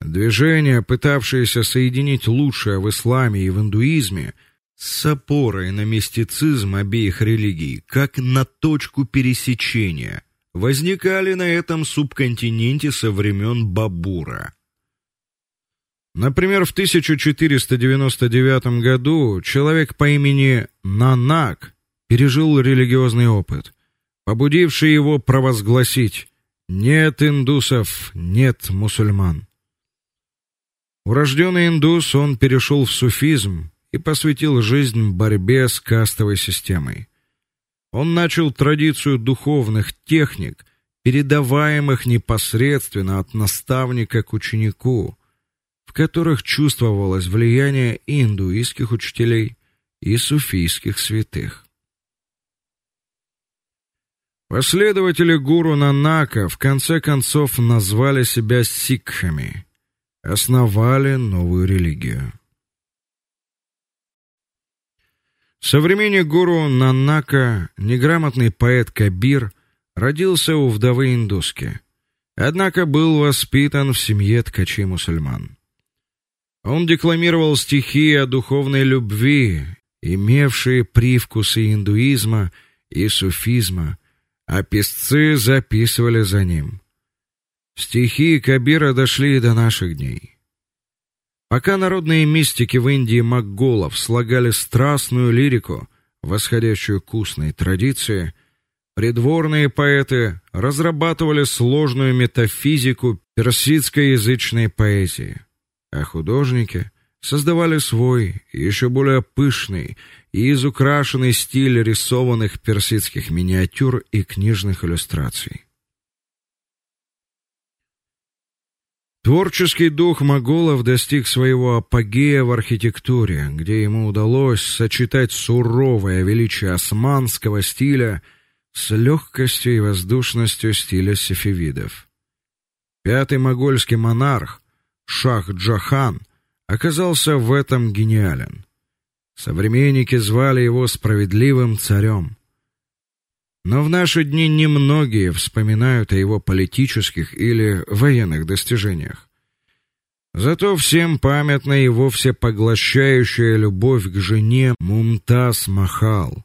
Движение, пытавшееся соединить лучшее в исламе и в индуизме, с опорой на мистицизм обеих религий, как на точку пересечения, возникали на этом субконтиненте со времен Бабура. Например, в 1499 году человек по имени Нанак пережил религиозный опыт, побудивший его провозгласить: нет индусов, нет мусульман. Урожденный индус, он перешел в суфизм и посвятил жизнь борьбе с кастовой системой. Он начал традицию духовных техник, передаваемых непосредственно от наставника к ученику, в которых чувствовалось влияние индуистских учителей, и суфийских святых. Последователи гуру Нанака в конце концов назвали себя сикхами основали новую религию. Современник гуру Нанака, неграмотный поэт Кабир, родился у вдовы индуски, однако был воспитан в семье ткачей-мусульман. Он декламировал стихи о духовной любви, имевшие привкусы индуизма и суфизма, а песцы записывали за ним. Стихи Кабира дошли до наших дней. Пока народные мистики в Индии Макголов слагали страстную лирику, восходящую к устной традиции, придворные поэты разрабатывали сложную метафизику персидскоязычной поэзии, а художники создавали свой, еще более пышный и изукрашенный стиль рисованных персидских миниатюр и книжных иллюстраций. Творческий дух моголов достиг своего апогея в архитектуре, где ему удалось сочетать суровое величие османского стиля с легкостью и воздушностью стиля сефевидов. Пятый могольский монарх, шах Джахан, оказался в этом гениален. Современники звали его справедливым царем. Но в наши дни немногие вспоминают о его политических или военных достижениях. Зато всем памятна его всепоглощающая любовь к жене Мумтаз Махал,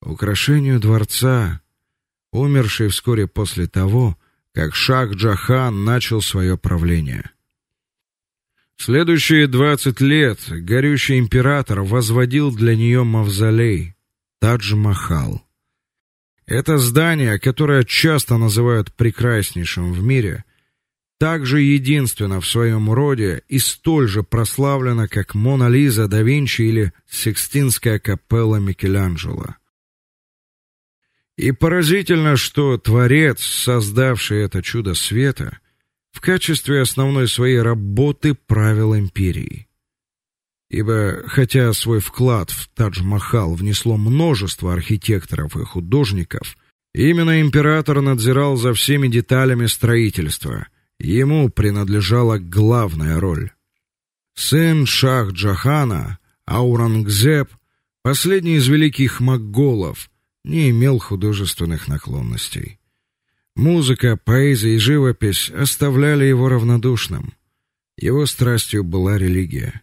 украшению дворца, умершей вскоре после того, как шах Джахан начал свое правление. Следующие двадцать лет горющий император возводил для нее мавзолей Тадж-Махал. Это здание, которое часто называют прекраснейшим в мире, также единственно в своем роде и столь же прославлено, как Мона Лиза да Винчи или Сикстинская капелла Микеланджело. И поразительно, что творец, создавший это чудо света, в качестве основной своей работы правил империей. Ибо хотя свой вклад в Тадж-Махал внесло множество архитекторов и художников, именно император надзирал за всеми деталями строительства. Ему принадлежала главная роль. Сын Шах-Джахана, Аурангзеб, последний из великих монголов, не имел художественных наклонностей. Музыка, поэзия и живопись оставляли его равнодушным. Его страстью была религия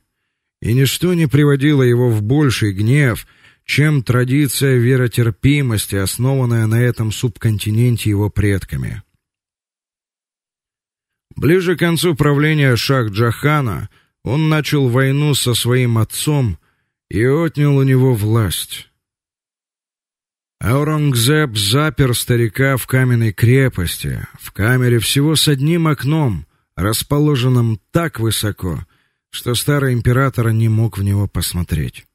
и ничто не приводило его в больший гнев, чем традиция веротерпимости, основанная на этом субконтиненте его предками. Ближе к концу правления Шах-Джахана он начал войну со своим отцом и отнял у него власть. Аурангзеб запер старика в каменной крепости, в камере всего с одним окном, расположенным так высоко, что старый император не мог в него посмотреть.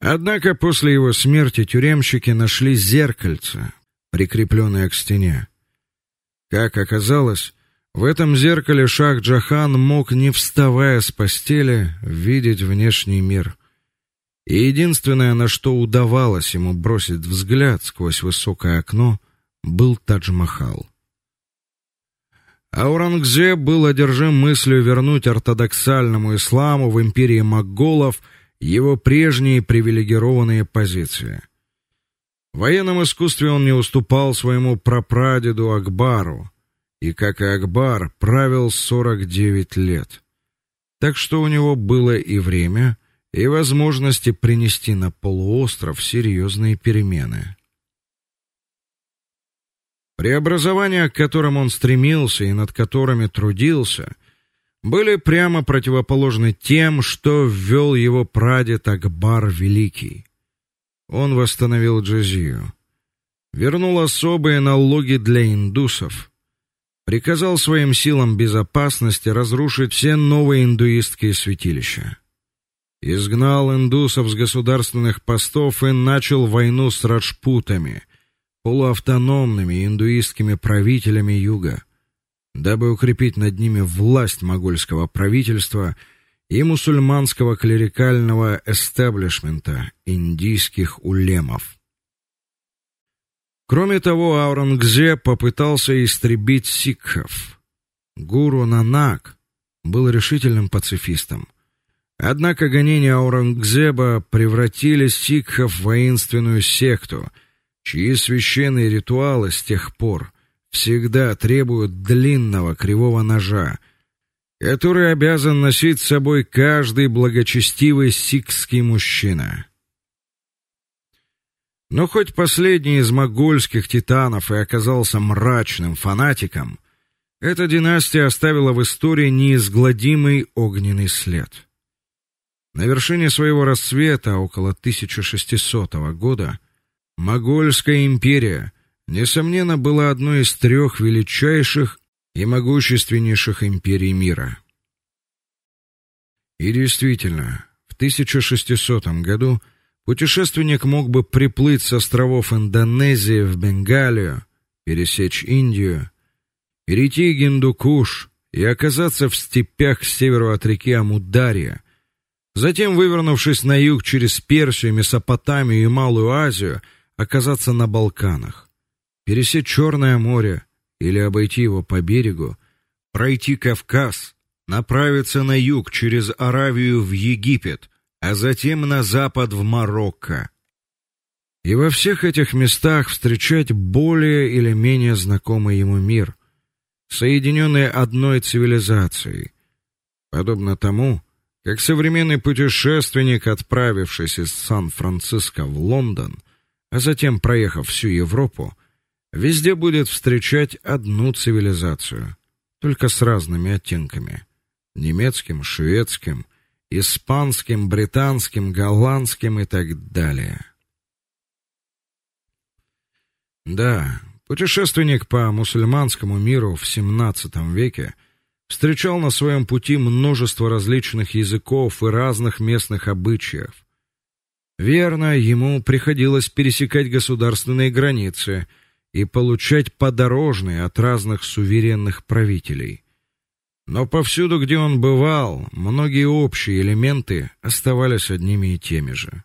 Однако после его смерти тюремщики нашли зеркальце, прикрепленное к стене. Как оказалось, в этом зеркале Шах Джахан мог, не вставая с постели, видеть внешний мир. И единственное, на что удавалось ему бросить взгляд сквозь высокое окно, был Тадж-Махал. Аурангзеб был одержим мыслью вернуть ортодоксальному исламу в империи монголов его прежние привилегированные позиции. В военном искусстве он не уступал своему прапрадеду Акбару, и, как и Акбар, правил 49 лет. Так что у него было и время, и возможности принести на полуостров серьезные перемены. Преобразования, к которым он стремился и над которыми трудился, были прямо противоположны тем, что ввел его прадед Акбар Великий. Он восстановил джизию, вернул особые налоги для индусов, приказал своим силам безопасности разрушить все новые индуистские святилища. Изгнал индусов с государственных постов и начал войну с раджпутами, полуавтономными индуистскими правителями юга, дабы укрепить над ними власть могольского правительства и мусульманского клерикального эстаблишмента индийских улемов. Кроме того, Аурангзеб попытался истребить сикхов. Гуру Нанак был решительным пацифистом. Однако гонения Аурангзеба превратили сикхов в воинственную секту, чьи священные ритуалы с тех пор всегда требуют длинного кривого ножа, который обязан носить с собой каждый благочестивый сикхский мужчина. Но хоть последний из могольских титанов и оказался мрачным фанатиком, эта династия оставила в истории неизгладимый огненный след. На вершине своего расцвета около 1600 года Могольская империя несомненно была одной из трех величайших и могущественнейших империй мира. И действительно, в 1600 году путешественник мог бы приплыть с островов Индонезии в Бенгалию, пересечь Индию, перейти Гиндукуш и оказаться в степях к северу от реки Амударья, затем, вывернувшись на юг через Персию, Месопотамию и Малую Азию, оказаться на Балканах, пересечь Черное море или обойти его по берегу, пройти Кавказ, направиться на юг через Аравию в Египет, а затем на запад в Марокко. И во всех этих местах встречать более или менее знакомый ему мир, соединенный одной цивилизацией, подобно тому, как современный путешественник, отправившись из Сан-Франциско в Лондон, а затем проехав всю Европу, везде будет встречать одну цивилизацию, только с разными оттенками: немецким, шведским, испанским, британским, голландским и так далее. Да, путешественник по мусульманскому миру в XVII веке встречал на своем пути множество различных языков и разных местных обычаев. Верно, ему приходилось пересекать государственные границы и получать подорожные от разных суверенных правителей. Но повсюду, где он бывал, многие общие элементы оставались одними и теми же.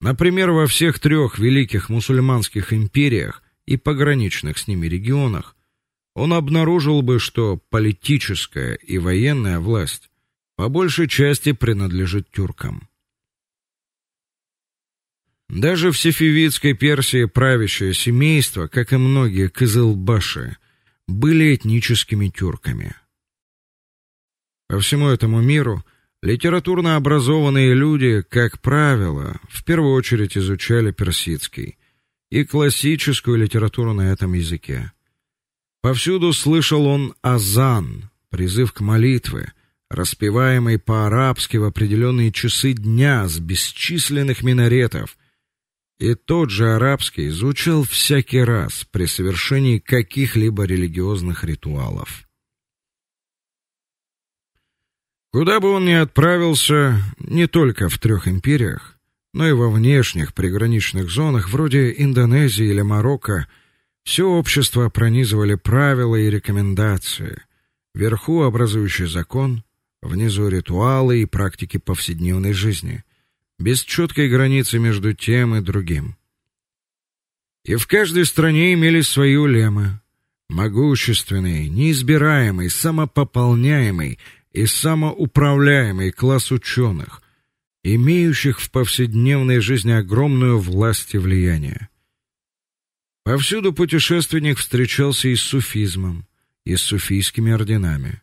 Например, во всех трех великих мусульманских империях и пограничных с ними регионах он обнаружил бы, что политическая и военная власть по большей части принадлежит тюркам. Даже в сефевидской Персии правящее семейство, как и многие кызылбаши, были этническими тюрками. По всему этому миру литературно образованные люди, как правило, в первую очередь изучали персидский и классическую литературу на этом языке. Повсюду слышал он азан, призыв к молитве, распеваемый по-арабски в определенные часы дня с бесчисленных минаретов – и тот же арабский звучал всякий раз при совершении каких-либо религиозных ритуалов. Куда бы он ни отправился, не только в трех империях, но и во внешних приграничных зонах вроде Индонезии или Марокко, все общество пронизывали правила и рекомендации. Вверху образующий закон, внизу ритуалы и практики повседневной жизни без четкой границы между тем и другим. И в каждой стране имелись свои улемы, могущественный, неизбираемый, самопополняемый и самоуправляемый класс ученых, имеющих в повседневной жизни огромную власть и влияние. Повсюду путешественник встречался и с суфизмом, и с суфийскими орденами.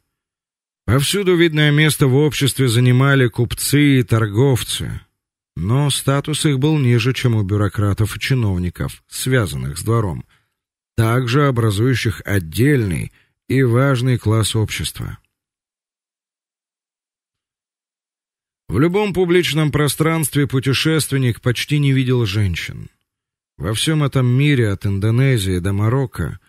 Повсюду видное место в обществе занимали купцы и торговцы, но статус их был ниже, чем у бюрократов и чиновников, связанных с двором, также образующих отдельный и важный класс общества. В любом публичном пространстве путешественник почти не видел женщин. Во всем этом мире от Индонезии до Марокко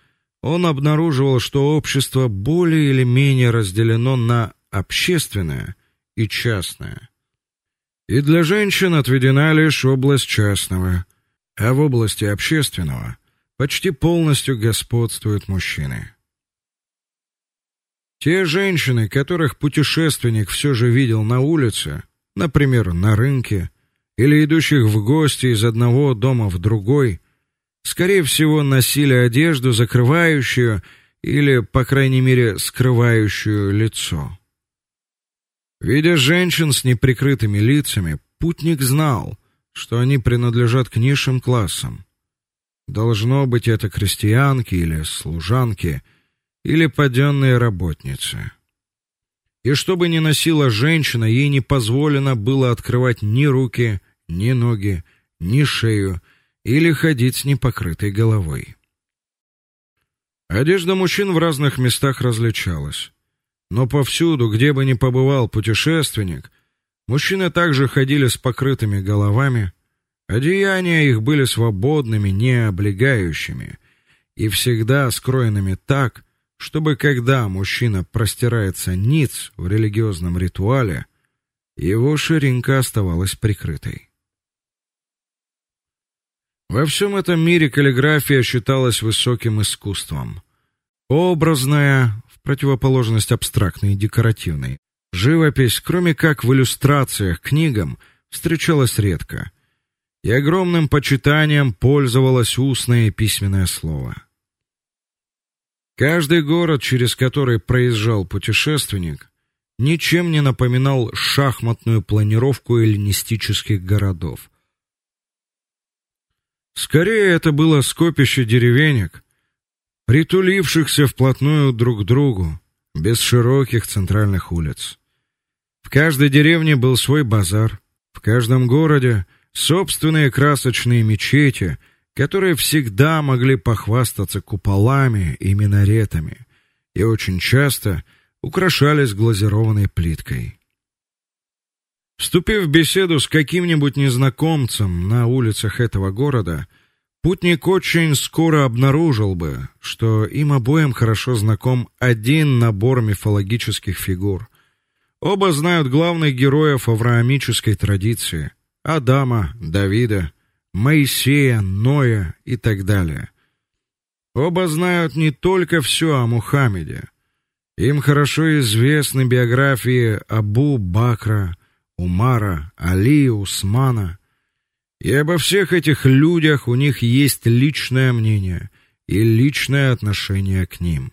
он обнаруживал, что общество более или менее разделено на общественное и частное. И для женщин отведена лишь область частного, а в области общественного почти полностью господствуют мужчины. Те женщины, которых путешественник все же видел на улице, например, на рынке, или идущих в гости из одного дома в другой, скорее всего, носили одежду, закрывающую или, по крайней мере, скрывающую лицо. Видя женщин с неприкрытыми лицами, путник знал, что они принадлежат к низшим классам. Должно быть, это крестьянки или служанки – или паденные работницы. И что бы ни носила женщина, ей не позволено было открывать ни руки, ни ноги, ни шею или ходить с непокрытой головой. Одежда мужчин в разных местах различалась, но повсюду, где бы ни побывал путешественник, мужчины также ходили с покрытыми головами, одеяния их были свободными, не облегающими и всегда скроенными так, чтобы когда мужчина простирается ниц в религиозном ритуале, его ширинка оставалась прикрытой. Во всем этом мире каллиграфия считалась высоким искусством. Образная, противоположность абстрактной и декоративной, живопись, кроме как в иллюстрациях к книгам, встречалась редко, и огромным почитанием пользовалось устное и письменное слово. Каждый город, через который проезжал путешественник, ничем не напоминал шахматную планировку эллинистических городов. Скорее это было скопище деревенек, притулившихся вплотную друг к другу, без широких центральных улиц. В каждой деревне был свой базар, в каждом городе собственные красочные мечети — которые всегда могли похвастаться куполами и минаретами и очень часто украшались глазированной плиткой. Вступив в беседу с каким-нибудь незнакомцем на улицах этого города, путник очень скоро обнаружил бы, что им обоим хорошо знаком один набор мифологических фигур. Оба знают главных героев авраамической традиции: Адама, Давида, Моисея, Ноя и так далее. Оба знают не только все о Мухаммеде. Им хорошо известны биографии Абу Бакра, Умара, Али, Усмана. И обо всех этих людях у них есть личное мнение и личное отношение к ним.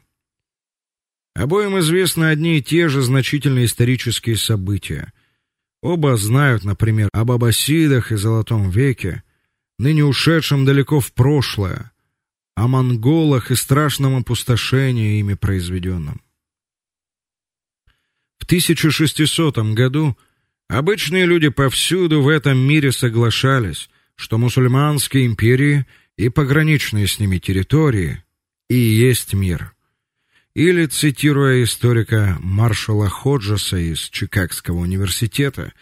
Обоим известны одни и те же значительные исторические события. Оба знают, например, об аббасидах и Золотом веке, ныне ушедшем далеко в прошлое, о монголах и страшном опустошении ими произведенном. В 1600 году обычные люди повсюду в этом мире соглашались, что мусульманские империи и пограничные с ними территории и есть мир. Или цитируя историка Маршала Ходжеса из Чикагского университета,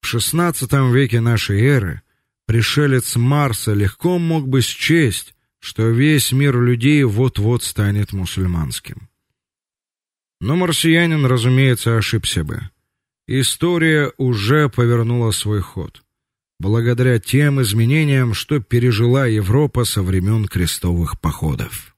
в XVI веке нашей эры Пришелец Марса легко мог бы счесть, что весь мир людей вот-вот станет мусульманским. Но марсианин, разумеется, ошибся бы. История уже повернула свой ход, благодаря тем изменениям, что пережила Европа со времен крестовых походов.